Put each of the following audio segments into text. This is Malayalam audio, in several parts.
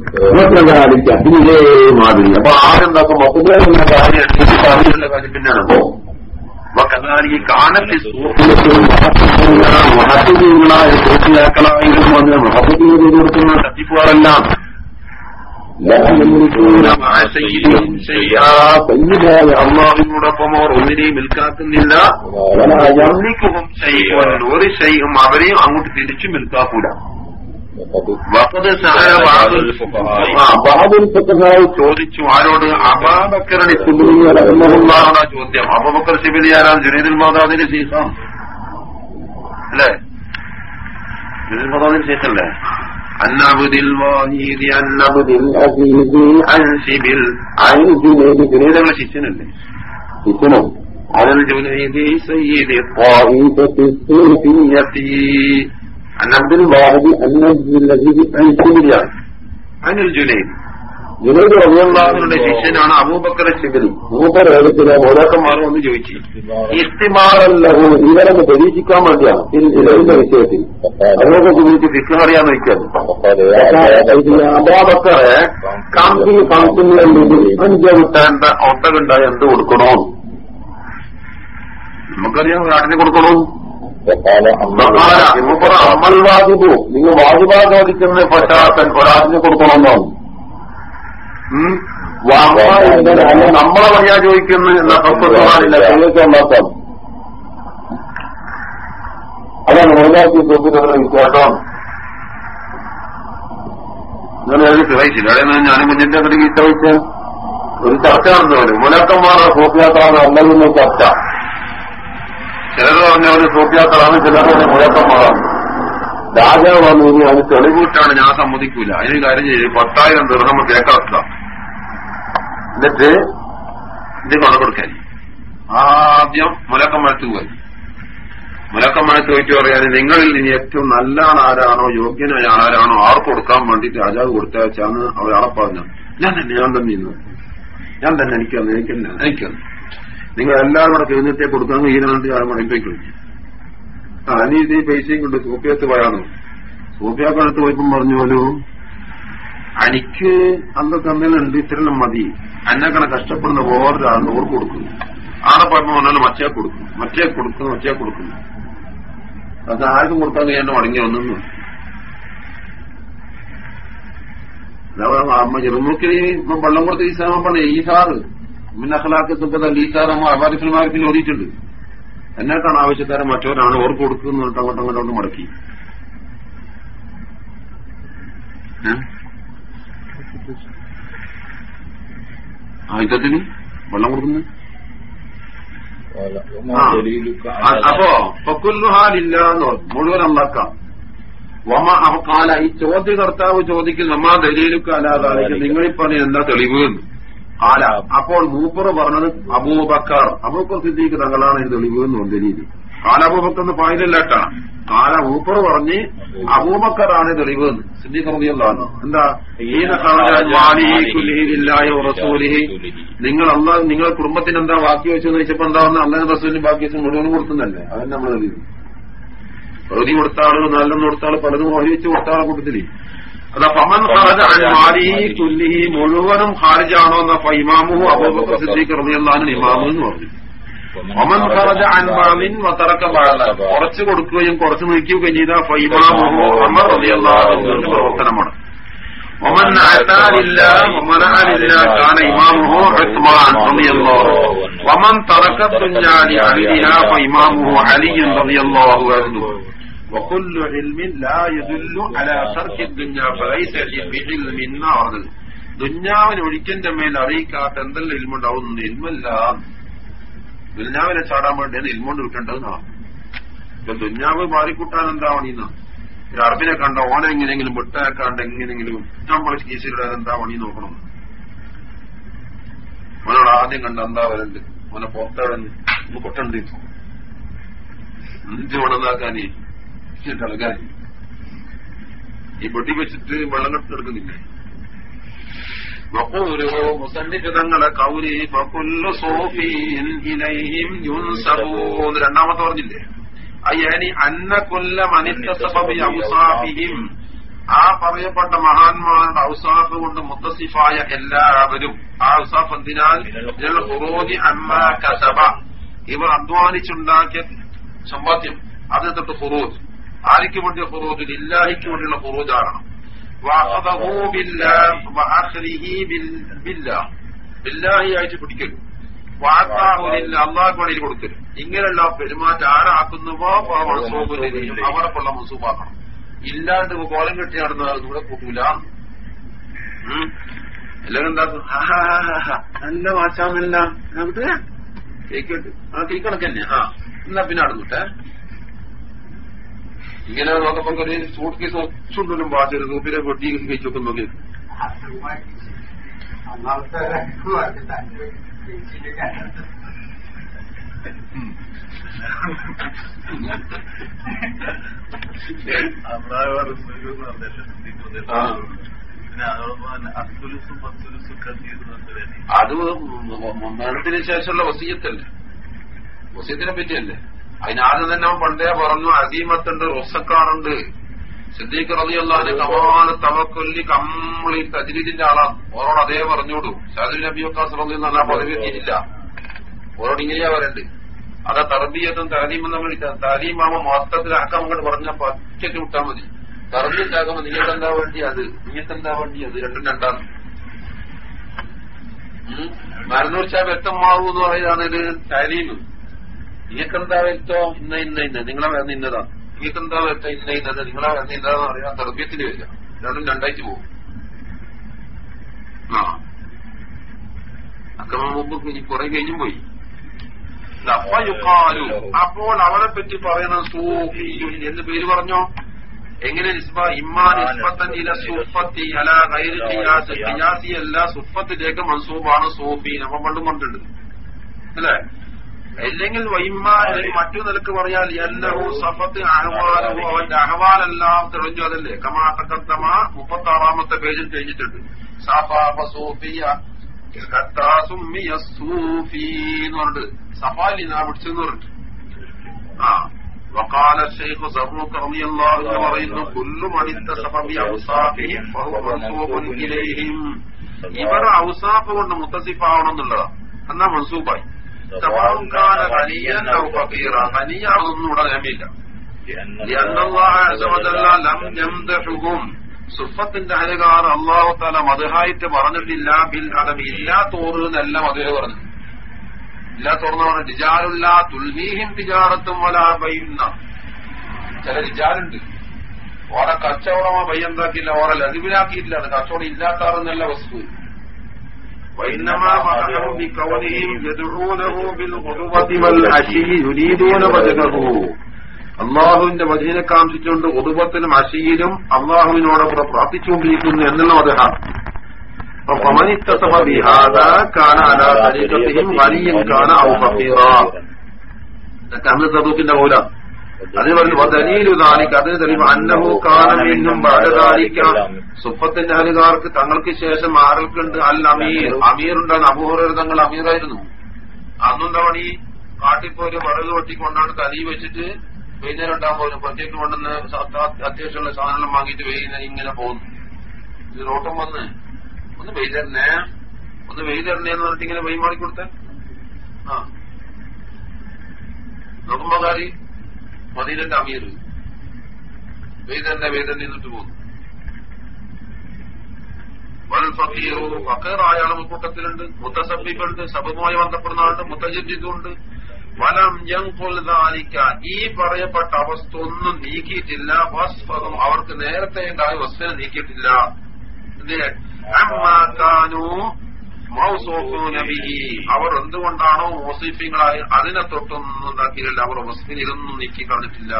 ാലിക്ക ഇതേ മാതിരി. അപ്പൊ ആരെന്താക്കും മൊത്തത്തിലുള്ള കാര്യം കാര്യമുള്ള കാര്യം വന്ന് മഹത്വത്തിന് കൊടുക്കുന്ന തട്ടിപ്പുകളെല്ലാം അമ്മാവിനോടൊപ്പമോ ഒന്നിനെയും മിൽക്കാക്കുന്നില്ല ഒരു ശൈവും അവരെയും അങ്ങോട്ട് തിരിച്ചു മിൽക്കാക്കൂല ബാബുൽ ചോദിച്ചു ആരോട്? അബാബക്കറിനെ കുന്നുകൊണ്ടാണ് ചോദ്യം. അബബക്കർ ശിബിലി ആരാണ് ജുനീദുൽ മാതാദിന്റെ ശേഷം. അല്ലേ? ജുനീദുൽ മാതാവിന്റെ ശേഷം അല്ലേ ശിഷ്യനല്ലേ? ശിഷ്യനോ? അതിൽ ജുനീദി عن عبد الواحد النجد الذي أنسبيا അനിൽ ജുനൈദ് ജുനൈദ് റളിയല്ലാഹു അള്ളാഹുവിന്റെ ശിഷ്യനാണ് അബൂബക്കർ സിബിലി മൂപ്പർ ഏകത്തിലെ ഓരോക്കന്മാർ വന്ന് ചോദിച്ചു ഇസ്തിമാറല്ലഹു ഇവരൊന്ന് പരീക്ഷിക്കാൻ വേണ്ടിയാണ് ഇതിന്റെ വിഷയത്തിൽ അതിനൊക്കെ കുറിച്ച് ഫിക്സ് അറിയാന്ന് വെച്ചത് അബാബക്കറെ കമ്പി ഫംഗ്ഷനിൽ അഞ്ച് വിട്ടേണ്ട ഒട്ടകുണ്ടായി എന്ത് കൊടുക്കണോ നമുക്കറിയാം ഒരാടിനെ കൊടുക്കണോ മൂപ്പറ അമ്മൽ വാജിബു. നിങ്ങൾ വാജിബാ ചോദിക്കുന്ന പശ്ചാത്തൻ ഒരാളിന് കൊടുക്കണമെന്നാണ് നമ്മളെ വഴിയാ ചോദിക്കുന്ന അതാണ് മുതലാക്കി വിശ്വാസം. അവിടെ ഞാനും കുഞ്ഞിന്റെ ഒരു ചർച്ച നടന്നവര് മുലക്കന്മാരുടെ സൂപ്യാത്രാണ് അല്ലെന്ന് ചർച്ച. ചിലർ പറഞ്ഞവര് ചിലത് ചിലർ മുലക്കന്മാരാണ് രാജാവ് വന്നു ഇനി അതിന് തെളിവ് കൂട്ടാണ് ഞാൻ സമ്മതിക്കൂല. അതിന് കാര്യം ചെയ്ത് പത്തായിരം ദീർഘം കേക്കാത്ത എന്നിട്ട് ഇത് കൊണ്ട കൊടുക്കാൻ. ആദ്യം മുലക്കമ്മഴത്ത് പോയി. മുലക്കമ്മഴത്ത് പോയിട്ട് പറയാൻ നിങ്ങളിൽ ഇനി ഏറ്റവും നല്ല ആരാണോ യോഗ്യനായ ആരാണോ ആർക്ക് കൊടുക്കാൻ വേണ്ടിയിട്ട് രാജാവ് കൊടുത്തയച്ചാന്ന് അവരാളെ പറഞ്ഞു. ഞാൻ തന്നെ ഞാൻ തന്നെ ഇന്ന്. ഞാൻ തന്നെ എനിക്കന്ന് എനിക്കന്നെ എനിക്കന്ന് നിങ്ങൾ എല്ലാവരും കൂടെ കഴിഞ്ഞിട്ടേ കൊടുക്കാൻ ഈരാണ്ട് ഞാൻ കഴിഞ്ഞു ആ നീ ഇത് ഈ പൈസയും കൊണ്ട് സോഫിയത്ത് പോയാണോ സോഫിയാക്കാലത്ത് പോയപ്പം പറഞ്ഞു പോലും അനിക്ക് അന്ന് തന്നിലുണ്ട് ഇത്രയും മതി. അന്നക്കണ കഷ്ടപ്പെടുന്ന വേറൊരാൾ ഓർ കൊടുക്കുന്നു. ആടെ പോയപ്പോ പറഞ്ഞാലും മറ്റേ കൊടുക്കും മറ്റേ കൊടുക്കുന്നു മറ്റേ കൊടുക്കുന്നു. അത് ആർക്കും കൊടുക്കാൻ കഴിയാണ്ട് മടങ്ങി വന്നു അമ്മ ചെറുമുക്കിൽ വെള്ളം കൊടുത്ത് ഈസാമ പറഞ്ഞ ഈ സാറ് സുഖത്തല്ല ഈ സാർ അമ്മ അവാരിഫിൽ മാർക്കിൽ ഓടിയിട്ടുണ്ട്. എന്നെക്കാണ് ആവശ്യക്കാരൻ മറ്റവരാണ് ഓർക്ക് കൊടുക്കുന്നു അങ്ങോട്ടും അങ്ങോട്ടും മടക്കി. ആയുധത്തിന് വെള്ളം കൊടുക്കുന്നു അപ്പോ ഫക്കുല്ലുഹാലില്ല എന്ന് പറഞ്ഞു. മുഴുവൻ അള്ളാക്കാം. ഈ ചോദ്യകർത്താവ് ചോദിക്കുന്ന നമ്മാ ദലീലുക്കാലാതെ പറഞ്ഞ എന്താ തെളിവ് എന്ന്? കാല അപ്പോൾ മൂപ്പർ പറഞ്ഞത് അബൂബക്കർ. അബൂബക്കർ സിദ്ദീഖ് തങ്ങളാണ് ഇത് തെളിവ് എന്ന് രീതി. കാല അബൂബക്കർ എന്ന് ഫായിലല്ലാട്ടാണ് കാല മൂപ്പർ പറഞ്ഞ് അബൂബക്കറാണ് തെളിവ് എന്ന്. സിദ്ദീഖ് റളിയല്ലാഹു എന്താ? നിങ്ങൾ അള്ളാഹ് നിങ്ങളെ കുടുംബത്തിന് എന്താ ബാക്കി വെച്ചെന്ന് ചോദിച്ചപ്പോ എന്താ വന്ന് അള്ളാഹ് റസൂലിന് ബാക്കി വെച്ച് മുഴുവൻ കൊടുക്കുന്നല്ലേ അതന്നെ നമ്മൾ തെളിവ് പകുതി കൊടുത്ത ആൾ നല്ലെന്ന് കൊടുത്ത ആൾ പലതും ഓഹരി വെച്ച് കൊടുത്ത ആളെ കൂട്ടത്തിൽ. അതാ പമൻ ഖറജ അൻ മാലിഹി കുല്ലിഹി മുഴുവനും ഹാരിജാണോ എന്ന ഫൈമാമുഹു അബൂബക്കർ സിദ്ദീഖ് റളിയല്ലാഹു ഇമാമു എന്ന് പറഞ്ഞു. അമൻ ഖറജ അൻ ബാലിൻ വതറക ബാല കുറച്ച് കൊടുക്കുകയും കുറച്ച് നീക്കുകയും ചെയ്ത ഫൈമാമുഹു അമർ റളിയല്ലാഹു അൻഹു പ്രവർത്തനമാണ്. ഒമൻ അതാലില്ല ഒമനാലില്ല കാന ഇമാമുഹു ഉസ്മാൻ റളിയല്ലാഹു വമൻ തറക ദുനിയാ ലിഅഹ്ലിഹാ ഫൈമാമുഹു അലി റളിയല്ലാഹു അൻഹു وكل علم لا يدل على ترك الدنيا فليس بعلم النار ദുഞ്ഞാവിന് ഒഴിക്കന്റെ മേൽ അറിയിക്കാത്ത എന്തെല്ലാം ഇൽമുണ്ടാവും ഇൽമല്ല ദുഞ്ഞാവിനെ ചാടാൻ വേണ്ടി ഇൽമുണ്ട് കിട്ടേണ്ടതെന്നാണ് ഇപ്പൊ ദുഞ്ഞാവ് മാറിക്കൂട്ടാൻ എന്താ പണിയെന്ന ഒരു അറബിനെ കണ്ട ഓനെ എങ്ങനെയെങ്കിലും വിട്ടേക്കാണ്ട് എങ്ങനെയെങ്കിലും നമ്മൾ കീശിലിടാൻ എന്താ പണി നോക്കണം ഓനോട് ആദ്യം കണ്ട എന്താ വരണ്ട് ഓനെ പുറത്തേടന്ന് ഒന്ന് കൊട്ടണ്ട് അഞ്ച് മണന്നാക്കാനേ ഇളകാൻ ഈ പൊട്ടി വെച്ചിട്ട് വെള്ളം കെട്ടെടുക്കുന്നില്ലേ وقولوا مصنف തങ്ങളെ കൗലി فكل صوفي إليهم ينسبون രണ്ടാമത്തെ പറഞ്ഞില്ലേ അയ്യാനി അന്ന കൊല്ല മനിത്തസഭ ഔസാഫിഹിം ആ പറയപ്പെട്ട മഹാന്മാരുടെ ഔസാഫ് കൊണ്ട് മുത്തസിഫായ എല്ലാവരും ആ ഔസാഫ് എന്തിനാൽ ഇതിനുള്ള ഹുറോജി അമ്മ കസബ ഇവർ അധ്വാനിച്ചുണ്ടാക്കിയ സമ്പാദ്യം അതിന് തൊട്ട് ഹുറൂജ് ആർക്ക് വേണ്ടിയ ഫുറൂജ് ഇല്ലാഹിക്ക് വേണ്ടിയുള്ള ഫുറൂജാണ് ബില്ലാഹി ആയിട്ട് പിടിക്കൽ വാത്താഹുലില്ല അള്ളാഹ് പണിയിൽ കൊടുക്കൽ ഇങ്ങനെയുള്ള പെരുമാറ്റം ആരാക്കുന്നുവോ അവരെ കൊള്ള മസൂബാക്കണം. ഇല്ലാണ്ട് കോലം കെട്ടി നടന്ന ഇവിടെ കൂട്ടൂല. എല്ലാവരും നല്ല വാച്ചാമല്ല നമുക്ക് കേക്ക് ആ കേക്ക് ആ. എന്നാ പിന്നെ നടന്നിട്ടെ? ഇങ്ങനെ നോക്കപ്പോ ഒരു സൂട്ട് കേസ് ഒച്ചുണ്ടല്ലോ വാച്ചൊരു സൂപ്പിനെ പൊട്ടി കഴിച്ചൊക്കെ നോക്കും. അത് മരണത്തിന് ശേഷമുള്ള വസീയത്തല്ലേ വസീയത്തിനെ പറ്റിയല്ലേ അതിനാദ്യം തന്നെ അവൻ പണ്ടേ പറഞ്ഞു അസീമത്തുണ്ട് റൊസക്കാറുണ്ട് സിദ്ദീഖ് റളിയല്ലാഹു കമാന തവക്കൊല്ലി കംപ്ലീറ്റ് തജ്രീദിന്റെ ആളാണ്. ഓരോട് അതേ പറഞ്ഞോളൂ ഷാദുൽ നബി വക്കാസ് റബി എന്ന് പദവി എത്തിയിട്ടില്ല ഓരോട് ഇങ്ങനെയാ വരണ്ട് അതാ തർബീയത്തും താലീമും തമ്മിൽ താലീമാമ മൊത്തത്തിൽ ആക്കാൻ അങ്ങോട്ട് പറഞ്ഞ പച്ചയ്ക്ക് വിട്ടാൽ മതി. തർബീയത്താകുമ്പോ എന്താ വേണ്ടി അത് എന്താ വേണ്ടി അത് രണ്ടും രണ്ടാണ്. ഷാ വ്യക്തമാവൂ എന്ന് പറയുന്നതാണ് ഇത് താലീമ് നിങ്ങൾക്കെന്താ വരുത്തോ ഇന്ന ഇന്ന ഇന്ന. നിങ്ങളെ വരുന്ന ഇന്നതാ. ഇങ്ങക്കെന്താ വരുത്തോ ഇന്ന ഇന്നത് നിങ്ങളെ വരുന്ന ഇന്നതാന്ന് പറയാൻ തർബീയത്തിന് വരിക. രണ്ടും രണ്ടായിട്ട് പോകും ആ. അക്രമം മുമ്പ് ഇനി കുറെ കഴിഞ്ഞും പോയി. അപ്പോൾ അവരെ പറ്റി പറയുന്ന സൂഫി. എന്ന് പേര് പറഞ്ഞോ? എങ്ങനെ നിസ്ബ? ഇമ്മാ നിസ്ബത്തൻ ഇല സുഫത്തി. അല ഗൈരി ഖിയാസ്. ഖിയാസി അല്ല സുഫത്തിലേക്ക് മൻസൂബാണ് സൂഫി. നമ്മൾ പണ്ടും പറഞ്ഞിട്ടുണ്ട്. അല്ലേ? അല്ലെങ്കിൽ വൈമ്മ അല്ലെങ്കിൽ മറ്റു നിലക്ക് പറഞ്ഞാൽ എന്നഹു സഫത്ത് അഹ്വാലഹു അവന്റെ അഹ്വാലെല്ലാം തെളിഞ്ഞു അതല്ലേ കമാത്തക്കത്തമ മുപ്പത്തി ആറാമത്തെ പേജിൽ കഴിഞ്ഞിട്ടുണ്ട് സഫാഫ സൂഫിയ കത്താസുമ്മിയ സൂഫി എന്ന് പറഞ്ഞിട്ട് സഫാലി നാ പിടിച്ചെന്ന് പറഞ്ഞിട്ട് ആ وقال الشيخ زروق رضي الله عنه പറയുന്നു كل من اتصف بأوصافهم فهو منسوب إليهم ഇവർ ഔസാഫ് കൊണ്ട് മുത്തസിഫാവണം എന്നുള്ളതാ എന്നാ മൻസൂബായി സുഫത്തിന്റെ അഹലുകാർ അള്ളാഹു തല മധുഹായിട്ട് പറഞ്ഞിട്ടില്ല ബിൽ അടവ് ഇല്ലാ തോറുന്നല്ല മധുര പറഞ്ഞു ഇല്ലാ തോർന്ന് പറഞ്ഞു ഡിജാറില്ല തുൽഹീഹിം തിജാറത്തും വല പയ്യുന്ന ചില ഡിജാറുണ്ട് ഓറെ കച്ചവടമോ ബയ്യന്താക്കിയില്ല ഓറെ ലതിവിലാക്കിയിട്ടില്ല. കച്ചവടം ഇല്ലാത്താറെന്നല്ല വസ്തു. وإنما مدحهم بكونهم يدعونه بالغدوة والعشي يريدون وجهه അള്ളാഹുവിന്റെ വചനെ കാംക്ഷിച്ചുകൊണ്ട് ഉതുപത്തിലും അശയിലും അള്ളാഹുവിനോടൊപ്പം പ്രാർത്ഥിച്ചുകൊണ്ടിരിക്കുന്നു എന്നുള്ള അദ്ദേഹം അന്ന് തദൂക്കിന്റെ മൂല അതിന് പറഞ്ഞു ദലീലു ദാലിക്ക് അതിന് തെളിവ് അന്നഹു കാലമിന്നും ബാലദാലിക്ക സുപ്പത്തിന്റെ അലുകാർക്ക് തങ്ങൾക്ക് ശേഷം ആരൽക്കുണ്ട് അൽ അമീർ. അമീർ അബൂഹർ തങ്ങൾ അമീറായിരുന്നു. അന്നെന്താ ഈ കാട്ടിപ്പോര് വടക് വെട്ടിക്കൊണ്ടാണ് തലി വെച്ചിട്ട് വൈകുന്നേരം ഉണ്ടാകുമ്പോൾ പ്രത്യേകം കൊണ്ടുവന്ന് അത്യാവശ്യമുള്ള സാധനം വാങ്ങിയിട്ട് വൈകുന്നേരം ഇങ്ങനെ പോകുന്നു. ഇത് റോട്ടം വന്ന് ഒന്ന് വെയിലരണേ ഒന്ന് എന്ന് പറഞ്ഞിട്ട് ഇങ്ങനെ വൈമാറി കൊടുത്തേ ആ. നോക്കുമ്പോ കാരി മദീനന്റെ അമീർ. വേദന്റെ വേദന നിന്നിട്ട് പോകുന്നു. ഫക്കീറായ ആളും കൂട്ടത്തിലുണ്ട്. മുത്തസബിബുണ്ട് സബുമായി ബന്ധപ്പെടുന്ന ആളുണ്ട് മുത്തജിദ്ദുണ്ട് വലം യങ്കുൽദാലിക്ക ഈ പറയപ്പെട്ട അവസ്ഥ ഒന്നും നീക്കിയിട്ടില്ല. വസ്ഫതും അവർക്ക് നേരത്തെ ഉണ്ടായ വസ്തുവിനെ നീക്കിയിട്ടില്ല. മൗസൂഫുനബിഹി. അവർ എന്തുകൊണ്ടാണോ മോസിഫിങ്ങളായി അതിനെ തൊട്ടൊന്നും ഉണ്ടാക്കിയില്ല അവർ വസ്തുവിന് ഇതൊന്നും നീക്കിക്കളഞ്ഞിട്ടില്ല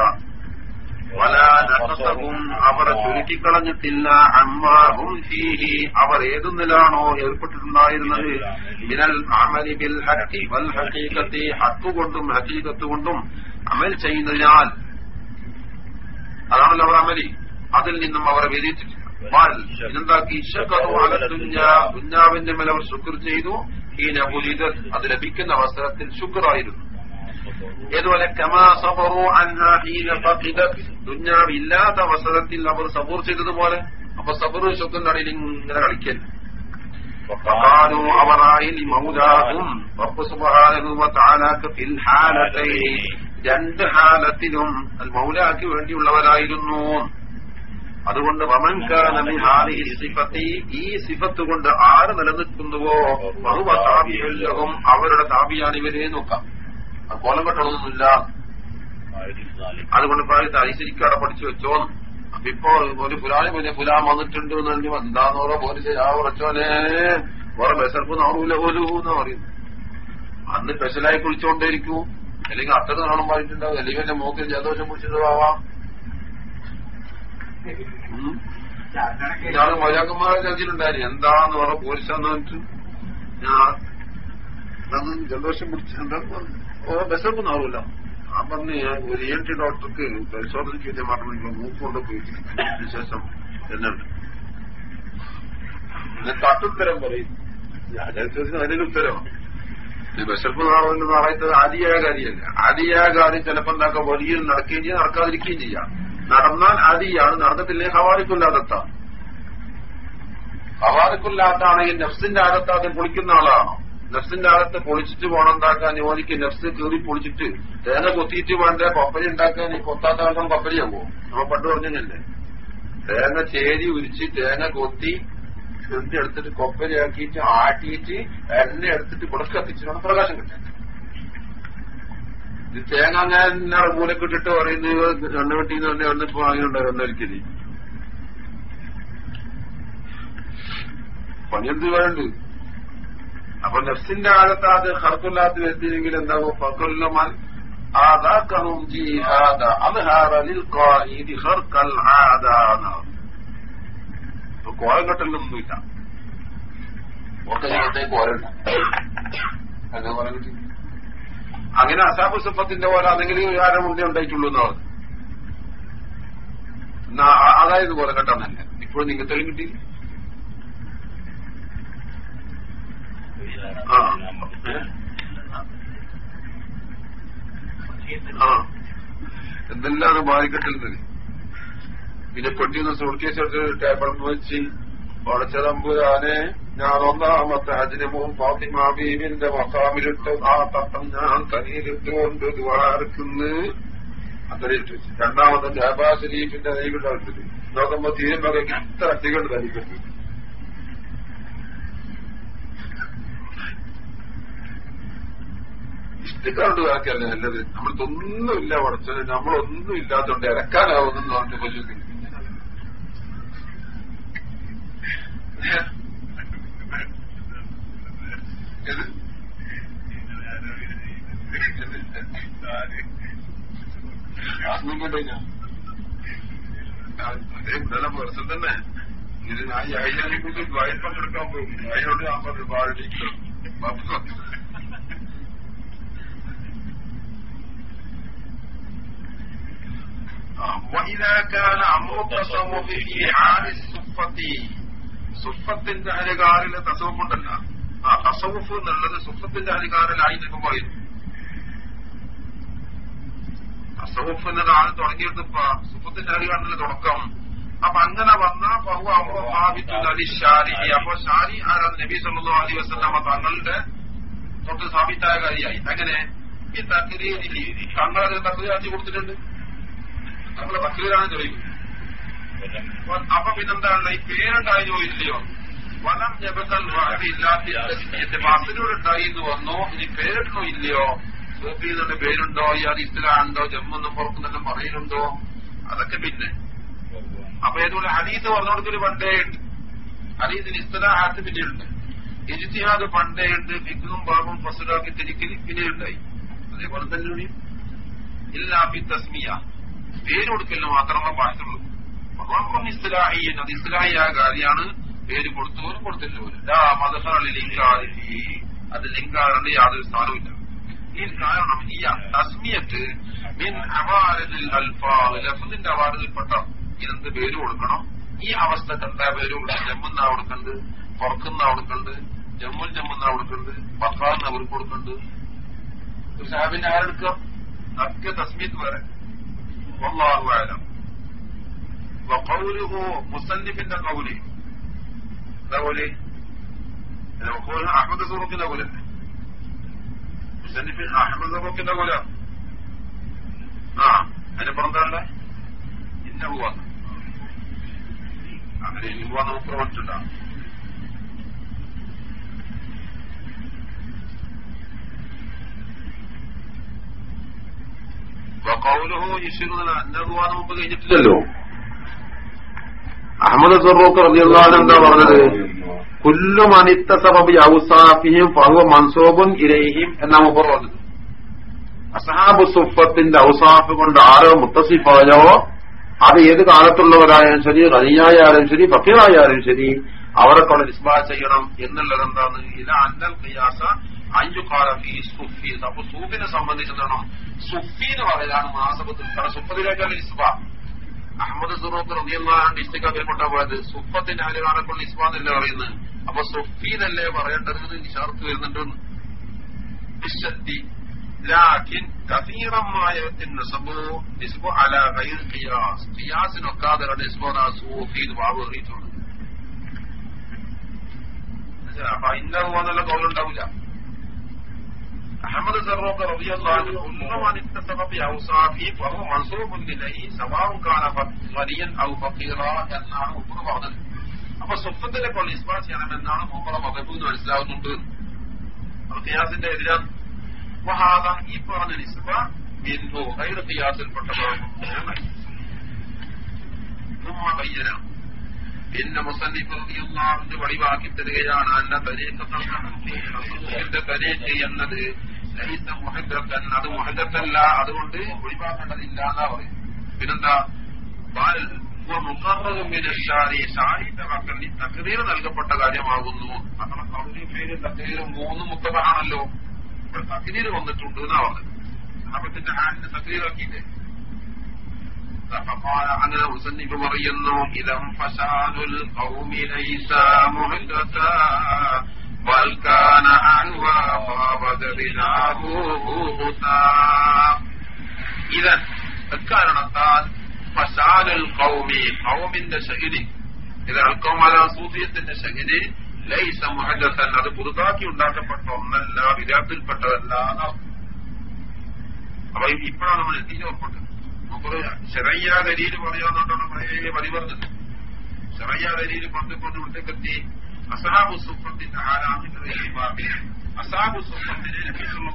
വലാനസവും അവരെ ചുരുക്കിക്കളഞ്ഞിട്ടില്ല. അമ്മാഹും ഫീഹി. അവർ ഏതൊന്നിലാണോ ഏർപ്പെട്ടിട്ടുണ്ടായിരുന്നത്? മിനൽ അമലി ബിൽ ഹക്കി വൽ ഹക്കീകത്തി ഹക്ക് കൊണ്ടും ഹക്കീകത്ത് കൊണ്ടും അമൽ ചെയ്യുന്നതിനാൽ അതാണല്ലോ അവർ അമലി. അതിൽ നിന്നും അവരെ വ്യതിച്ചിട്ടില്ല ഇതെന്താക്കി ദുഞ്ഞാവിന്റെ മേൽ അവർ ശുക്ർ ചെയ്തു ഹീന പുലിതൽ അത് ലഭിക്കുന്ന അവസരത്തിൽ ശുക്രായിരുന്നു ഏതുപോലെ ദുഞ്ഞാവ് ഇല്ലാത്ത അവസരത്തിൽ അവർ സബൂർ ചെയ്തതുപോലെ അപ്പൊ സബൂർ ശബ്ദം കടയിൽ ഇങ്ങനെ കളിക്കൽ فقالوا അവരായി മൗലാഹും റബ്ബ് സുബ്ഹാനഹു വ തആലാക്ക് ഫിൽ ഹാലതൈൻ രണ്ട് ഹാലത്തിലും അൽ മൗലാക്ക് വേണ്ടിയുള്ളവരായിരുന്നു അതുകൊണ്ട് വമൻകാന മിൻ ഹാദിഹി സിഫത്തി ഈ സിഫത്ത് കൊണ്ട് ആര് നിലനിൽക്കുന്നുവോ? ബഹുവ താപിയല്ലവും അവരുടെ താപിയാണ് ഇവരെ നോക്കാം. അത് കോലം കെട്ടണമെന്നില്ല അതുകൊണ്ട് പറയുന്നത് അവിടെ പഠിച്ചു വെച്ചോ. അപ്പൊ ഇപ്പൊ ഒരു പുരാണി പിന്നെ പുലാൻ വന്നിട്ടുണ്ട് എന്ന് എന്താന്നോറോ പോലീസ് ആ ഉറച്ചോനെ വേറെ ബെസർപ്പ് നാറൂല പോലൂ എന്ന് പറയുന്നു. അന്ന് സ്പെഷ്യലായി കുളിച്ചോണ്ടേയിരിക്കൂ. അല്ലെങ്കിൽ അത്തരം നാണം പറഞ്ഞിട്ടുണ്ടാവും അല്ലെങ്കിൽ എന്റെ മോക്കിൽ ജലദോഷം പിടിച്ചിട്ടുണ്ടാവാം ഇയാൾ മൊലാക്കന്മാരെ ചതിച്ചിട്ടുണ്ടായിരുന്നു എന്താന്ന് പറഞ്ഞ പോലീസാന്ന് പറഞ്ഞിട്ട് ഞാൻ ജലദോഷം പിടിച്ചിട്ടുണ്ടോ ഓ ബസ്സൊക്കെ ആവൂല. ആ പറഞ്ഞ് ഒരു എൻ ടി ഡോക്ടർക്ക് പരിശോധനയ്ക്ക് വേണ്ടി മാത്രം മൂക്കൊണ്ട് പോയി അതിനുശേഷം എന്നുണ്ട്. പിന്നെ തട്ടുത്തരം പറയും. ഞാൻ ചോദിച്ചത് അതിനൊരു ഉത്തരമാണ് വിശപ്പ് നാളെന്ന് പറയുന്നത് ആദിയായ കാര്യമല്ല. ആദിയായ കാര്യം ചിലപ്പോ എന്താക്കാം? വലിയ നടക്കുകയും ചെയ്യാം നടക്കാതിരിക്കുകയും ചെയ്യാം. നടന്നാൽ ആദിയാണ് നടന്നിട്ടില്ലേ ഹവാറിക്കുല്ലാത്ത ഹവാറിക്കുല്ലാത്താണെങ്കിൽ നെഫ്സിന്റെ അകത്ത് ആദ്യം പൊളിക്കുന്ന ആളാണോ. നെഫ്സിന്റെ അകത്ത് പൊളിച്ചിട്ട് പോണം ഉണ്ടാക്കാൻ യോനിക്ക് നെഫ്സ് കീറി പൊളിച്ചിട്ട് തേന കൊത്തിയിട്ട് വേണ്ട? കൊപ്പരി ഉണ്ടാക്കാൻ? ഈ കൊത്താത്ത ആൾക്കും കൊപ്പരിയാവോ നമ്മൾ പണ്ട് പറഞ്ഞല്ലേ? തേങ്ങ ചേരി ഉരിച്ച് തേങ്ങ കൊത്തി എടുത്തിട്ട് കൊപ്പരിയാക്കിയിട്ട് ആട്ടിയിട്ട് എണ്ണ എടുത്തിട്ട് കൊടുക്കത്തിച്ചിട്ടാണ് കത്തിച്ചിട്ടാണ് പ്രകാശം കിട്ടുന്നത്. ഇത് തേങ്ങ അങ്ങനെ മൂലക്ക് ഇട്ടിട്ട് പറയുന്നത് എണ്ണ വെട്ടിന്ന് തന്നെ വന്നിപ്പോ വാങ്ങിയിട്ടുണ്ടായിരുന്നു ഒരിക്കലും? പണിയെന്ത് വേണ്ട അപ്പൊ നെഫ്സിന്റെ ആകത്ത് അത് ഹർക്കുല്ലാത്ത വരുത്തിയില്ലെങ്കിൽ എന്താകും ഫക്കുല്ലമാൻ ജിഹാദ അദ്ഹാറ ലിൽഖാഇദി ഖർഖൽ ആദ ഇപ്പൊ കോലം കെട്ടലൊന്നുമില്ല. ഒക്കെ ചെയ്യത്തെ കോലുണ്ട് അങ്ങനെ പറഞ്ഞിട്ട് കിട്ടി അങ്ങനെ അസാബ് സിഫത്തിന്റെ പോലെ അതെങ്കിലും ആരും ഉണ്ടേ ഉണ്ടായിട്ടുള്ളൂ എന്നാണ് എന്നാ അതായത് പോലെ കെട്ടാന്നല്ല ഇപ്പോഴും നിങ്ങൾ തെളിവ് കിട്ടി ആ. എന്തെല്ലാം ബാധിക്കട്ടുന്നത് പിന്നെ പെട്ടിന്ന് സൂട്ട്കേസ് എടുത്ത് ടേബിൾ വെച്ച് പടച്ചതമ്പുരാനെ ഞാൻ ഒന്നാമത്തെ ഹജിനവും ഫാത്തിമാബീബിന്റെ മക്കാമിലിട്ട് ആ തട്ടം ഞാൻ തനിയിലിട്ടുകൊണ്ട് ദ്വാരക്കുന്നു. അത്രയിട്ട് വെച്ച് രണ്ടാമത്തെ ജാബാ ഷരീഫിന്റെ നൈവിട്ട് അടുത്തത് നോക്കുമ്പോ തീരുമ്പോ ഇത്ര അടികൾ തനിക്കിട്ട് ഇഷ്ടക്കാണ്ട് വാക്കിയല്ല നല്ലത്? നമ്മൾക്കൊന്നുമില്ല ഉടച്ചത് നമ്മളൊന്നും ഇല്ലാത്തോണ്ട് ഇറക്കാനാവുന്നു പറഞ്ഞിട്ട് കൊല്ലു അതേ ഇന്നലെ പുറത്ത് തന്നെ ഇത് ഞാൻ അയ്യാനെ കൊണ്ട് ദ്വായ പങ്കെടുക്കാൻ പോകും അയ്യോട് ഞാൻ പറഞ്ഞു വാഴിക്കും വൈനാക്കാൻ അമൃത സമൂഹത്തിൽ സുഫത്തിന്റെ അരകാലിലെ തസവുമുണ്ടല്ല ആ തസവുഫ് എന്നുള്ളത് സുഖത്തിന്റെ അധികാരലായി എന്നൊക്കെ പറയുന്നു. തസവുഫ് എന്നത് ആദ്യം തുടങ്ങിയത് ഇപ്പൊ സുഫത്തിന്റെ അധികാരത്തിന്റെ തുടക്കം. അപ്പൊ അങ്ങനെ വന്ന ബഹു അമൃതാബിത്തുലി അപ്പൊ ഷാരി ആരാണ് നബി സല്ലു അലൈഹി വസ്ലാമ തങ്ങളുടെ തൊട്ട് സ്ഥാപിത്തായ കാര്യമായി. അങ്ങനെ ഈ തക്രീരിൽ തങ്ങളത് തക്രീരാജി കൊടുത്തിട്ടുണ്ട്. നമ്മളെ തക്രീരാണ് തെളിവ് അപ്പൊ പിന്നെന്താണ്? ഈ പേരുണ്ടായി ഇല്ലയോ വനം ജപക്കൽ ഇല്ലാത്ത ഉണ്ടായി എന്ന് വന്നോ? ഇനി പേരിടണോ ഇല്ലയോ? സൂഫിന്നുണ്ട് പേരുണ്ടോ? ഇയാൾ ഇസ്ലാമുണ്ടോ? ജമ്മെന്നും പുറത്തുനിന്നും പറയുന്നുണ്ടോ അതൊക്കെ പിന്നെ. അപ്പൊ ഏതുപോലെ ഹരീത് പറഞ്ഞോടത്തൊരു പണ്ടേ ഉണ്ട്. ഹരീതിന് ഇസ്തലാഹാത്ത് പിന്നെയുണ്ട്. ഇജിത്തിഹാദ് പണ്ടേ ഉണ്ട്. ഫിഖും ബാബും ഫസുലാക്കി തിരിക്കൽ പിന്നെ ഉണ്ടായി അതേപോലെ തന്നെ ഇല്ലാഫി തസ്മിയ. പേര് കൊടുക്കലിന് മാത്രമേ പാട്ടുള്ളൂ അപ്പം ഇസ്ലാഹിയൻ അത് ഇസ്ലാഹിയായ കാര്യമാണ്. പേര് കൊടുത്തവർ കൊടുത്തില്ല മതഹറിലേക്ക് അത് ലിങ്കാറിന്റെ യാതൊരു സ്ഥാനവുമില്ല. ഈ കാരണം ഈ തസ്മിയത്ത് മിൻ അവാരതിൽ അൽഫാ ഇതെന്ത് പേര് കൊടുക്കണം? ഈ അവസ്ഥ കണ്ടാ പേര് കൊടുക്കണം ജമ്മുന്ന കൊടുക്കണ്ട് പുറക്കുന്ന കൊടുക്കണ്ട് ജമ്മുൽ ജമ്മുന്ന കൊടുക്കണ്ട് ബക്കാറിന് അവർക്ക് കൊടുക്കണ്ട് ഒരു സാഹിബിന്റെ ആരെടുക്കുക ഒക്കെ തസ്മീത്ത് വരെ വള്ളാഹു ആലം വഖൗലുഹു മുസന്നിഫിന്റെ കൗലി എന്താ കൗൽ അഹമ്മദ് സുറൂഖിന്റെ കൗലല്ലേ മുസന്നിഫിൻ അഹമ്മദ് സുറൂഖിന്റെ കൗല ആ അതിന്റെ പുറന്തല്ലേ ഇന്ന പോവാന്ന് അങ്ങനെ ഇനി പോവാൻ നമുക്ക് പ്രവർത്തിച്ചിട്ടാണ് കൗലുഹു യശിറുന എന്റെ പോവാൻ മുമ്പ് കഴിഞ്ഞിട്ടില്ലല്ലോ അഹമ്മദ് സറൂഖ് റളിയല്ലാഹു എന്താ പറഞ്ഞത് കുല്ലു മനിത്ത സബബ് ഇലൈഹിം എന്ന പറഞ്ഞത്. അസഹാബു സുഫത്തിന്റെ ഔസാഫ് കൊണ്ട് ആരോ മുത്തസിഫായോ അത് ഏത് കാലത്തുള്ളവരായാലും ശരി റനിയായാലും ശരി ഫക്കീറായാലും ശരി അവരെ കൊണ്ട് നിസ്ബാ ചെയ്യണം എന്നുള്ളത് എന്താണ്? ഇല അന്നൽ ഖിയാസ അഞ്ചു കാലഫി അപ്പൊ സൂഫിനെ സംബന്ധിച്ചിടണം സുഫി എന്ന് പറയാണ് മാസബത്തിൽ കാരണം സുഫത്തിലേക്കാണ് നിസ്ബ അഹമ്മദ് സുറൂഖ് റബിയുള്ള കൊണ്ടാ പോയത് സുഫത്തിന്റെ അലുകാരെ കൊണ്ട് നിസ്ബ എന്നല്ലേ പറയുന്നത്? അപ്പൊ സുഫീനല്ലേ പറയേണ്ടത് നിശാർക്ക് വരുന്നുണ്ടെന്ന് ബിശ്ശദ്ദി. ലാക്കിൻ കസീറമായ നിസ്ബു നിസ്ബു അല ഗൈർ ഖിയാസ് ഖിയാസിനൊക്കാതെ നിസ്ബു സൂഫി എന്ന് ബാബു അറിയിച്ചുണ്ട് അപ്പൊ ഇന്നത് പോകുന്നുള്ള കൗലുണ്ടാവില്ല أحمد الزروق رضي الله عنه كل من اتصف بأوصافه فهو منصوب إليه سواء كان غنيا أو فقيرا എന്നാണ് മുമ്പ് പറഞ്ഞത് അപ്പൊ സ്വപ്നത്തിന്റെ പോലെ ഇസ്മാ ചെയ്യണമെന്നാണ് മുമ്പുള്ള എന്ന് മനസ്സിലാവുന്നുണ്ട്. അത് ഖിയാസിന്റെ എതിരാണ് വഹാദ ഈ പറഞ്ഞ നിസ്ബ ബിന്ദു ഹൈർ ഖിയാസിൽപ്പെട്ടതാണ് പിന്നെ മുസന്നിഫ് വഴിവാക്കി തരികയാണ് അന്ന തരീക്കത്തിന്റെ തരീക്ക് എന്നത് മുഹദ്രത്തൻ അത് മുഹദ്രത്തല്ല അതുകൊണ്ട് ഒഴിവാക്കേണ്ടതില്ല എന്നാ പറയും പിന്നെന്താ? ഹുവ മുഖററും മിന ശാരി ശാരിന്റെ മക്കളിൽ തക്തീർ നൽകപ്പെട്ട കാര്യമാകുന്നു അങ്ങനെ കൗലി പേര് തക്തീർ മൂന്ന് മുത്തബാണല്ലോ ഇപ്പോൾ തക്തീർ വന്നിട്ടുണ്ട് എന്നാ പറഞ്ഞത് സഹാബത്തിന്റെ ഹാലിന് തക്തീറാക്കിയില്ലേ فقال عن المصنف പറയുന്നു ഇതം ഫസാദുൽ ഖൗമി ലൈസ മുഹദ്ദസാ بل كان عنوى فبدلناه غثا ഇതൻ എക്കാരണത്താൽ ഫസാദുൽ ഖൗമി ഖൗമിന്റെ ശഹിദി. ഇത് അൽക്കൗമല സൂഫിയത്തിന്റെ ശഹിദി. ലൈസ മുഹദസൻ അത് പുതുതാക്കി ഉണ്ടാക്കപ്പെട്ട ഒന്നല്ല വിരാത്തിൽപ്പെട്ടതല്ല അപ്പൊ ഇപ്പോഴാണ് നമ്മൾ എത്തിച്ചു ഉറപ്പെട്ടത് നമുക്ക് ശരയ്യ ഗരിയിൽ പറയാന്നുകൊണ്ടാണ് പഴയ പരിവർത്തനം ശരയ്യ ഗരിയിൽ ദരീൽ പണ്ട് അസാബു വിട്ടേക്കെത്തി അസഹാബു സുഫത്തിന്റെ ആരാമിന്റെ അസാബു സുഫത്തിനെ ലഭിച്ചുള്ള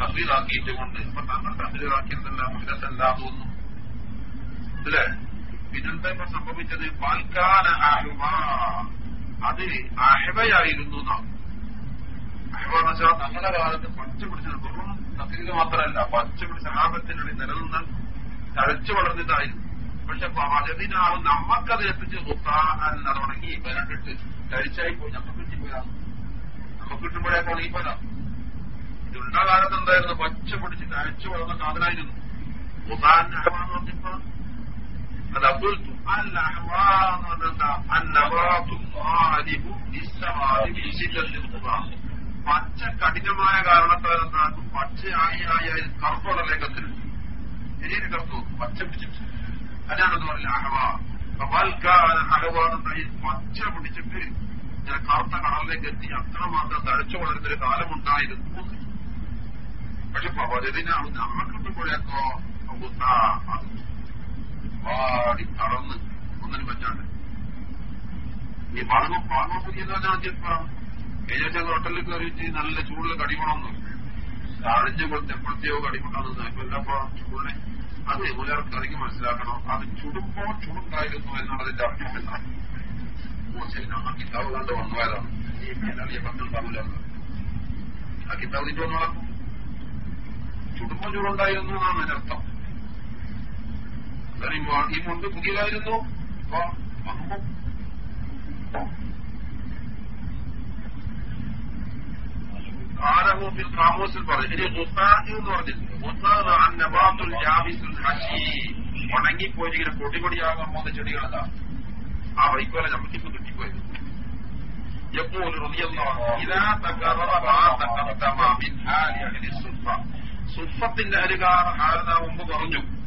തബീറാക്കിയിട്ട് കൊണ്ട് അപ്പൊ തങ്ങൾ തബീറാക്കിയതല്ല മുഹദത്തല്ല തോന്നുന്നു. അല്ലേ? പിന്നെന്താ ഇപ്പൊ സംഭവിച്ചത് പാൽക്കാന അഹ്വ അത് അഹിമയായിരുന്നു എന്നാണ്. അഹ്വ എന്ന് വെച്ചാൽ നമ്മുടെ കാലത്ത് പച്ച പിടിച്ചത് വെറും തക്കീൽ മാത്രമല്ല പച്ച പിടിച്ച ആപത്തിനുള്ളിൽ നിലനിന്ന് തഴച്ചു വളർന്നിട്ടായിരുന്നു. പക്ഷെ അതിനാവും നമ്മക്കത് എത്തിച്ച് കുത്താൻ തുടങ്ങി. ഇവരണ്ടിട്ട് കഴിച്ചായി പോയി. നമുക്ക് കിട്ടിപ്പോയതാണ് നമുക്ക് കിട്ടുമ്പോഴേ ഈ പല ഇതുണ്ടാകാലത്ത് എന്തായിരുന്നു? പച്ച പിടിച്ച് തഴച്ചു വളർന്ന സാധനമായിരുന്നു. കുത്താൻ അഹ്വാന്ന് പറഞ്ഞപ്പോ ആലിബു നിസ്സവാലിബി ശിദ്ദത്തിൽ ഖുർആൻ പച്ച കഠിനമായ കാരണത്താൽ എന്താക്കും പച്ചയായി ആയി കറുപ്പുള്ള ലേഖത്തിൽ ശരിയൊരു കറുത്തു പച്ച പിടിച്ചിട്ട് അതാണെന്ന് പറഞ്ഞില്ല അഹവ. വൽക്കാന അഹവാന്ന് പച്ച പിടിച്ചിട്ട് ഇങ്ങനെ കറുത്ത കടലിലേക്ക് എത്തി. അത്രമാത്രം തഴച്ചു വളരുന്നൊരു കാലമുണ്ടായിരുന്നു. പക്ഷെ പവരതിനാണ് നമ്മക്ക് കിട്ടുമ്പോഴേക്കോ അത് വാടി തളർന്ന് ഒന്നിനും പറ്റാണ്ട്. ഈ പാടുമ്പോ പാടുമ്പോ പറഞ്ഞാൽ ആദ്യം ഏകദേശം ഹോട്ടലിൽ കയറിയിട്ട് നല്ല ചൂടിൽ കടിമണമെന്ന് അഴിഞ്ഞു കൊടുത്ത് എപ്പോഴത്തെയോ കടിമണമെന്ന് ഇപ്പൊ ചൂടിനെ. അത് മുലർക്ക് അധികം മനസ്സിലാക്കണം. അത് ചുടുമ്പോ ചുടുണ്ടായിരുന്നു എന്നുള്ളതിന്റെ അർത്ഥം എന്നാണ് ആ കിതാബ് കണ്ട് വന്നുപോയതാണ് ഈ മേലാളിയ പണ്ടുണ്ടാവില്ല ആ കിതാബ് ഒന്ന് നടക്കും ചുടുമ്പോ ചൂടുണ്ടായിരുന്നു എന്നാണ് അതിന്റെ അർത്ഥം. ഈ മുണ്ട് പുതിയതായിരുന്നു അപ്പൊ വന്നപ്പോ ആരഹൂഫിൽ കാമോസിൽ പറഞ്ഞു ഇനി മുത്താഹ് എന്ന് പറഞ്ഞിട്ടുണ്ട് മുത്താഹ് അന്നബാത്തുൽ ജാബിസുൽ ഹഷി ഉണങ്ങിപ്പോയി ഇങ്ങനെ പൊടിപൊടിയാകാൻ പോകുന്ന ചെടികളതാ ആ വൈക്കോല നമുക്കിപ്പോ കിട്ടിപ്പോയത് يقول رضي الله عنه إذا تكرر ما تقدم من حال أهل الصفة صفة الأهلكار حالنا മുമ്പ് പറഞ്ഞു وما كانوا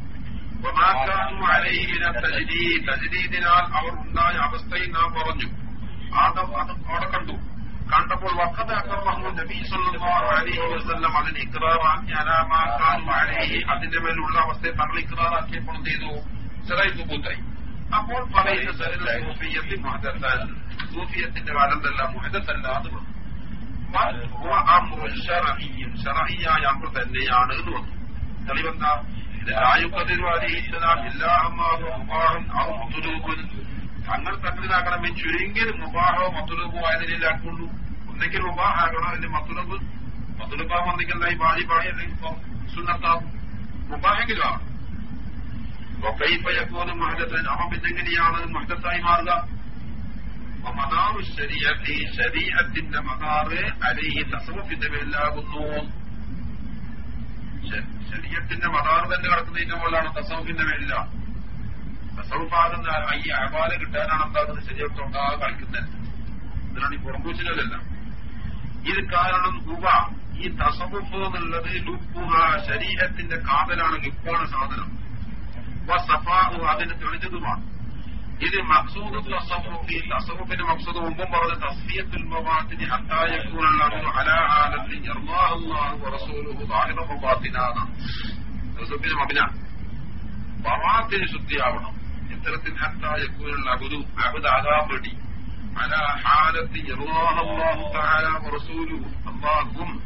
തജ്രീദിനാൽ അവർ ഉണ്ടായ അവസ്ഥയിൽ നാം പറഞ്ഞു. ആദം അത് അവിടെ കണ്ടു. കണ്ടപ്പോൾ വക്കത്ത് അക്രമഹു നബി സല്ലല്ലാഹു അലൈഹി വസല്ലം അതിന് ഇക്റാറാക്കി അതിന്റെ മേലുള്ള അവസ്ഥയെ തങ്ങൾ ഇക്റാറാക്കിയപ്പോൾ എന്ത് ചെയ്തു? ചെറിയ തുബൂത്തായി അപ്പോൾ പറയുന്ന സൂഫിയത്തിൽ മുഹദത്താൻ സൂഫിയത്തിന്റെ വരന്തല്ല മുഹദത്തല്ല അത് വന്നു. ഷറഹിയും. ഷറഹിയായ അമർ തന്നെയാണ് എന്ന് വന്നു. തെളിവെന്താ? അമ്മാവും മുബാഹും അവ മുത്തുലൂബുൻ തങ്ങൾ തക്കതിലാക്കണമേ ചുരുങ്ങിയത് മുബാഹോ മത്തുലൂബോ ആയതിലാക്കുള്ളൂ ഒന്നെങ്കിൽ മുബാഹാകണം അല്ലെങ്കിൽ മത്തുലബ്. മത്തുലബാവ് ഒന്നെങ്കിൽ വാജിബായി അല്ലെങ്കിൽ സുന്നത്താവും. മുബാഹെങ്കിലും കൈപ്പ എപ്പോഴും മഹദത്തിന് അവൻ പിന്നെങ്ങനെയാണ് മഹദത്തായി മാറുക. മതാവ് ശരീരത്തിന്റെ മതാറ് മദാറ് അലൈഹി തസവുഫിന്റെ മേലാകുന്നു ശരീരത്തിന്റെ മദാറ് തന്നെ കടക്കുന്നതിന്റെ മുകളിലാണ് തസവുഫിന്റെ മേലില്ല തസവുഫാകുന്ന ഈ അപാല കിട്ടാനാണ് എന്താകുന്നത് ശരീരത്തുണ്ടാകാൻ കളിക്കുന്നത്. ഇതിനാണ് ഈ പുറംപൂച്ചിലല്ല ഇത് കാരണം ഉവ ഈ തസവുഫ് എന്നുള്ളത് ലുപ്പുഹ ശരീരത്തിന്റെ കാതലാണ് ലുപ്പാണ് സാധനം. സഫാഹു അതിന് തെളിഞ്ഞതുമാണ്. ഇത് മക്സൂദ് തസവുഫി തസവുഫിന്റെ മക്സൂദ് മുമ്പും പറഞ്ഞ തസ്ഫിയത്തുൽ മവാത്തിന് ഹത്തായക്കൂനുള്ള അലാ ആലത്തിൽ അല്ലാഹു റസൂലുഹു ദാഹിറ മവാത്തിനാണ് തസവുഫിന്റെ മബിന. മവാത്തിന് ശുദ്ധിയാവണം. ഇത്തരത്തിൽ ഹത്തായക്കൂനുള്ള അബുദു അബുദാകാൻ വേണ്ടി അലാ ഹാലത്തിൽ അല്ലാഹു തആല റസൂലുഹു. അല്ലാഹും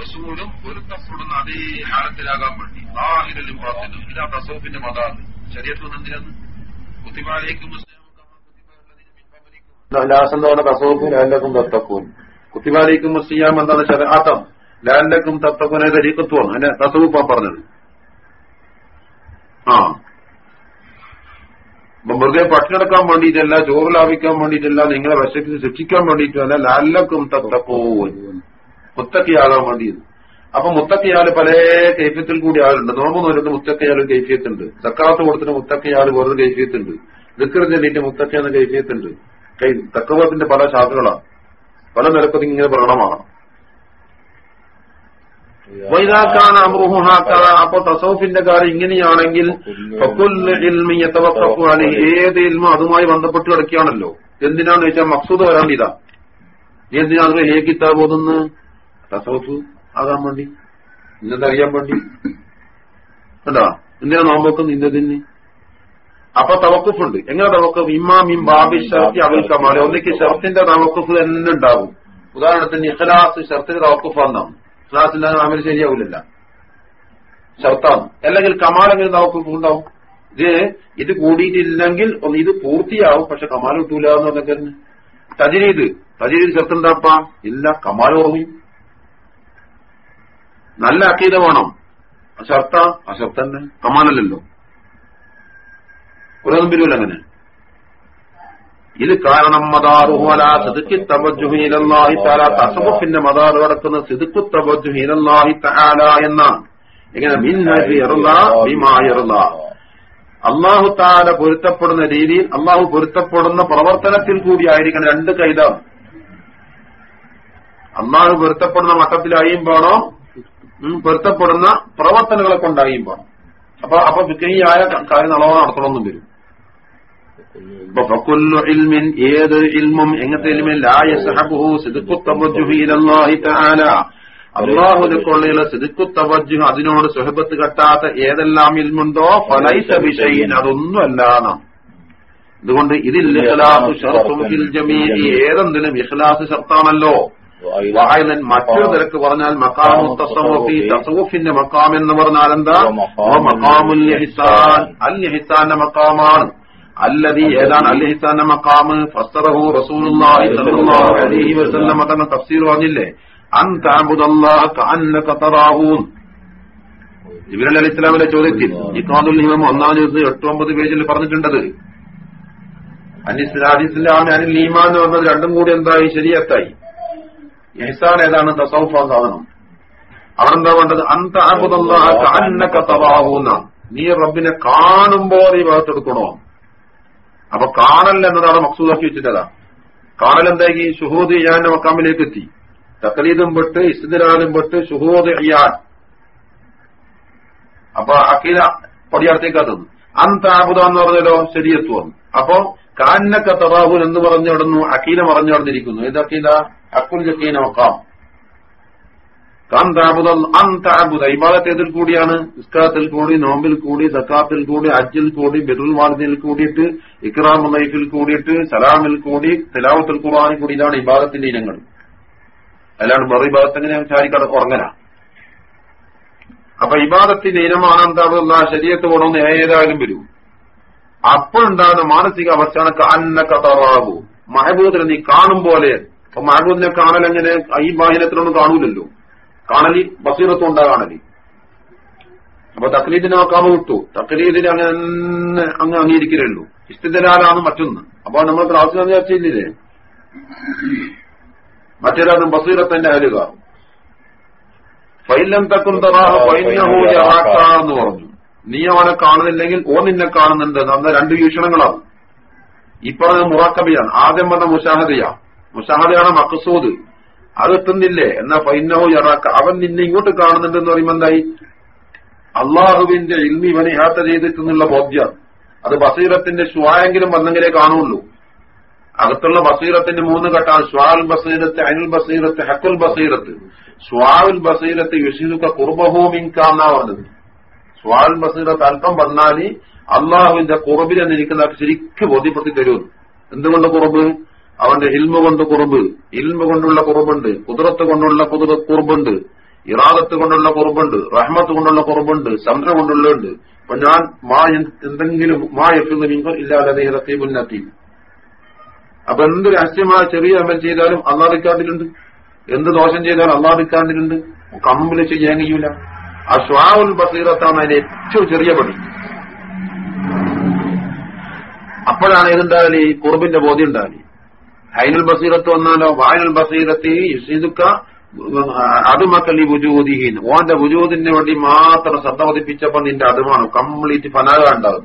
റസൂലും പൊരുത്തപ്പെടുന്ന അതേ ഹാലത്തിലാകാൻ വേണ്ടി. ദാഹിരലും പാത്തിനും ഇതാ തസവുഫിന്റെ മതാണ് ശരീരത്തിൽ എന്തിനാണ് കുത്തിബാലേക്കും തസോക്കും ലാലക്കും തത്തക്കൂൻ കുത്തിബാലിക്കും മുസ്ലിയാം എന്താണ് ശരാത്തം ലാലക്കും തത്തക്കൂൻ തരീക്കത്വമാണ് അതിന്റെ തസവുപ്പാ പറഞ്ഞത്. ആ. വേണ്ടിയിട്ടല്ല ചോറ് ലാഭിക്കാൻ വേണ്ടിയിട്ടല്ല നിങ്ങളെ വിശക്ക് ശിക്ഷിക്കാൻ വേണ്ടിയിട്ടല്ല ലാലക്കും തത്തക്കൂൻ മുത്തക്കിയാകാൻ വേണ്ടിയത്. അപ്പൊ മുത്തക്കയാൽ പല കൈഫ്യത്തിൽ കൂടി ആളുണ്ട്. നോമ്പ് നോരുന്ന മുത്തക്കയാൾ കൈഫ്യത്തുണ്ട്. സക്കാത്ത് കൊടുത്തിട്ട് മുത്തക്കയാൾ വേറൊരു കൈഫ്യത്തുണ്ട്. ദിക്കർ ചെല്ലിട്ട് മുത്തക്ക എന്ന കൈഫ്യത്തുണ്ട്. തക്കവത്തിന്റെ പല ശാഖകളാണ് പല നിരക്കത്തിൽ ഇങ്ങനെ പ്രകടമാണ് വൈദാക്കാണ് അമൃഹാക്ക അപ്പൊ തസോഫിന്റെ കാര്യം ഇങ്ങനെയാണെങ്കിൽ ഏത് ഇൽമ അതുമായി ബന്ധപ്പെട്ട് കിടക്കുകയാണല്ലോ. എന്തിനാന്ന് വെച്ചാൽ മക്സൂദ് വരാണ്ടിതാ നീ എന്തിനാണ് ഹേ കിതാബ് തസൗഫ്. ആകാൻ വേണ്ടി? ഇന്നതറിയാൻ വേണ്ടി? കണ്ടാ? എന്തിനാ നോമ്പോക്കും ഇന്നതിന് അപ്പൊ തവക്കുഫുണ്ട്. എങ്ങനെ തവക്കുഫ്? ഇമാം മിം ബാബി ഷർത്തി അവൽ ഒന്നിക്ക് ഷർത്തിന്റെ തവക്കുഫ് തന്നെ ഉണ്ടാകും ഉദാഹരണത്തിന് ഇഹ്ലാസ് ഷർത്തിന്റെ തവക്കുഫ് എന്നാണ് ഇല്ലാതെ അമൽ ശരിയാവില്ലല്ല. ഷർത്താണ് അല്ലെങ്കിൽ കമാലെങ്കിലും തവക്കുഫ് ഉണ്ടാവും. ഇത് ഇത് കൂടിയിട്ടില്ലെങ്കിൽ ഒന്ന് ഇത് പൂർത്തിയാവും. പക്ഷെ കമാൽ കിട്ടൂല എന്ന് പറഞ്ഞൊക്കെ തജിരീത് തജിരീത് ഷർത്തുണ്ടാപ്പാ ഇല്ല കമാൽ ഓർമ്മയും നല്ല അക്കീത വേണം. അശർത്ത അശർത്തന്നെ കമാനല്ലല്ലോ. ഒരൊന്നും വരൂല അങ്ങനെ. ഇത് കാരണം മദാറുഹല സിദുക്കി തവജുഹീലല്ലാഹി താല തസവുഫിന്റെ മദാറ് കടക്കുന്ന സിദുക്കു തവജുഹീലല്ലാഹി താല എന്നാണ്. എങ്ങനെ? അള്ളാഹു താല പൊരുത്തപ്പെടുന്ന രീതിയിൽ അള്ളാഹു പൊരുത്തപ്പെടുന്ന പ്രവർത്തനത്തിൽ കൂടിയായിരിക്കണം രണ്ട് കൈതം. അള്ളാഹു പൊരുത്തപ്പെടുന്ന മട്ടത്തിലായും വേണം? പൊരുത്തപ്പെടുന്ന പ്രവർത്തനങ്ങളെ കൊണ്ടായും വേണം അപ്പൊ അപ്പൊ വിഗ്രഹിയായ കാര്യം അളവ് നടത്തണമെന്നും വരും. ഏതൊരു ഇൽമും എങ്ങനത്തെ ഇൽമിൻ? ലായസഹബുഹു അതിനോട് സുഹബത്ത് കെട്ടാത്ത ഏതെല്ലാം ഇൽമുണ്ടോ? ഫലൈസ വിഷയിൻ അതൊന്നുമല്ല അതുകൊണ്ട് ഇതിൽ ഏതെന്തിനും ഇഖ്ലാസ് ഷർത്താണല്ലോ. വായനൻ മറ്റൊരു നിരക്ക് പറഞ്ഞാൽ മക്കാമു തസവുഫി തസവുഫിന്റെ മക്കാം എന്ന് പറഞ്ഞാൽ എന്താ മക്കാമുൽ യഹിസാൻ അൽ യഹിസാന്റെ മക്കാമാണ് അല്ലതി ഏതാണ് അൽ യഹിസാന്റെ മക്കാമ് ഫസ്തറഹു റസൂലുള്ളാഹി സ്വല്ലല്ലാഹു അലൈഹി വസല്ലം തങ്ങൾ തഫ്സീർ പറഞ്ഞില്ലേ? അൻ തഅബുദല്ലാഹ കഅന്നക തറാഹു ജിബ്രീൽ അലൈഹി ഇസ്ലാമിന്റെ ചോദ്യത്തിൽ ഇഖാദുൽ ഹിമം ഒന്നാം ദിവസം എട്ടൊമ്പത് പേജിൽ പറഞ്ഞിട്ടുണ്ടത്. അനിസ്ലാദിസ്ലാമി അനിൽ ഈമാൻ എന്ന് പറഞ്ഞത് രണ്ടും കൂടി എന്തായി? ശരിയത്തായി ഇഹ്സാൻ ഏതാണ്? തസൗഫ സാധനം. അവിടെന്താ വേണ്ടത്? അന്ത തവാഹൂന്ന. നീ റബ്ബിനെ കാണുമ്പോ നീ ഭാഗത്തെടുക്കണോ അപ്പൊ കാണൽ എന്നതാണ് മക്സൂദാക്കി വെച്ചിട്ടതാ. കാണൽ എന്തായി? ഷുഹൂദ് ഇയാന്റെ മക്കാമിലേക്ക് എത്തി. തക്കലീദും പെട്ട് ഇസ്തിരാലും പെട്ട് ഷുഹൂദ് ഇയാൻ. അപ്പൊ അക്കീല പടിയാർത്തേക്കാത്തത് അന്താബുദ എന്ന് പറഞ്ഞല്ലോ ശരിയെത്തുവന്നു അപ്പോ കാന്നക്ക തറാഹുൻ എന്ന് പറഞ്ഞു അക്കീല പറഞ്ഞു കിടന്നിരിക്കുന്നു ഇതക്കീല അക്കുൽ ജക്കീന വക്കാം കാന്താബുദ അന്താബുദ ഇബാദത്ത് ഏതിൽ കൂടിയാണ്? ഇസ്കാത്തിൽ കൂടി നോമ്പിൽ കൂടി സക്കാത്തിൽ കൂടി അജ്ജിൽ കൂടി ബിറുൽ വാലിദിൽ കൂടിയിട്ട് ഇക്രാം ലൈഫിൽ കൂടിയിട്ട് സലാമിൽ കൂടി തിലാവത്തുൽ ഖുർആാനിൽ കൂടി ഇതാണ് ഇബാദത്തിന്റെ ഇനങ്ങൾ. അല്ലാണ്ട് വേറെ ഇബാദത്ത് എങ്ങനെ ചാരിക്കട ഉറങ്ങല. അപ്പൊ ഇബാദത്തിന്റെ ഇനമാണ് എന്താ ശരീരത്ത് പോണമെന്ന് ഏതായാലും വരൂ. അപ്പോഴുണ്ടാകുന്ന മാനസിക അവസ്ഥയാണ് അന്നക്ക തറാവു. മഹബൂദിനെ നീ കാണും പോലെ. അപ്പൊ മഹബൂദിനെ കാണൽ എങ്ങനെ? ഈ വാഹനത്തിലൊന്നും കാണൂലല്ലോ. കാണലി ബസീറത്തും ഉണ്ടാകാണലി അപ്പൊ തക്ലീദിനെ നോക്കാൻ വിട്ടു. തക്ലീദിനെ അങ്ങനെ അങ്ങ് അംഗീകരിക്കലുള്ളൂ. ഇഷ്ടത്തിലാലാണ് മറ്റൊന്ന്. അപ്പൊ നമ്മൾ ക്ലാസ്സിൽ ചെയ്യുന്നില്ലേ മറ്റൊരാളും ബസീറത്തിന്റെ അയലുക ഫൈലം തക്കും തറാഹ എന്ന് പറഞ്ഞു. നീ അവനെ കാണുന്നില്ലെങ്കിൽ ഓ നിന്നെ കാണുന്നുണ്ട്. അന്ന് രണ്ട് വീക്ഷണങ്ങളാണ്. ഈ മുറാക്കബിയാണ്. ആദ്യം പറഞ്ഞ മുഷാഹദയാ. മുഷാഹദയാണ് മക്കസൂദ് അത് എത്തുന്നില്ലേ? എന്നാ ഫൈനവും യറാക്ക. അവൻ നിന്നെ ഇങ്ങോട്ട് കാണുന്നുണ്ട് എന്ന് പറയുമ്പോ എന്തായി? അള്ളാഹുവിന്റെ ഇൽമി ഇവനെ യാത്ര ചെയ്തിട്ടെന്നുള്ള ബോധ്യം അത് ബസീറത്തിന്റെ ശ്വായെങ്കിലും വന്നെങ്കിലേ കാണുള്ളൂ. അകത്തുള്ള ബസീറത്തിന്റെ മൂന്ന് ഘട്ടമാണ് ഷ്വാൽ ബസീറത്ത് അനിൽ ബസീറത്ത് ഹക്കുൽ ബസീറത്ത്. സ്വാൽ ബസീറത്ത് യുഷിലുക്ക കുർബഹൂമിൻകാന്നാ പറഞ്ഞത്. ബസീറത്ത് അല്പം വന്നാൽ അള്ളാഹുവിന്റെ കുറബിനെ എന്നിരിക്കുന്ന ശരിക്ക് ബോധ്യപ്പെടുത്തി തരൂ. എന്തുകൊണ്ട് കുറബ് അവന്റെ ഹിൽമ കൊണ്ട് കുറബ് ഇൽമ കൊണ്ടുള്ള കുറബുണ്ട് കുതിരത്ത് കൊണ്ടുള്ള കുതിര കുറുബുണ്ട് ഇറാദത്ത് കൊണ്ടുള്ള കുറബുണ്ട് റഹ്മത്ത് കൊണ്ടുള്ള കുറബുണ്ട് ചന്ദ്ര കൊണ്ടുള്ളുണ്ട് അപ്പൊ ഞാൻ മാ എന്തെങ്കിലും മാ എഫുന്ന ഇല്ലാതെ ഇല്ലാതെ മുന്നത്തി അപ്പൊ എന്ത് രഹസ്യമായ ചെറിയ അമൽ ചെയ്താലും അള്ളാഹിക്കാണ്ടിലുണ്ട് എന്ത് ദോഷം ചെയ്താലും അള്ളാഹിക്കാണ്ടിലുണ്ട് കമ്പിൽ ചെയ്യാൻ കഴിയൂല. ആ ഷ്വാവുൽ ബസീറത്താണ് അതിന്റെ ഏറ്റവും ചെറിയ പണി അപ്പോഴാണ് ഇതുണ്ടാകൽ ഈ കുറുബിന്റെ ബോധ്യം ഉണ്ടാകൽ. ഹൈനൽ ബസീറത്ത് വന്നാലോ? വായനുൽ ബസീറത്ത് ഇതുക്ക അതുമക്കല്ലി ബുജൂദിഹീൻ ഓന്റെ ഭുജൂതിന് വേണ്ടി മാത്രം ശ്രദ്ധ പതിപ്പിച്ചപ്പോ നിന്റെ അതുമാണ്. കംപ്ലീറ്റ് ഫനാഗ് ഉണ്ടാകും.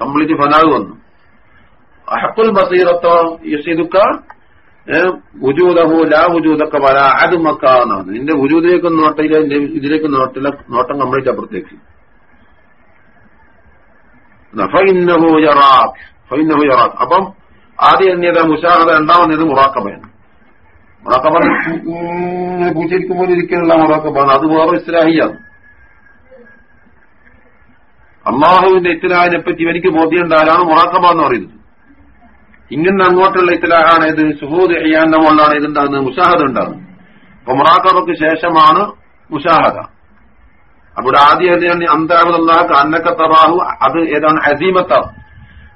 കംപ്ലീറ്റ് ഫനാഗ് വന്നു. അഹക്കുൽ ബസീറത്തോ യസീദുക്ക വുജൂദഹു ലാ വുജൂദക്ക വല അത് എന്നാണ്. നിന്റെ വുജൂദിലേക്ക് നോട്ടില്ല ഇതിലേക്ക് നോട്ടില്ല നോട്ടം കംപ്ലീറ്റ് അപ്പുറത്തേക്ക്. അപ്പം ആദ്യം എണ്ണിയത് മുഷാഹദ രണ്ടാമത് മുറാക്കബയാണ്. മുറാക്കബ പൂച്ചരിക്കും പോലെ ഇരിക്കാനുള്ള മുറാക്കബാണ്. അത് വേറെ ഇസ്ലാഹിയാണ്. അള്ളാഹുവിന്റെ ഇസ്ലാഹിനെ പറ്റി എനിക്ക് ബോധ്യം ഉണ്ടായാലാണ് മുറാക്കബ എന്ന് പറയുന്നത്. ഇങ്ങനെ അങ്ങോട്ടുള്ള ഇത്തലാഹാണ് ഇത് സുഹൂദ് ചെയ്യാന്റെ മുകളിലാണ് ഇതുണ്ടാകുന്നത്. മുഷാഹദ ഉണ്ടാകുന്നത്. അപ്പൊ മുറാക്കബക്ക് ശേഷമാണ് മുഷാഹദ. അപ്പോൾ ആദ്യം അന്താബുദല്ലാഹ് അന്നക്ക തറാഹു. അത് ഏതാണ്? അസീമത്ത.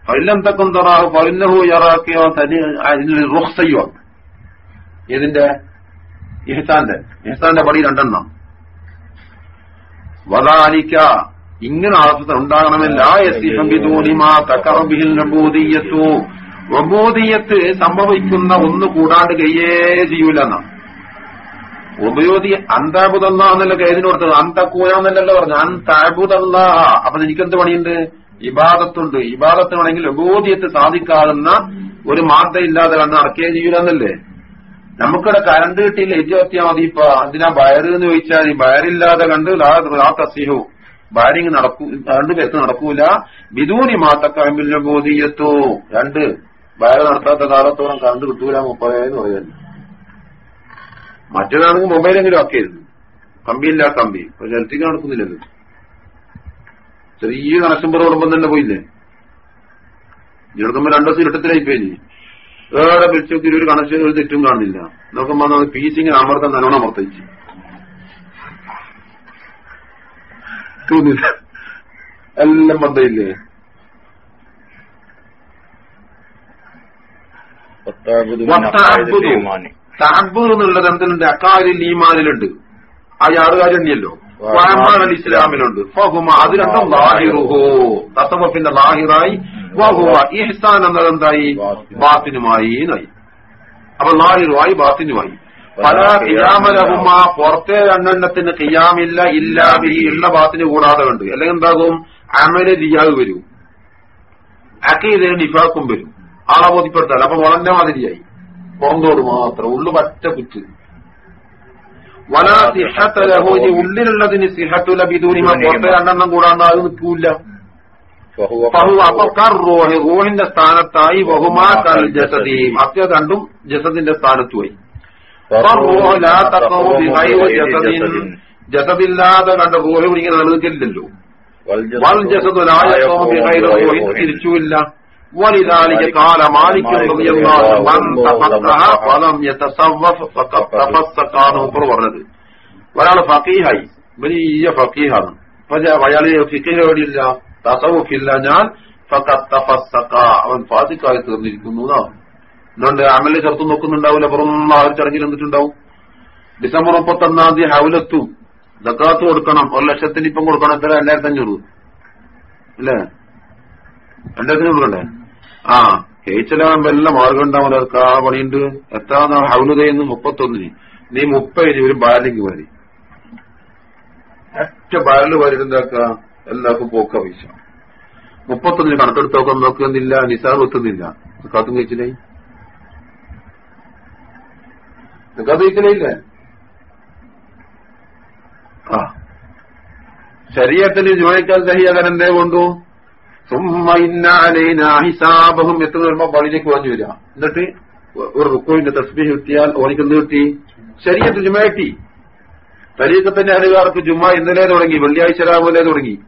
ഫൈലം തക്കും തറാഹു. ഫൈനഹു യറാക്കിയോ തനി റുഹ്സയ്യോ ഇതിന്റെ ഇഹ്സാന്റെ. ഇഹ്സാന്റെ പടി രണ്ടെണ്ണം. വദാലിക്ക ഇങ്ങനെ അർത്ഥത്തിൽ ഉണ്ടാകണമെല്ലാബൂദിയത്തു വബൂദിയത്ത് സംഭവിക്കുന്ന ഒന്ന് കൂടാണ്ട് കയ്യേ ചെയ്യൂലെന്നാണ് ഉപയോധി അന്താബുദല്ല എന്നല്ല കൈതിന് കൊടുത്തത്? അന്തക്കൂരാന്നല്ലല്ലോ പറഞ്ഞു അന്താബുദല്ല. അപ്പൊ എനിക്കെന്ത് പണിയുണ്ട്? ഇബാദത്തുണ്ട്. ഇബാദത്ത് വേണമെങ്കിൽ ഉപോധിയത്ത് സാധിക്കാവുന്ന ഒരു മാർദ്ദ ഇല്ലാതെ കണ്ട് നടക്കേ ചെയ്യൂലെന്നല്ലേ. നമുക്കിവിടെ കരണ്ട് കിട്ടിയില്ല? എത്തിയാ മതി ഇപ്പൊ. അതിനാ ബയറ് എന്ന് ചോദിച്ചാൽ ബയറില്ലാതെ കണ്ട് ലാ തസിഹു ബയറിങ് നടക്കൂ രണ്ടു പേർക്ക് നടക്കൂല. ബിദൂനി മാത്തക്കമ്പിന്റെ ബോധിയത്തോ രണ്ട്. ബയറ് നടത്താത്ത കാലത്തോളം കറണ്ട് കിട്ടൂല മുപ്പതെന്ന് പറയാൻ മറ്റേതാണെങ്കിൽ മൊബൈലെങ്കിലും ആക്കിയിരുന്നു. കമ്പിയില്ല കമ്പി. പക്ഷെ ഇലക്ട്രിക് നടക്കുന്നില്ലല്ലോ ചെറിയ കണക്ഷൻ പുറപ്പെടുമ്പം തന്നെ പോയില്ലേ? എടുക്കുമ്പോ രണ്ടു ദിവസം ഇരട്ടത്തിലായി പോയി. വേറെ വിളിച്ചു നോക്കി ഒരു കണക്ഷൻ ഒരു തെറ്റും കാണുന്നില്ല നോക്കുമ്പോ നമ്മൾ പീസിങ് അമർത്ത നല്ലോണം അമർത്തിച്ച്. എല്ലാം ബന്ധമില്ലേ തഹബ് എന്നുള്ളത് എന്തിനുണ്ട് അക്കാരിൽ ഈമാനിലുണ്ട്. ആ യാറുകാരി ഉണ്ടല്ലോ വഹമാൻ ഇസ്ലാമിലുണ്ട്. ഫഹുമ അത് രണ്ടും ലാഹിറുഹോ. തസവഫിന്റെ ലാഹിറായി. വഹുവ ഇഹ്സാൻ എന്നത് എന്തായി ബാത്തിനുമായി. എന്നായി. അപ്പൊ ലാഹിറുമായി ബാത്തിനുമായി. പല കിയാമലഹുമ പുറത്തെ രണ്ടെണ്ണത്തിന് കിയാമില്ല ഇല്ലാതെ ഉള്ള ബാത്തിന് കൂടാതെ ഉണ്ട്. അല്ലെങ്കിൽ എന്താകും? അമല റിയാവ് വരും. അക്കീത് നിഫാക്കും വരും. ആളെ ബോധ്യപ്പെടുത്താൻ. അപ്പൊ മുളന്റെ മാതിരിയായി. പുറന്തോട് മാത്രം. ഉള്ളു പറ്റ കുറ്റ് വല സിഹത്തലഹോ ഇനി ഉള്ളിലുള്ളതിന് സിഹത്തുല ബിദൂരിമ പുറത്ത് രണ്ടെണ്ണം കൂടാണ്ട് അത് നിൽക്കൂല റോഹ് റോഹിന്റെ സ്ഥാനത്തായി ബഹുമാ കൽ ജസദീം. അത്യ രണ്ടും ജസദിന്റെ സ്ഥാനത്ത് പോയി ജസദില്ലാതെ കണ്ട റോഹ് ഇങ്ങനെ നിലനിൽക്കില്ലല്ലോ വൽ ജസദുലായ തിരിച്ചുമില്ല. ولذلك قال مالك رضي الله عنه من تفقه ولم يتصوف فقد تفسق عنه പറഞ്ഞത് ഒരാൾ ഫക്കീഹായി വലിയ ഫക്കീഹാണ് പക്ഷെ അയാൾ ഫിക്കിന് വേണ്ടിയില്ല തസവുക്കില്ല ഞാൻ ഫഖത്ത് തഫസ്സഖ അവൻ ഫാസിക്കായി തീർന്നിരിക്കുന്നു എന്നാണ് അതുകൊണ്ട് അമലിൽ ചേർത്ത് നോക്കുന്നുണ്ടാവില്ല വെറും ആ ഒരു ചടങ്ങിൽ എന്നിട്ടുണ്ടാവും ഡിസംബർ മുപ്പത്തൊന്നാം തീയതി ഹൗലെത്തും ദക്കാത്ത് കൊടുക്കണം ഒരു ലക്ഷത്തിന് ഇപ്പം കൊടുക്കണം എത്ര രണ്ടായിരത്തി അഞ്ഞൂറ് അല്ലേ രണ്ടായിരത്തിന് കൊടുക്കണ്ടേ ആ കേച്ചലാകുമ്പോ എല്ലാം മാർഗം ഉണ്ടാവില്ല അവർക്ക് ആ പണിയുണ്ട്. എത്ര ഹൗലുതയെന്ന് മുപ്പത്തൊന്നിന്. നീ മുപ്പതിന് ഒരു ബാലിക്ക് വരി. ഒറ്റ ബാലിൽ വരുന്നതാക്ക എല്ലാവർക്കും പോക്ക പൈസ മുപ്പത്തൊന്നിന് കണക്കെടുത്ത് നോക്കാൻ നോക്കുന്നില്ല നിസാർ എത്തുന്നില്ല കാത്തും കഴിച്ചില്ലേ? നിക്കാത്ത ആ. ശരീരത്തിന് ജോലിക്കാൻ സഹിയാകാൻ എന്തേ കൊണ്ടു? ഹിസാബഹും എത്ര വരുമ്പോ പള്ളിയിലേക്ക് വന്നു വരിക. എന്നിട്ട് ഒരു റുക്കോയിന്റെ തസ്ബീഹ് കിട്ടിയാൽ ഓനിക്ക് എന്ത് കിട്ടി? ശരീരത്ത് ജുമ കിട്ടി. തരീക്കത്തിന്റെ അധികാർക്ക് ജുമ ഇന്നലെ തുടങ്ങി വെള്ളിയാഴ്ച രാവിലെ തുടങ്ങി.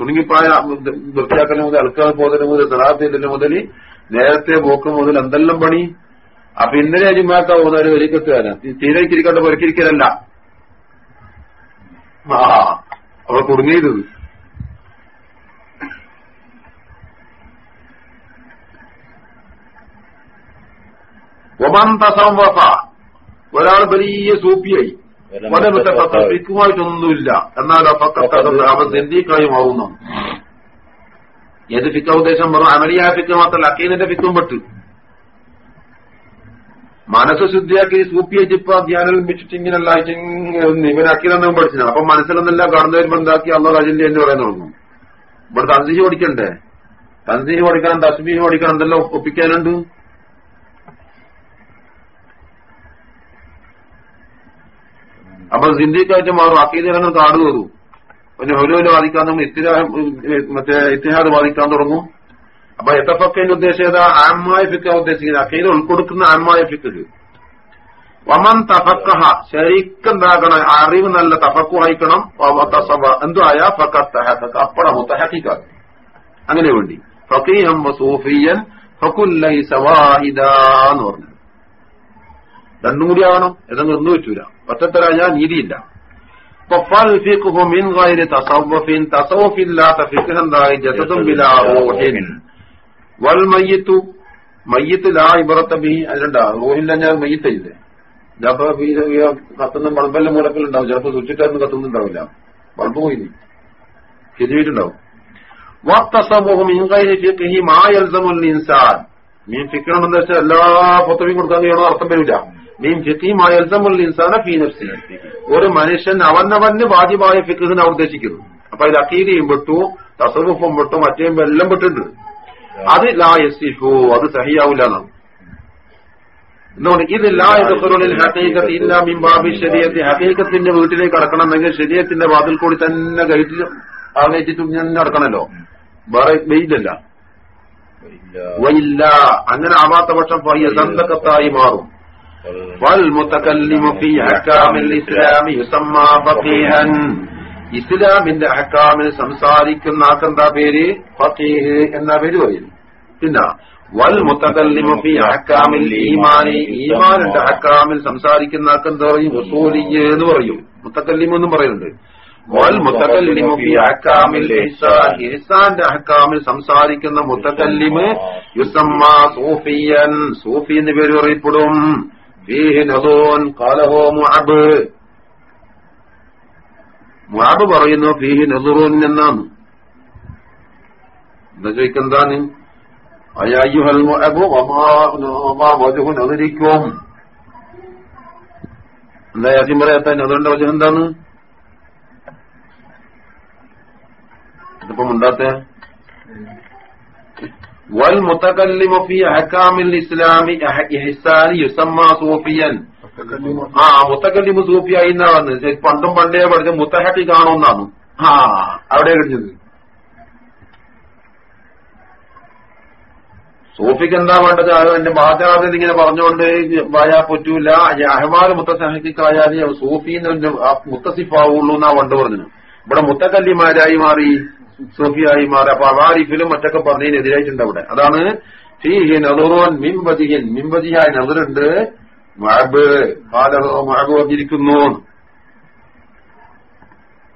തുണിങ്ങിപ്പായ വൃത്തിയാക്കൽ മുതൽ അൽക്കാൽ പോതൽ മുതൽ സലാത്തിന്റെ മുതൽ നേരത്തെ പോക്ക് മുതൽ എന്തെല്ലാം പണി? അപ്പൊ ഇന്നലെ ജുമാക്ക പോകുന്ന ഒരു ഒരിക്കത്തുകാരാ തീരക്കിരിക്കട്ടെ പൊരക്കിരിക്കലല്ല. ആ അവൾ കുടുങ്ങിയത്. തസംവഫ ഒരാൾ വലിയ സൂപ്പിയായി. ഫിക്കുമായിട്ടൊന്നുമില്ല എന്നാൽ അവൻ സിന്ദീഖായി മാറുന്നു. ഏത് ഫിക്ക ഉദ്ദേശം പറഞ്ഞു അമലിയായ ഫിക്ക് മാത്രമല്ല അക്കീനിന്റെ ഫിക്കും പെട്ട്. മനസ്സ് ശുദ്ധിയാക്കി സൂപ്പി വെച്ചിപ്പോ ധ്യാനം വെച്ചിട്ട് ഇവനാക്കിയതെന്നും പഠിച്ചില്ല. അപ്പൊ മനസ്സിലൊന്നെല്ലാം കടന്നു വരുമ്പോ എന്താക്കി അള്ള രാജന്റെ എന്ന് പറയാൻ തുടങ്ങും. ഇവിടെ തൻസീഹ് പഠിക്കണ്ടേ? തൻസീഹ് പഠിക്കണം തസ്ബീഹ് പഠിക്കണം എന്തെല്ലാം ഒപ്പിക്കാനുണ്ട്? അപ്പൊ സിന്ധിക്കായിട്ട് മാറും. അക്കീതങ്ങൾ കാട് കയറും. പിന്നെ ഹുലുവിന് വാദിക്കാൻ നമ്മൾ ഇത്തിഹാ മറ്റേ ഇത്തിഹാദ് വാദിക്കാൻ തുടങ്ങും. അപ്പൊ എത്തഫക്കൈന്റെ ഉദ്ദേശം ഏതാ? ആമായ ഫിക്ക ഉദ്ദേശിക്കുന്നത്. അക്കീത ഉൾക്കൊടുക്കുന്ന ആമായ ഫിക്കത് വമൻ തഫക്കഹ ശരിക്കെന്താകണം അറിവ് നല്ല തഫക്കു വായിക്കണം. എന്തായ ഫക്കത്തഹക്ക അപ്പട മുത്തഹക്കിക്ക അങ്ങനെ വേണ്ടി. ഫക്കീഹം സൂഫിയൻ ഫക്കുല്ലൈ സവാഹിദ എന്ന് പറഞ്ഞു. രണ്ടും കൂടി ആവണം. ഏതെങ്കിലും ഒന്നും പറ്റൂല. ഒറ്റത്തരായ നീതിയില്ല. ലാ ഞാൻ മയ്യത്തില്ലേ കത്തുന്ന ബൾബെല്ലാം മുടക്കലുണ്ടാവും ചിലപ്പോ സ്വിച്ചിട്ടൊന്നും കത്തുന്നുണ്ടാവില്ല. ബൾബ് പോയി ശരിയായിട്ടുണ്ടാവും ഇൻസാൻ. വെച്ചാൽ എല്ലാ പൊത്തവിയും കൊടുക്കാൻ കഴിയണോ? അർത്ഥം വരില്ല മീൻ ഫിഖിമായ മായൽസമുൽ ഇൻസാന ഫീ നഫ്സി. ഒരു മനുഷ്യൻ അവനവന് വാജിബായ ഫിഖിന് ഉദ്ദേശിക്കുന്നു. അപ്പൊ അതിൽ അക്കീദയും വിട്ടു തസറുഫും വിട്ടു മറ്റേയും എല്ലാം വിട്ടിട്ടുണ്ട്. അത് ലാ യസിഫു അത് സഹിയാവില്ല എന്നാണ്. എന്തുകൊണ്ട്? ഇത് ലാ ഇല്ലാ വീട്ടിലേക്ക് കടക്കണമെങ്കിൽ ശരീരത്തിന്റെ വാതിൽ കൂടി തന്നെ കഴിച്ചു അറിയിച്ചിട്ടും ഞാൻ അടക്കണല്ലോ വേറെ വെയിലല്ല. വയില്ല അങ്ങനെ ആവാത്ത പക്ഷം പയ്യ ദന്തക്കത്തായി മാറും. ഇസ്ലാമിന്റെ അഹക്കാമിൽ സംസാരിക്കുന്ന ആക്കെന്താ പേര്? ഫക്കീഹ് എന്ന പേര് പറയും. പിന്നെ വൽ മുത്തകല്ലിമി അഹക്കാമിൽ ഈമാനി ഈമാനിന്റെ അഹക്കാമിൽ സംസാരിക്കുന്ന ആക്കെന്താ പറയും? വസൂലിയ് എന്ന് പറയും. മുത്തക്കല്ലിമെന്നും പറയുന്നുണ്ട്. വൽ മുത്തകല്ലിമി അഹക്കാമിൽ ഇഹ്സാന്റെ അഹക്കാമിൽ സംസാരിക്കുന്ന മുത്തക്കല്ലിമ് യുസമ്മ സൂഫിയൻ. സൂഫി എന്ന് പേര് പറയപ്പെടും. ഫീഹി നദൂൻ ഖാലഹു മുഅബ് മുഅബ് പറയുന്നു ഫീഹി നദുറുൻ എന്നാണ്. എന്താ ചോദിക്കെന്താണ് അയ്യുഹൽ മുഅബ് വജഹു നദരിക്കും. എന്താ യാസിം പറയാത്ത? നദറിന്റെ വജഹ് എന്താണ്? ഇതിപ്പം ഉണ്ടാത്ത والمتكلم في ഫി അഹ്കാമിൽ ഇസ്ലാമി ഇഹ്സാനി യുസമ്മ സൂഫിയൻ ആ മുത്തകല്ലിമു സൂഫിയായി എന്നാ വന്നത് പണ്ടും പണ്ടേ പഠിച്ച മുത്തഹക്കി കാണുമെന്നാണ് ആ അവിടെ കിട്ടിയത് സൂഫിക്ക് എന്താ വേണ്ടത് എന്റെ ബാധ്യാതെ ഇങ്ങനെ പറഞ്ഞുകൊണ്ട് വായാ പറ്റൂല. അഹ്മാൽ മുത്തസഹിക്കായാലേ സൂഫി മുത്തസിഫാവുള്ളൂ എന്നാ പണ്ട് പറഞ്ഞു ഇവിടെ മുത്തക്കല്ലിമാരായി മാറി. സൂഫിയായി മാറി അപ്പൊ അവാരിഫിലും മറ്റൊക്കെ പറഞ്ഞതിനെതിരായിട്ടുണ്ട് അവിടെ. അതാണ് ഫീഹി നദുറോൻ മിംബതിഹിൻ മിംബതിയായ നദറുണ്ട്. മഹബ് ഹാലഹോ മഅബ് പറഞ്ഞിരിക്കുന്നു.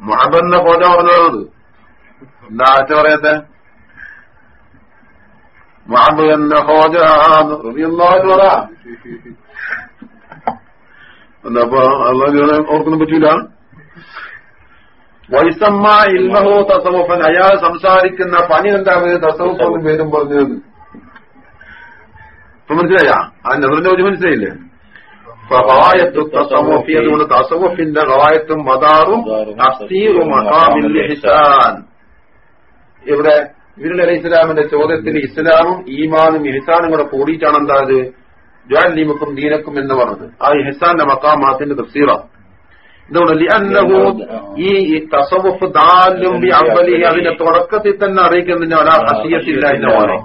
മഅബെന്ന പോലെ പറഞ്ഞത്. എന്താ ആച്ച പറയത്തെ? മഹബ് എന്ന ഹോജ പറ. എന്നപ്പോ അള്ളാഹു ഓർക്കൊന്നും പറ്റൂല? വൈസമ്മ ഇൽമഹോ തസവഫൻ അയാൾ സംസാരിക്കുന്ന പണി എന്താ തസവഫ് എന്ന് പേരും പറഞ്ഞത് മനസ്സിലായാ? ആ നെഹറിന്റെ ഒരു മനസ്സിലായില്ലേ? തസവുഫിന്റെ ഗവായത്തും മദാറും ഇവിടെ ഇവരുടെ അലൈഹി ഇസ്ലാമിന്റെ ചോദ്യത്തിന് ഇസ്ലാമും ഈമാനും ഇഹ്സാനും കൂടെ കൂടിയിട്ടാണ് എന്താ അത് ലീമക്കും ദീനക്കും എന്ന് പറഞ്ഞത്. ആ ഇഹ്സാന്റെ മക്കാമാത്തിന്റെ തഫ്സീറാണ്. ഇതുകൊണ്ട് ലിഅന്നഹു ഈ തസവുഫ് ദാലും ബി അമ്പലി അതിന്റെ തുടക്കത്തിൽ തന്നെ അറിയിക്കുന്നതിന് ഒരാ ഹസിയത്തില്ല എന്റെ മോനെ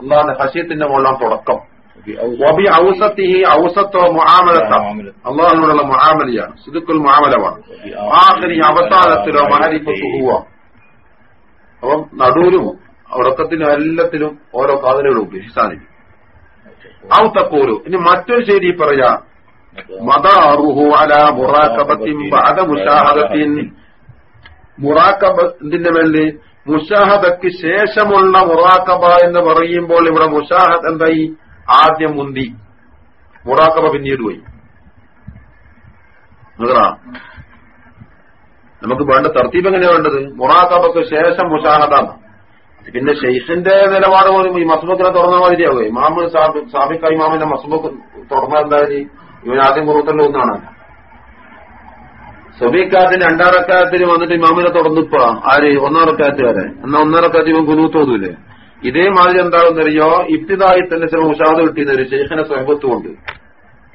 അള്ളാന്റെ ഹസിയത്തിന്റെ മോളാണ് തുടക്കം. വബി ഈ ഔസത്തോ മുആമലത്ത. അള്ളാഹിനോടുള്ള മഹാമലിയാണ് സുദുക്കുൽ മഹാമലമാണ് ആഹരി അവസാനത്തിലോ മഹരിപ്പ് ഹുവ അപ്പം നടൂരും ഉറക്കത്തിനും എല്ലാത്തിനും ഓരോ കാതലുകളും ഹിസാനിൽ ഔ തക്കൂലു. ഇനി മറ്റൊരു ശരി പറയാ. മദാറുഹു അല മുറാക്കബത്തിൻ ബഅദ മുഷാഹദത്തിൻ മുറാക്കബത്തിന്റെ വേണ്ടി മുഷാഹദക്ക് ശേഷമുള്ള മുറാക്കബ എന്ന് പറയുമ്പോൾ ഇവിടെ മുഷാഹദ് എന്തായി? ആദ്യം മുന്തി. മുറാക്കബ പിന്നീട് പോയി. നമുക്ക് വേണ്ട തർത്തീബ് എങ്ങനെയാ വേണ്ടത്? മുറാക്കബക്ക് ശേഷം മുഷാഹദാണ് പിന്നെ ഷെയ്ഖിന്റെ നിലപാട് പോലും ഈ മസ്ബുക്കിനെ തുറന്ന മാതിരിയാവുക ഇമാമ് സാബിക്കായി ഇമാമിന്റെ മസ്ബുക്ക് തുറന്ന എന്തായാലും ഇവൻ ആദ്യം പുറത്തുള്ള ഒന്നാണ്. സുബീക്കാത്തിന് രണ്ടാറക്കാലത്തിന് വന്നിട്ട് ഇമാമിനെ തുറന്നിപ്പോ ആര്? ഒന്നാറക്കാലത്തുകാരെ എന്നാ ഒന്നാറക്കാലത്ത് ഇവൻ കുനൂത്തോതൂലേ ഇതേമാതിരി എന്താണെന്നറിയോ? ഇബ്തിദായി തന്നെ ചില ഉഷാദ് കിട്ടിയെന്ന് ഒരു ശേഖന സ്വഹബത്തും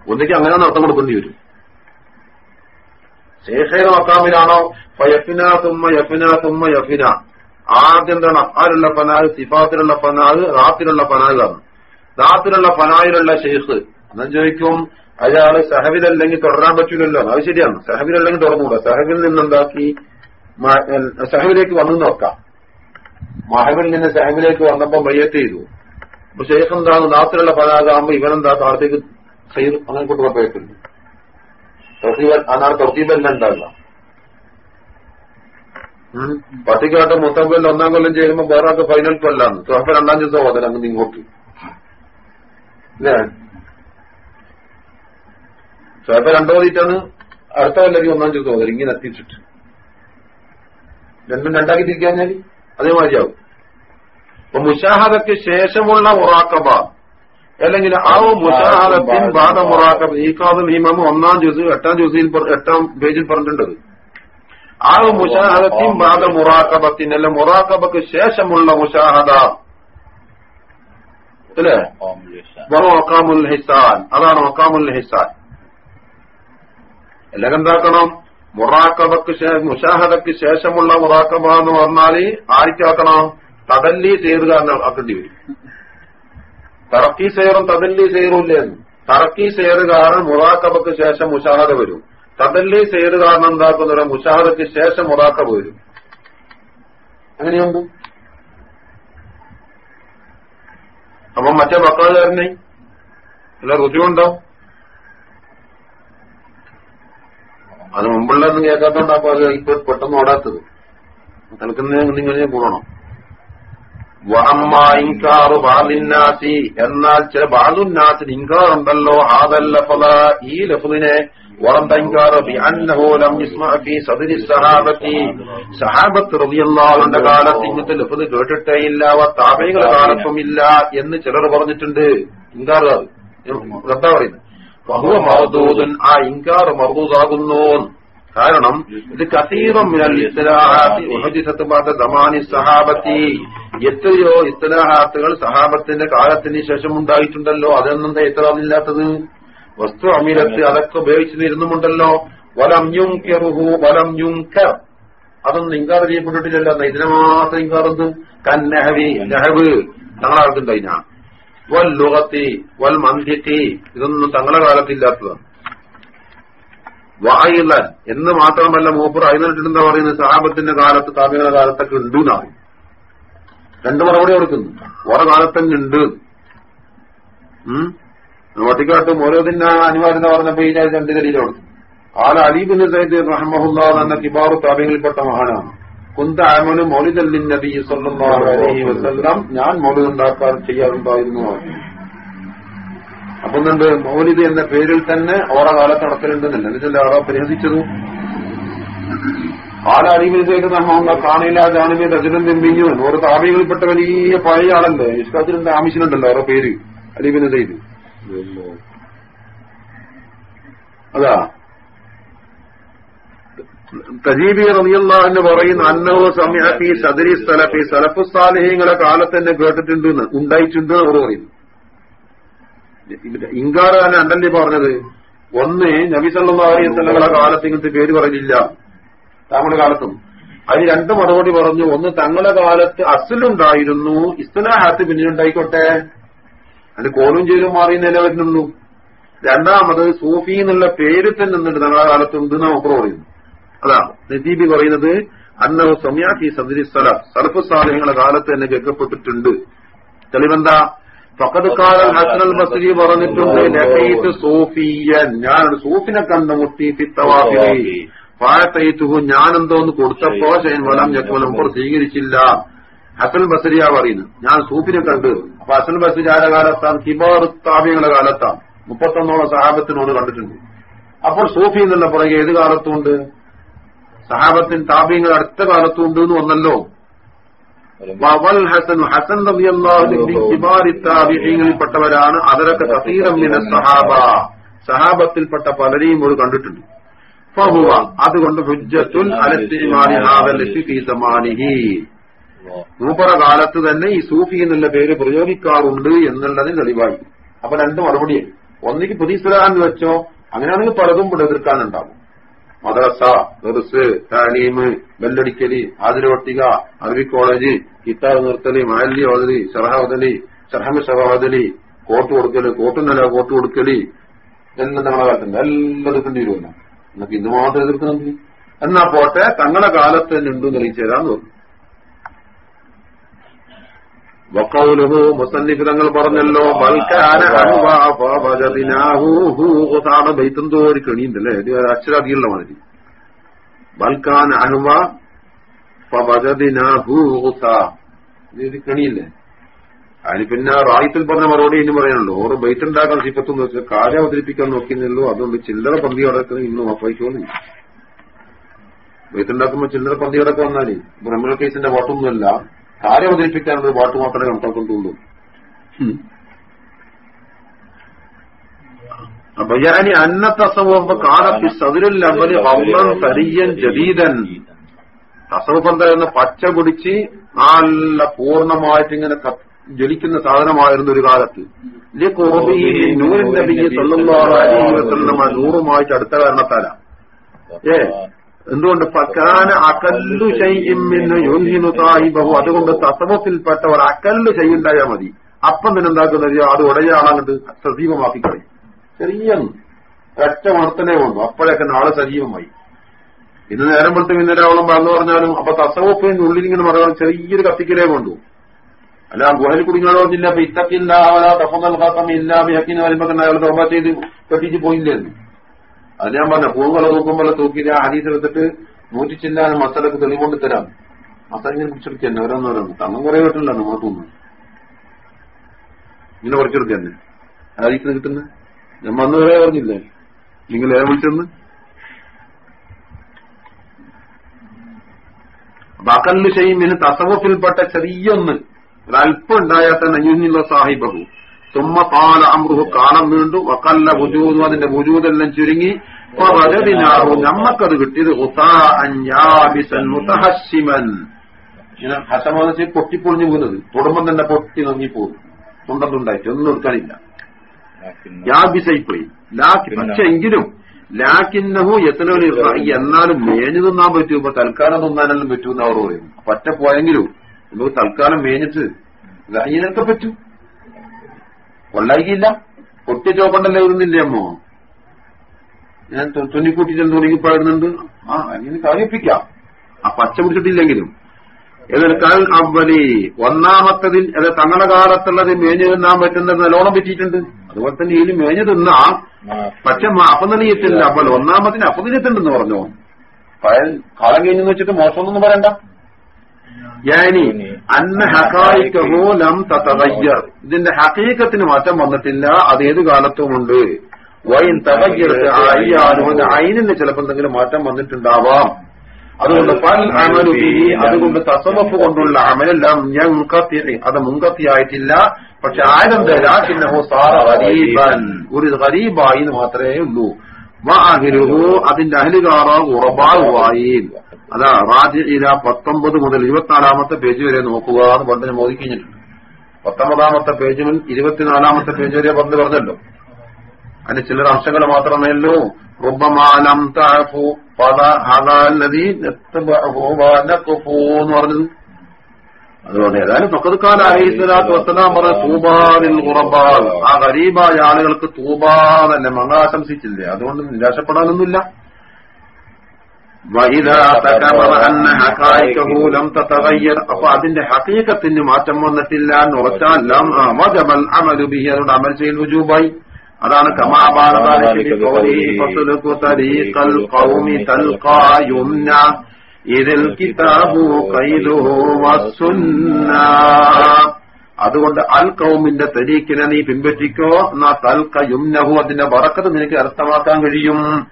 ഒന്നിക്ക് അങ്ങനെ നടത്തം കൊടുക്കേണ്ടി വരും. ശേഖര മക്കാമിലാണോ? തുമ്മ യഫിന തുമ്മ യഫിന. ആദ്യം എന്താണ് അഫാലുള്ള പനാഹ് സിഫാത്തിലുള്ള പനാഹ് റാത്തിലുള്ള പനാഹ് ആണ് റാത്തിലുള്ള പനാഹിലുള്ള ഷെയ്ഖ് എന്നാൽ ചോദിക്കും? അയാൾ സഹബിലല്ലെങ്കിൽ തുടരാൻ പറ്റൂലല്ലോ. അത് ശരിയാണ്. സഹബിലല്ലെങ്കിൽ തുറന്നുകൂടാ സഹബിൽ നിന്നുണ്ടാക്കി സഹബിലേക്ക് വന്നു നോക്കാം മഹബിൽ നിന്ന് സഹബിലേക്ക് വന്നപ്പോ മയ്യത്ത് ചെയ്തു. അപ്പൊ ശേഷം എന്താണ്? നാത്തിലുള്ള പതാകാകുമ്പോ ഇവനെന്താ? താഴത്തേക്ക് സൈർ അങ്ങനെ കൊണ്ടുപോയിട്ടുണ്ട് അതാണ് തൊർത്തീബല്ല ഉണ്ടാവില്ല പട്ടിക്കാട്ട് മൊത്തം കൊല്ലം ഒന്നാം കൊല്ലം ചെയ്യുമ്പോ വേറെ ഫൈനൽ കൊല്ലാന്ന്. തുറപ്പ് രണ്ടാം ദിവസം പോകാൻ അങ്ങനെ ഇങ്ങോട്ട്. ചിലപ്പോ രണ്ടോ തീറ്റാണ് അടുത്ത കൊല്ലം ഒന്നാം ചോദിച്ചു പോകാൻ ഇങ്ങനെ എത്തിച്ചിട്ട് രണ്ടും രണ്ടാക്കി തിരിക്കാഞ്ഞാൽ അതേമാതിരിയാവും. അപ്പൊ മുഷാഹദക്ക് ശേഷമുള്ള മുറാക്കബ അല്ലെങ്കിൽ ആ മുഷാഹദത്തിൻ ബാധ മുറാക്കബ ഈ കാതും നിയമം ഒന്നാം ജ്യൂസ് എട്ടാം ജ്യൂസിൽ എട്ടാം പേജിൽ പറഞ്ഞിട്ടുണ്ട് ആ മുഷാഹദത്തിൻ ബാധ മുറാക്കബത്തിൻ അല്ല മുറാക്കബക്ക് ശേഷമുള്ള മുഷാഹദ. അല്ലേ? ഒക്കാമുൽ ഹിസാൻ. അതാണ് ഒക്കാമുൽ ഹിസാൻ. എല്ലാം എന്താക്കണം മുറാക്കബക്ക് മുഷാഹദക്ക് ശേഷമുള്ള മുറാക്കബ എന്ന് പറഞ്ഞാൽ ആരിക്കാക്കണം തടല്ലി സേറുക ആക്കേണ്ടി വരും. തറക്കി സേറും തദല്ലി സേറും ഇല്ലേന്ന് തറക്കി സേറ് കാരണം മുറാക്കബക്ക് ശേഷം മുഷാഹദ വരും. തദല്ലി സെയറ് കാരണം എന്താക്കുന്ന മുഷാഹദക്ക് ശേഷം മുറാക്കബ വരും. അങ്ങനെയുണ്ട്. അപ്പൊ മറ്റേ മക്കളുകാരനെ അല്ല രുചിയുണ്ടോ? അത് മുമ്പുള്ളതൊന്നും കേൾക്കാത്തോണ്ട് അപ്പൊ അത് ഇപ്പൊ പെട്ടെന്ന് ഓടാത്തത്. നിൽക്കുന്ന നിങ്ങൾ കൂടണം? വഹമ്മായിങ്കാറു ബാലിന്നാസി. എന്നാൽ ചില ബാലുന്നാസിന് ഇൻകാറുണ്ടല്ലോ. ആദല്ല ഫല. ഈ ലഫുദിനെ സഹാബത്ത്. റബിയല്ലാഹുന്റെ കാലത്ത് ഇങ്ങനത്തെ ലഫുദ് കേട്ടിട്ടേ ഇല്ല താപയുടെ കാലത്തും ഇല്ല എന്ന് ചിലർ പറഞ്ഞിട്ടുണ്ട്. ഇൻകാറുകാർ എന്താ പറയുന്നത്? ബഹുവ മർദൂദൻ ആ ഇൻകാർ മർദൂദാകുന്നു കാരണം ഇത് കസീറം മിനൽ ഇസ്ലാഹാത്തി ഉഹദിസത്ത് ദമാനി സഹാബത്തി. എത്രയോ ഇസ്ലാഹാത്തുകൾ സഹാബത്തിന്റെ കാലത്തിന് ശേഷം ഉണ്ടായിട്ടുണ്ടല്ലോ. അതെന്നും ഇത്തറാമില്ലാത്തത് വസ്തു അമീരത്ത് അതൊക്കെ ഉപയോഗിച്ചിരുന്നുമുണ്ടല്ലോ. വലം യും കെറുഹു വലം യും യുങ്കർ അതൊന്നും ഇൻകാർ ചെയ്യപ്പെട്ടിട്ടില്ലല്ലോ. ഇതിനെ മാത്രം ഇൻകാർ എന്ത് കന്നഹവി നെഹവ്. ഞങ്ങളാർക്കുണ്ടോ ഇതിനാ വൽ ലുഹത്തി വൽ മന്ദിത്തി ഇതൊന്നും തങ്ങളുടെ കാലത്തില്ലാത്തതാണ്. വായില്ല എന്ന് മാത്രമല്ല മൂപ്പർ അയിനിട്ടെന്താ പറയുന്നത്? സഹാബത്തിന്റെ കാലത്ത് താപികളുടെ കാലത്തൊക്കെ ഉണ്ട് എന്നാണ് രണ്ടു മറുപടി കൊടുക്കുന്നു. ഓരോ കാലത്തന്നെ ഉണ്ട്. വട്ടിക്കാട്ടും ഓരോതിന്റെ അനിവാര്യത പറഞ്ഞപ്പോ ഈ രണ്ട് കരിയിൽ കൊടുത്തു ആല അലീബിന് സൈദ് റഹ്മഹുല്ലാ എന്ന കിബാറു താപികളിൽപ്പെട്ട മഹാനാണ്. കുന്ത അമനു മൗലിദല്ലിൻ നബി സല്ലല്ലാഹു അലൈഹി വസല്ലം. ഞാൻ മൗലിദ് ഉണ്ടാക്കാൻ ചെയ്യാറുണ്ടായിരുന്നു അപ്പൊ എന്തുണ്ട്? മൗലിദ് എന്ന പേരിൽ തന്നെ ഓരോ കാലത്ത് നടക്കലുണ്ടെന്നില്ല എന്നിട്ടല്ല ആളെ പരിഹസിച്ചത്. ആല അലീബിന് സൈദ് റഹ്മുള്ള കാണില്ല ജാനുമേ രജനം തെമ്പിഞ്ഞു ഓരോ താപികളിൽപ്പെട്ട വലിയ പഴയ ആളല്ലേ? ഇസ്ലാത്തിന്റെ ആമിഷനുണ്ടല്ലോ ഓരോ പേര് അലിബിന് ചെയ്ത് അതാ തജീബി റബിയുള്ള എന്ന് പറയുന്ന അന്നവ സമയത്ത് ഈ സദരി സലഫി സലഫു സാലിഹ്യങ്ങളെ കാലത്ത് തന്നെ കേട്ടിട്ടുണ്ട് ഉണ്ടായിട്ടുണ്ട് അവർ പറയുന്നു. ഇങ്കാറ് തന്നെ അണ്ടല്ലേ പറഞ്ഞത് ഒന്ന് നബി സല്ലല്ലാഹു അലൈഹി വസല്ലമയുടെ കാലത്ത് ഇങ്ങനത്തെ പേര് പറഞ്ഞില്ല തങ്ങളുടെ കാലത്തും. അതിന് രണ്ട് മറുപടി പറഞ്ഞു ഒന്ന് തങ്ങളുടെ കാലത്ത് അസലുണ്ടായിരുന്നു ഇസ്തലാഹാത്ത് പിന്നീടുണ്ടായിക്കോട്ടെ അതിന് കോലും ചെയ്തും മാറി നില വരുന്നുള്ളൂ. രണ്ടാമത് സൂഫി എന്നുള്ള പേര് തന്നെ നിന്നിട്ട് തങ്ങളുടെ കാലത്തുണ്ട് എന്ന് നമുക്ക് പറയുന്നു അതാ നദീബി പറയുന്നത് അന്നഹു സമയാഫി സദരി സല. സർഫ് സാധനങ്ങളെ കാലത്ത് തന്നെ കേൾക്കപ്പെട്ടിട്ടുണ്ട് തെളിവെന്താ? ഫക്കത് ഹസനൽ ബസരി പറഞ്ഞിട്ടുണ്ട് ലഹീത്ത് സൂഫിയൻ. ഞാൻ സൂഫിനെ കണ്ടുമുട്ടി ഫിത്തവാഫിലി പാഴത്തയ്ത്തുഹു ഞാൻ എന്തോന്ന് കൊടുത്തപ്പോ ഷൈൻ വലം ഞെക്കോലം സ്വീകരിച്ചില്ല. ഹസൻ ബസരിയാ പറയുന്നു ഞാൻ സൂഫിനെ കണ്ടു. അപ്പൊ ഹസൻ ബസരി ആരുടെ കാലത്താണ്? കിബാർ താബിയങ്ങളുടെ കാലത്താണ്. മുപ്പത്തൊന്നോളം സഹാബത്തിനോട് കണ്ടിട്ടുണ്ട്. അപ്പോൾ സൂഫി എന്നുള്ള പുറകെ ഏത് കാലത്തുണ്ട് സഹാബത്തിൻ താബിയങ്ങൾ അടുത്ത കാലത്തുണ്ട് എന്ന് വന്നല്ലോ. വവൽ ഹസൻ ഹസൻ അതിലൊക്കെ സഹാബ. സഹാബത്തിൽപ്പെട്ട പലരെയും ഒരു കണ്ടിട്ടുണ്ട്. ഫഹുവ. അതുകൊണ്ട് മൂപ്പറ കാലത്ത് തന്നെ ഈ സൂഫി എന്നുള്ള പേര് പ്രയോഗിക്കാറുണ്ട് എന്നുള്ളതിന് തെളിവായി. അപ്പൊ രണ്ട് മറുപടിയായി. ഒന്നിക്ക് പുതിസ്ലാന്ന് വെച്ചോ അങ്ങനെയാണെങ്കിൽ പലതും ഇവിടെ എതിർക്കാനുണ്ടാവും മദ്രസ ദർസ് താലീമ് ബെല്ലടിക്കൽ ആതിരവട്ടിക അറബി കോളേജ് കിത്താബ് നിർത്തൽ മാലി ഓതലി ഷർഹാവതലി ഷർഹമ ഷർഹാവതലി കോട്ട് കൊടുക്കൽ കോട്ടുന്നല്ല കോട്ട് കൊടുക്കൽ എല്ലാം നമ്മളെ കാലത്തുണ്ട്. എല്ലാം എടുക്കേണ്ടി വരുമല്ലോ നമുക്ക് ഇന്ന് മാത്രം എതിർക്കുന്നുണ്ട്. എന്നാ പോട്ടെ തങ്ങളുടെ കാലത്ത് തന്നെ ഉണ്ടെന്ന് തെളിയിച്ചു തരാന്ന് പറഞ്ഞു വക്കൗലുഹു മുസന്നിഫ് തങ്ങൾ പറഞ്ഞല്ലോ ബൽക്കാന ബൈത്തന്തോ ഒരു കെണിയുണ്ടല്ലേ? അക്ഷരാധികളുടെ മാതിരി. ബൽക്കാൻ അഹുവ ഇത് കെണിയില്ലേ? അതിന് പിന്നെ റായിത്തിൽ പറഞ്ഞ മറുപടി ഇനി പറയാനുള്ളൂ. ഓരോ ബൈറ്റ് ഉണ്ടാക്കാൻ സിപ്പത്തും വെച്ചാൽ കാര്യം അവതരിപ്പിക്കാൻ നോക്കിയെന്നുള്ളൂ. അതുകൊണ്ട് ചില്ലറ പന്തി അടക്കുന്നത് ഇന്നും അപ്പയ്ക്കോന്ന് ബൈറ്റ് ഉണ്ടാക്കുമ്പോ ചില്ലറ പന്തി അടക്കം വന്നാലേ ബ്രഹ്മ കേസിന്റെ വോട്ടൊന്നുമല്ല. കാര്യം അവതരിപ്പിക്കാനുള്ള പാട്ട് മാത്രമേ കണക്കാക്കുന്നുള്ളൂ? അപ്പൊ ഞാനി അന്നത്തെ അസമൂഹം കാലത്തി സതിരിൽ അവർ വമ്മൻ തരിയൻ ജദീദൻ അസമൂഹം എന്തായിരുന്നു പച്ച പിടിച്ച് നല്ല പൂർണമായിട്ട് ഇങ്ങനെ ജ്വലിക്കുന്ന സാധനമായിരുന്നു ഒരു കാലത്ത്. നൂറിന്റെ തൊള്ളുന്ന നൂറുമായിട്ട് അടുത്ത കാരണത്താലാ. ഏ? എന്തുകൊണ്ട്? ഫക്കാന അകല്ലു ചെയ്യുമെന്ന് യോഹിനു സാഹിബഹു. അതുകൊണ്ട് തസവത്തിൽപ്പെട്ട ഒരു അകല്ല് ചെയ്യുണ്ടായാൽ മതി. അപ്പം തന്നെ എന്താക്കുന്നത്? അത് ഉടയ ആളാകണ്ട് സജീവമാക്കി കളയും ചെറിയ ഒറ്റ മണത്തനെ വന്നു അപ്പോഴൊക്കെ നാളെ സജീവമായി. ഇന്ന് നേരം പൊടുത്ത് പിന്നൊരാവളം പറഞ്ഞു പറഞ്ഞാലും അപ്പൊ തസവപ്പിന്റെ ഉള്ളിൽ ഇങ്ങനെ പറയാൻ ചെറിയൊരു കത്തിക്കലേ കൊണ്ടു. അല്ല ഗുഹയിൽ പറഞ്ഞില്ല. അപ്പൊ ഇത്തക്കില്ല അവരാ തപ്പം നൽകാത്ത ഇല്ല ബിഹക്കിന് വരുമ്പോ തന്നെ അയാൾ തോപ ചെയ്ത് കെട്ടിച്ച് പോയില്ലായിരുന്നു അത് ഞാൻ പറഞ്ഞ പൂങ്കള തൂക്കുമ്പോൾ തൂക്കിയിട്ട് ആ ഹരീസ് എടുത്തിട്ട് നൂറ്റി ചില്ലാൻ മസാലക്ക് തെളിവുകൊണ്ട് തരാം. മസാല ഇങ്ങനെ പിടിച്ചെടുക്കന്നെ ഓരോന്നോരോന്ന് തങ്ങം കുറെ കിട്ടില്ല നമ്മൾക്കൊന്നും ഇങ്ങനെ കുറച്ചെടുക്കുക തന്നെ. ഹരീസിന് കിട്ടുന്ന ഞാൻ വന്നു വരെ പറഞ്ഞില്ലേ? നിങ്ങൾ ഏറെ വിളിച്ചെന്ന് ചെയ്യും ഇതിന് തസവത്തിൽപ്പെട്ട ചെറിയൊന്ന്. ഒരല്പം ഉണ്ടായാൽ തന്നെ അയ്യുന്നുള്ള സാഹിബഹു. തുമ്മ പാല അമ്രുഹു കാലം വീണ്ടു വക്കല്ല ബുജൂദും അതിന്റെ ബുജൂതെല്ലാം ചുരുങ്ങി. വരതിനാഹു നമ്മക്കത് കിട്ടിയത് മുത്തഹസിമൻ ഇങ്ങനെ ഹസമെന്ന് പൊട്ടിപ്പൊളിഞ്ഞു പോകുന്നത്. തൊടുമ്പം തന്നെ പൊട്ടി നങ്ങിപ്പോകും തുണ്ടതുണ്ടായിട്ട് ഒന്നും എടുക്കാനില്ല. യാബിസൈപ്പോയി. പക്ഷെ എങ്കിലും ലാക്കിന്നഹു എത്തനോലി എന്നാലും മേഞ്ഞു തിന്നാൻ പറ്റൂ. ഇപ്പൊ തൽക്കാലം തിന്നാനെല്ലാം പറ്റൂന്ന് അവർ പറയും പറ്റ പോയെങ്കിലും നമുക്ക് തൽക്കാലം മേഞ്ഞിട്ട് ലഹീനൊക്കെ പറ്റൂ. കൊള്ളായിക്കില്ല പൊട്ടി ചോപ്പണ്ടല്ലേ ഇരുന്നില്ലേ അമ്മോ? ഞാൻ തു- തുന്നിക്കൂട്ടിട്ട് തുടങ്ങിപ്പോയിരുന്നുണ്ട് ആ അങ്ങനെ കാര്യപ്പിക്കാം ആ പച്ച പിടിച്ചിട്ടില്ലെങ്കിലും എതിർക്കാൽ അവലി. ഒന്നാമത്തതിൽ അത് തങ്ങളുടെ കാലത്തുള്ളത് മേഞ്ഞു തിന്നാൻ പറ്റുന്നത് നല്ലോണം പറ്റിയിട്ടുണ്ട്. അതുപോലെ തന്നെ ഇതിൽ മേഞ്ഞു തിന്നാ. പക്ഷെ അപ്പനിയത്തില്ല അപ്പോൾ ഒന്നാമത്തിന് അപ്പനിയത്തുണ്ടെന്ന് പറഞ്ഞു. പഴയ കാലം കഴിഞ്ഞെന്ന് വെച്ചിട്ട് മോശമൊന്നും പറയണ്ട. യാനി അന്ന ഹക്കായിക്കഹോ ലം തതഗയ്യർ. ഇതിന്റെ ഹക്കീക്കത്തിന് മാറ്റം വന്നിട്ടില്ല. അത് ഏത് കാലത്തുമുണ്ട്? വൈൻ തകയ്യർക്ക് അയ്യാനും അയിനിന് ചിലപ്പോൾ എന്തെങ്കിലും മാറ്റം വന്നിട്ടുണ്ടാവാം. അതുകൊണ്ട് പൽ അമലു അതുകൊണ്ട് തസവഫ് കൊണ്ടുള്ള അമലെല്ലാം ഞങ്കത്തി അത് ആയിട്ടില്ല പക്ഷെ ആരെന്ത് ലാക്കിന്നഹു സാറ ഗരീബൻ. ഒരു ഗരീബായി മാത്രമേ ഉള്ളൂ. അതിന്റെ അഹലുകാറ ഉറബാവുമായി. അതാ റാജിഇല പത്തൊമ്പത് മുതൽ ഇരുപത്തിനാലാമത്തെ പേജ് വരെ നോക്കുക എന്ന് പണ്ട് ഞാൻ മോദി കഴിഞ്ഞിട്ടുണ്ട് പത്തൊമ്പതാമത്തെ പേജ് മുൻ ഇരുപത്തിനാലാമത്തെ പേജ് വരെ പണ്ട് പറഞ്ഞല്ലോ. അതിന് ചില അംശങ്ങൾ മാത്രമേ ഉള്ളൂ റുബമാലം ഹദാലതി എന്ന് പറഞ്ഞത്. അതുകൊണ്ട് ഏതായാലും ഫക്കതുക്കാൻ അലൈഹിസ്വലാത്തു വസ്സലാം പറഞ്ഞ തൂബാലിൽ ഉറബാൽ ആ ഗരീബായ ആളുകൾക്ക് തൂബാ തന്നെ മംഗളാശംസിച്ചില്ലേ? അതുകൊണ്ട് നിരാശപ്പെടാനൊന്നുമില്ല. അപ്പൊ അതിന്റെ ഹക്കീക്കത്തിന് മാറ്റം വന്നിട്ടില്ല എന്ന് ഉറച്ചാൽ അതുകൊണ്ട് അമൽ ചെയ്യൽ വിജൂബായി. അതാണ് ഇതിൽ കിതാബു അതുകൊണ്ട് അൽ കൗമിന്റെ തരീക്കിനെ നീ പിൻപറ്റിക്കോ. എന്നാ തൽക്ക യുംനഹു അതിന്റെ വറക്കത് നിനക്ക് അർത്ഥമാക്കാൻ കഴിയും.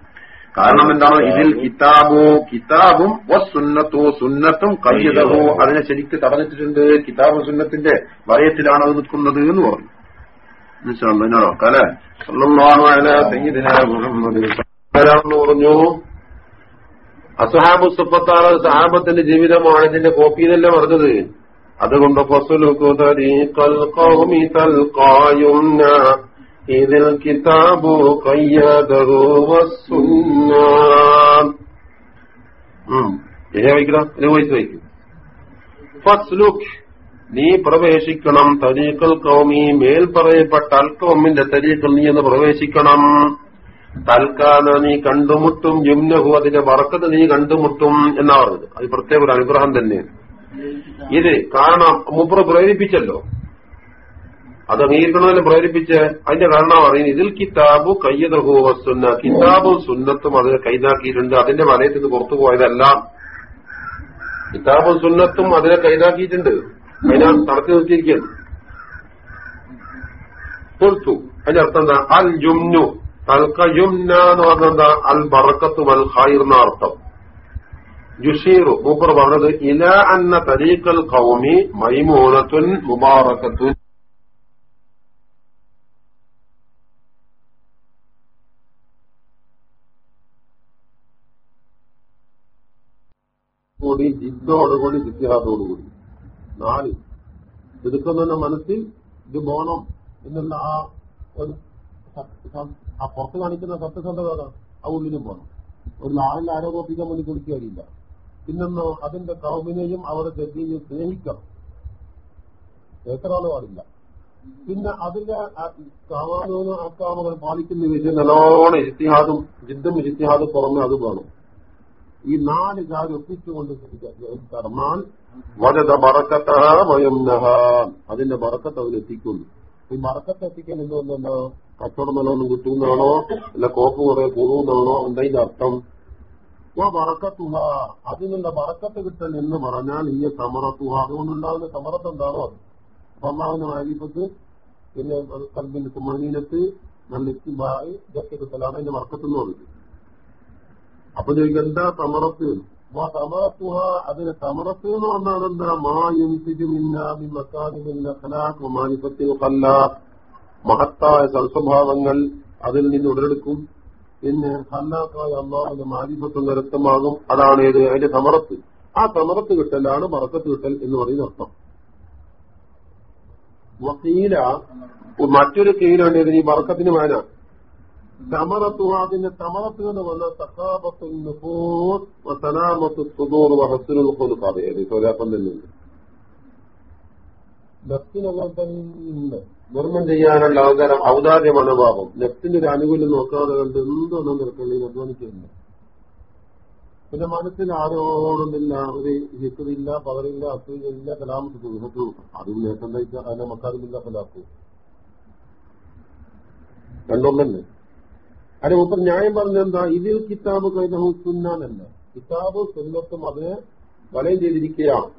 കാരണം എന്താണ്? ഇതിൽ കിതാബു കിതാബും സുന്നത്തോ സുന്നത്തും കയ്യതഹോ അതിനെ ശരിക്ക് തടഞ്ഞിട്ടുണ്ട് കിതാബ് സുന്നത്തിന്റെ വലയത്തിലാണ് അത് നിൽക്കുന്നത് എന്ന് പറഞ്ഞു. മുഹമ്മദ് പറഞ്ഞു. അസഹാബു സുപ്പത്താറ് സഹാബത്തിന്റെ ജീവിതമാണ് ഇതിന്റെ കോപ്പി എന്നല്ലേ പറഞ്ഞത്? അതുകൊണ്ട് ഫസ്ലുകു തരീഖൽ ഖൗമി തൽഖായുന്ന കിതാബു ഖയ്യദഹു വസ്സുന്ന. ഉം. എങ്ങനെ വായിക്കണം എങ്ങനെ വായിച്ച് ഫസ്റ്റ് ലുക്ക് നീ പ്രവേശിക്കണം തരീഖൽ കൗമി മേൽ പറയപ്പെട്ട അൽ തരീക്കൽ നീ എന്ന് പ്രവേശിക്കണം. തൽക്കാല നീ കണ്ടുമുട്ടും യുംനഹു അതിന്റെ വറക്കത്ത് നീ കണ്ടുമുട്ടും എന്നാ പറഞ്ഞത്. അത് പ്രത്യേക ഒരു അനുഗ്രഹം തന്നെയാണ്. ഇത് കാരണം മുബ്ര പ്രേരിപ്പിച്ചല്ലോ. അത് അംഗീകരിക്കണമെന്ന് പ്രേരിപ്പിച്ച് അതിന്റെ കാരണം അറിയുന്നത് ഇതിൽ കിതാബു കയ്യതഹു വസ്സുന്ന കിതാബും സുന്നത്തും അത് കൈതാക്കിയിട്ടുണ്ട്. അതിന്റെ വലയത്തിൽ പുറത്തു പോയതല്ല കിതാബും സുന്നത്തും അതിനെ കൈതാക്കിയിട്ടുണ്ട്. അതിനാൽ നടത്തി നിർത്തിയിരിക്കുകയാണ്. കൊടുത്തു അതിന്റെ അർത്ഥം എന്താ? അൽ ജുംനു. തൽക്ക യുംന എന്ന് പറഞ്ഞെന്താ അൽ ബറക്കത്ത് വൽ ഖൈർ എന്ന അർത്ഥം. ജുഷീറു. മൂപ്പർ പറഞ്ഞത് ഇല അന്ന തരീഖൽ കൗമി മൈമൂനത്തുൻ മുബാറക്കത്തുൻ. കൂടി ജിദ്ദോടുകൂടി ജിദ്ദാദോടുകൂടി നാല് തിടുക്കുന്ന മനസ്സിൽ ഇത് പോണം എന്നുള്ള ആ ഒരു ആ പുറത്ത് കാണിക്കുന്ന സത്യസന്ധത ആ ഉള്ളിലും പോണം ഒരു നാളിൽ ആരോപിക്കാൻ വേണ്ടി കൊടുക്കുകയില്ല പിന്നൊന്ന് അതിന്റെ കൗമിനെയും അവരുടെ തെറ്റിനെയും സ്നേഹിക്കണം. എത്രാളോ അറിയില്ല. പിന്നെ അതിന്റെ കാമാനൂനും അക്കാമകൾ പാലിക്കുന്ന വിഷയം നല്ലോണം ഇത്തിഹാദും ജിദ്ദും ഇത്തിഹാദും പുറമെ അത് വേണം. ഈ നാല് കാര്യം ഒപ്പിച്ചുകൊണ്ട് കർമാൻ? വജത ബറക്കത്തഹ അതിന്റെ ബറക്കത്ത് അവരെത്തിക്കുന്നു ഈ ബറക്കത്ത് എത്തിക്കാൻ എന്തുകൊണ്ടല്ലോ കച്ചവടം നല്ലോണം കിട്ടുന്നതാണോ അല്ല കോപ്പ് കുറെ പോകുന്നതാണോ എന്താ അർത്ഥം? ആ ബറക്കത്തുഹ. അതിനുള്ള മറക്കത്ത് കിട്ടൽ എന്ന് പറഞ്ഞാൽ ഈ സമറത്തുഹ. അതുകൊണ്ടുണ്ടാകുന്ന സമറത്ത് എന്താണോ? അത് അള്ളാഹുവിന്റെ മാരിപ്പത്ത് പിന്നെ കൽബിന്റെ സുമനീനത്ത് നല്ല ഇതൊക്കെ കിട്ടലാണ്. അതിന്റെ ബറക്കത്ത് എന്ന് പറഞ്ഞത് അപ്പൊ ചോദിക്കും എന്താ തമറത്ത്? അതിന് തമറത്ത് എന്ന് പറഞ്ഞാൽ എന്താ? മായും മഹത്തായ സൽസ്വഭാവങ്ങൾ അതിൽ നിന്ന് ഉടലെടുക്കും. പിന്നെ ഹല്ലാക്കായ അള്ളാഹുന്റെ മാരിഫത്വം നിരത്തമാകും അതാണ് ഏത്? അതിന്റെ തമറത്ത്. ആ തമറത്ത് കിട്ടലാണ് മറക്കത്ത് കിട്ടൽ എന്ന് പറയുന്ന അർത്ഥം. വക്കീല മറ്റൊരു കീഴുണ്ട് ഈ മറക്കത്തിന് മേന. തമറത്തു അതിന്റെ തമറത്ത് എന്ന് പറഞ്ഞാൽ തക്കാപത്തുൽ നുഫൂസ് സലാമത്തു സുദൂർ വഹസുൽ ഖുൽഖ് അതെ സ്വലാപ്പം തന്നെയുണ്ട്. നെഫ്റ്റിനങ്ങനെ തന്നെ ധർമ്മം ചെയ്യാനുള്ള അവതാരം ഔദാര്യ മനോഭാവം നെഫ്റ്റിന്റെ ഒരു ആനുകൂല്യം നോക്കാതെ കണ്ട് എന്തൊന്നും നിർത്തണമെങ്കിൽ അധ്വാനിക്കുന്നില്ല. പിന്നെ മനസ്സിൽ ആരോടൊന്നില്ല ഒരു ഹിക്കറില്ല പകരില്ല അസൂയില്ല കലാമത്ത് സുഖത്തു അതും നേട്ടം തയ്ച്ചാൽ അതിനെ മക്കാരുമില്ല കലാക്കൂ രണ്ടൊന്നല്ലേ അരെ മുമ്പ് ന്യായം പറഞ്ഞെന്താ? ഇതിൽ കിതാബ് കൈതഹു സുന്നല്ല കിതാബ് സുന്നത്തും അതിനെ വലയം ചെയ്തിരിക്കുകയാണ്.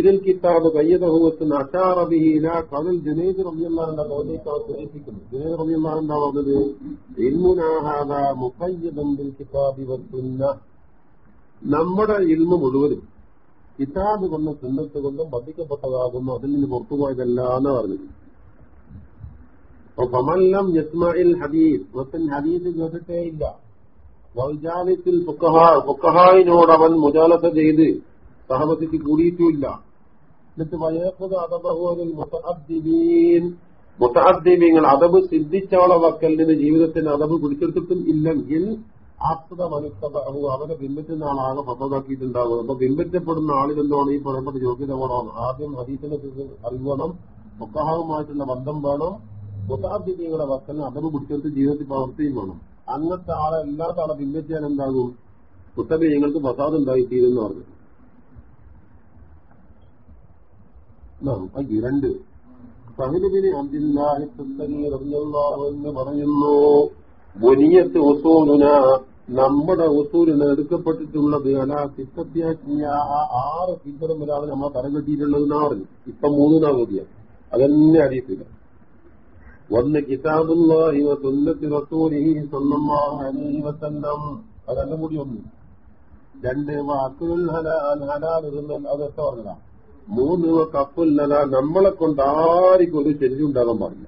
ഇതിൽ കിതാബ് കയ്യതഹുവത്തിന് അഷാറബിഹില കടൽ ജനേദ് റബിയല്ലാന്റെ കൗലേക്കാണ് സൂചിപ്പിക്കുന്നു. ജനേദ് എന്താ പറഞ്ഞത് ഇൽമുനാഹാദ മുഖയ്യദം ബിൽ നമ്മുടെ ഇൽമ മുഴുവനും കിതാബ് കൊണ്ടും സുന്നത്ത് കൊണ്ടും ബന്ധിക്കപ്പെട്ടതാകുന്നു അതിൽ നിന്ന് പുറത്തുപോയതല്ല എന്ന് പറഞ്ഞത്. അപ്പൊ ഫമല്ലം യസ്മഇൽ ഹദീസ് മൊത്തം ഹദീസ് കേട്ടിട്ടേ ഇല്ല. വൈജാലിത്തിൽ ഫുക്കഹായിനോട് അവൻ മുജാലസ ചെയ്ത് സഹമതിക്ക് കൂടിയിട്ടുമില്ല. എന്നിട്ട് വയക്കത് അതബ് സിദ്ധിച്ചവളെ വക്കലിന് ജീവിതത്തിന് അതബ് പിടിച്ചെടുത്തിട്ടും ഇല്ലെങ്കിൽ ആപ്തത മനുഷ്യബഹു അവനെ പിൻപറ്റുന്ന ആളാണ് പദ്ധതാക്കിയിട്ടുണ്ടാകും അപ്പൊ പിൻപറ്റപ്പെടുന്ന ആളിലെന്താണ് ഈ പറയപ്പെട്ട യോഗ്യത വേണം. ആദ്യം ഹദീസിനെ അറിയണം മുത്തഹാവുമായിട്ടുള്ള ബന്ധം വേണം. മുത്താദ്ദിബീങ്ങളുടെ വക്കന് അതബ് പിടിച്ചെടുത്ത് ജീവിതത്തിൽ പ്രവർത്തിയും വേണം. അന്നത്തെ ആളെ എല്ലാത്ത ആളെ ഭിന്നിച്ചാൽ എന്താകും? മുത്തബീങ്ങൾക്ക് ഫസാദ് ഉണ്ടായിത്തീരുന്നു പറഞ്ഞു. രണ്ട്. പറയുന്നു ബുനിയത്ത് ഉസൂലുന നമ്മുടെ ഒസൂലിന് എടുക്കപ്പെട്ടിട്ടുള്ളത് അല സിത്തത്യാജ്ഞ ആറ് ഫിഗറുമിലാണ് നമ്മൾ തരം കെട്ടിയിട്ടുള്ളത് എന്നാ പറഞ്ഞു. ഇപ്പൊ മൂന്നാം മതിയ അതെന്നെ അറിയത്തില്ല. ഒന്ന് കിതാബുല്ലാഹി വ സുന്നത്തി റസൂലിഹി സ്വല്ലല്ലാഹു അലൈഹി വസല്ലം. അതെല്ലാം കൂടി ഒന്ന്. രണ്ട് വാക്കുൽ ഹലാൽ ഹലാൽ അതൊക്കെ പറഞ്ഞതാ. മൂന്ന് കപ്പുല്ലത നമ്മളെ കൊണ്ട് ആർക്കും ഒരു ശല്യം ഉണ്ടാകാൻ പാടില്ല.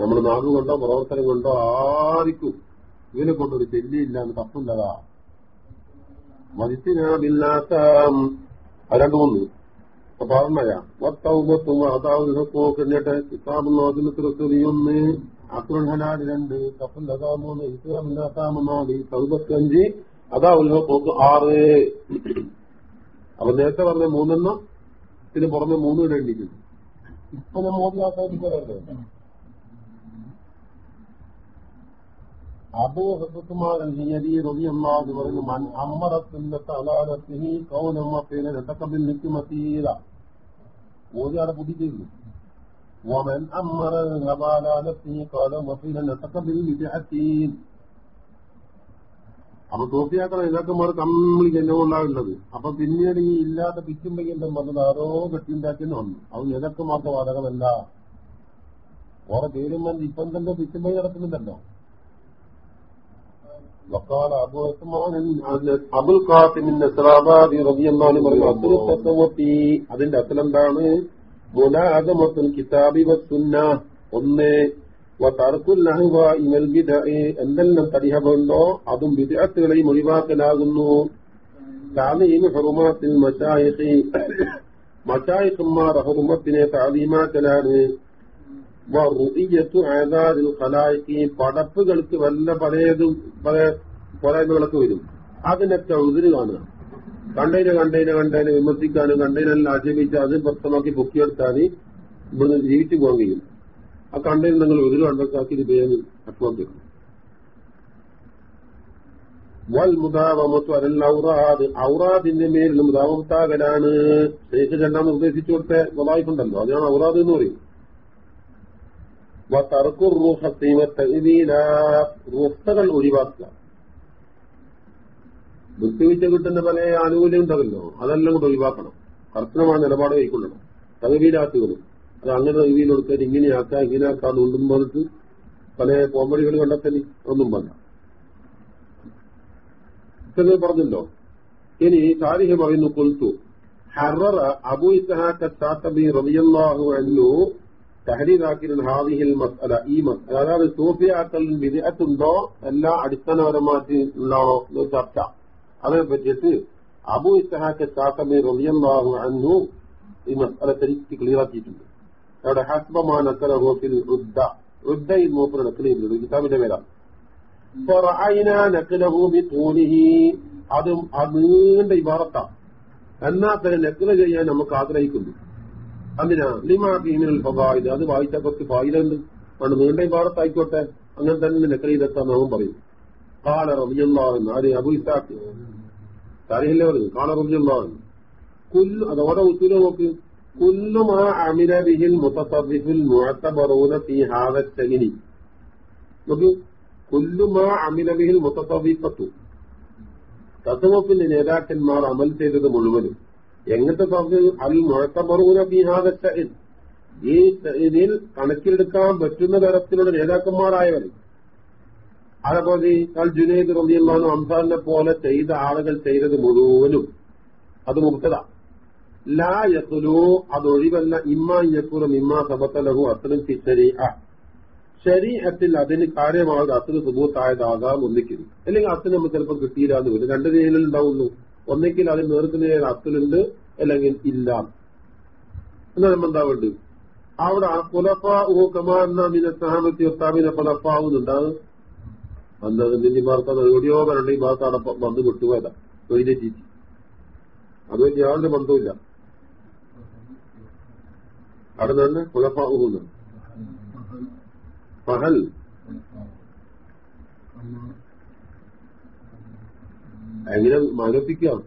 നമ്മൾ നാട് കൊണ്ടോ പ്രവർത്തനം കൊണ്ടോ ആർക്കും ഇവനെ കൊണ്ടൊരു ശല്യമില്ല എന്ന് കപ്പുല്ലതാ ബില്ലാത്ത രണ്ട് മൂന്ന്. അപ്പൊ പറഞ്ഞയാ അതാവ് അതാവുന്നൊക്കെ എന്നിട്ട് കിതാബുള്ളതിന് ഒന്ന് അക്രുൽ ഹലാൽ രണ്ട് കപ്പുല്ലത മൂന്ന് ഇസ്ലാമില്ലാത്ത നാല് സൗബത്തഞ്ച് അതാ പോക്ക് ആറ്. അപ്പൊ നേരത്തെ പറഞ്ഞ മൂന്നെണ്ണം ഇതിന് പുറമെ മൂന്ന് ഇടേണ്ടിയിരുന്നു ഇപ്പൊ ഞാൻ മോദി ആക്കാതിരിക്കാറല്ലേ അബൂ തീരാ സുന്നത്ത അലാലത്തിഹി കൗനമ്മ പേന രത്തക്കബിൽ നിക്കുമതീര മോദി അവിടെ പുതിക്കുന്നു ومن أمر الغبالالته قال وقيل نتقبل بدعتين അപ്പൊ തോപ്പിയാക്കളെ ഇതാക്കന്മാർ കംപ്ലീറ്റ് എന്നെ കൊണ്ടാണുള്ളത് അപ്പൊ പിന്നീട് ഈ ഇല്ലാത്ത പിച്ചും പയ്യന്റെ പറഞ്ഞത് ആരോ കെട്ടിണ്ടാക്കിയെന്ന് വന്നു അത് നിനക്ക് മാത്രം ബാധകമല്ല ഓറെ പേരും വന്ന് ഇപ്പം തന്നെ പിച്ചും പയ്യ നടക്കുന്നുണ്ടല്ലോ وقال أبو عثمان അബുൽ ഖാസിമിൻ നസ്രാബാദി റളിയല്ലാഹു അൻഹു പറഞ്ഞു അബ്ദുൽ തസവ്വഫി അതിന്റെ അസലെന്താണ് മുലാഅദമത്തുൽ കിതാബി വസുന്ന ഒന്ന് വതർക്കുൽ നഹ്വാഇ വൽ ബിദഇ എന്തെല്ലാം തടിഹബുണ്ടോ അതും ബിദ്അത്തുകളെയും ഒഴിവാക്കലാകുന്നു താലീം ഹുറുമാത്തിൽ മശായിഖി മശായിഖന്മാർ ഹുറുമത്തിനെ താലീമാക്കലാണ് പടപ്പുകൾക്ക് വല്ല പലതും പല പോരായ്മകളൊക്കെ വരും. അതിനൊക്കെ ഉതിര് കാണുക. കണ്ടതിനെ കണ്ടതിനെ കണ്ടതിനെ വിമർശിക്കാനും കണ്ടതിനെല്ലാം ആക്ഷേപിച്ച് അത് പ്രശ്നമാക്കി പൊക്കിയെടുത്താൽ ഇവിടുന്ന് ജീവിച്ചു പോകാൻ ആ കണ്ടതിന് നിങ്ങൾ ഉതിരി കണ്ടക്കാക്കി ഇത് ചെയ്യാൻ വൽ ഔറാദ്. ഔറാദിന്റെ മേലുള്ള മുതാവമത്താകലാണ് ശേഷം രണ്ടാമത് നിർദ്ദേശിച്ചു കൊടുത്ത വലായിക്കുണ്ടല്ലോ അതിനാണ് ഔറാദ് എന്ന് പറയും റുഫ്തകൾ ഒഴിവാക്കുക. വിട്ടുവീഴ്ച കിട്ടുന്ന പല ആനുകൂല്യം ഉണ്ടാവില്ലോ അതെല്ലാം കൂടെ ഒഴിവാക്കണം. കർശനമായ നിലപാട് കൈക്കൊള്ളണം. തകവീലാത്തുകളും അത് അങ്ങനെ രീതിയിൽ കൊടുക്കാൻ ഇങ്ങനെയാക്കുക ഇങ്ങനെയാക്കാം ഉണ്ടെന്ന് പറഞ്ഞിട്ട് പല കോമഡികൾ കണ്ടെത്തലി ഒന്നും ഇത്രയും പറഞ്ഞല്ലോ. ഇനി താരിഹ് പറയുന്നു കൊൽത്തു ഹററ അബു ഇസ്ഹാഖ് റബിയാഹു റളിയല്ലാഹു അൻഹു തഹരീറാക്കിയിരുന്ന ഹാദിഹിൽ മസ്അല ഈ മസ്അല അതായത് സൂഫിയാക്കലിൽ വിദഗ്ധുണ്ടോ എല്ലാ അടിസ്ഥാനപരമായിട്ട് ഉണ്ടാണോ എന്ന് ചർച്ച. അതിനെ പറ്റിയിട്ട് അബു ഇസ്ഹാഖ് സാത്തബി റളിയല്ലാഹു അൻഹു ഈ മസ്അല തിരിച്ച് ക്ലിയറാക്കിയിട്ടുണ്ട്. അവിടെ ഹസ്ബമാൻ അക്കല അക്കലഹോഫിൽ റുദ്ദ റുദ്ദയിൽ മൂപ്പർ നക്കൽ ചെയ്തിട്ടുണ്ട് കിതാബിന്റെ പേരാണ്. അതും ആ നീണ്ട ഇബാറത്താണ്. എന്നാൽ തന്നെ നക്കൽ ചെയ്യാൻ നമുക്ക് ആഗ്രഹിക്കുന്നു. അതിനാ ലിമാ ഫീമിനൽ ഫവായിദ്. അത് വായിച്ച കുറച്ച് ഫായിദ ഉണ്ട് പണ്ട് നീണ്ട ഭാഗത്തായിക്കോട്ടെ അങ്ങനെ തന്നെ നക്കലീതെത്താൻ നോവും പറയും. കാല റബിയല്ലാന്ന് ആര്? അബു ഇസാഖ്. താരിഹല്ലേ പറയും കാല റബിയല്ലാന്ന് കുല്ലു അതോടെ ഉത്തൂല നോക്ക്. കുല്ലു മാ അമില ബിഹിൽ മുത്തസറിഫുൽ മുഅത്തബറൂന ഫീ ഹാദ ശഗിനി നോക്കൂ. കുല്ലു മാ അമില ബിഹിൽ മുത്തസറിഫത്തു തത്വത്തിന്റെ നേതാക്കന്മാർ അമൽ ചെയ്തത് മുഴുവനും. എങ്ങനത്തെ പറഞ്ഞു അൽ മുഴത്തബറൂന ഫീ ഹാദ ഈ ഇതിൽ കണക്കിലെടുക്കാൻ പറ്റുന്ന തരത്തിലുള്ള നേതാക്കന്മാരായവർ അതേപോലെ അൽ ജുനൈദ് റബിയുള്ള അംസാറിനെ പോലെ ചെയ്ത ആളുകൾ ചെയ്തത് മുഴുവനും അത് മുക്തത ലാ യക്കുലു അതൊഴിവല്ല ഇമ്മാ യക്കുലും ഇമ്മാ സബത്തലഹു അത്തലും ശരി ശരീരത്തിൽ അതിന് കാര്യമാകുക അത്തിന് സുബൂത്തായതാകാം ഒന്നിക്കുന്നു. അല്ലെങ്കിൽ അത്തിന് നമുക്ക് ചിലപ്പോൾ കിട്ടിയില്ല എന്ന് വരും. രണ്ട് രീതിയിൽ ഉണ്ടാവുള്ളൂ അതിൽ നേർക്കുന്നതിൽ നേർക്കുന്ന അല്ലെങ്കിൽ ഇല്ല. എന്നാലും എന്താ വേണ്ടത്? അവിടെ പുലപ്പാവോ കമാന്ന മിന സഹാബത്തി ഒത്താമിനെ പുലപ്പാവുന്നുണ്ട് അന്നത് നിന്നിമാർക്ക് എവിടെയോ വരണ്ട ഈ ഭാഗത്ത് അവിടെ വന്ന് വിട്ടുപോയതാ. തൊഴിലെ ചീറ്റി അതുകൊണ്ട് യാതൊരു ബന്ധവുമില്ല. അവിടെ നിന്ന് കുലപ്പാവുന്നു പഹൽ എങ്ങനെ മരപ്പിക്കാം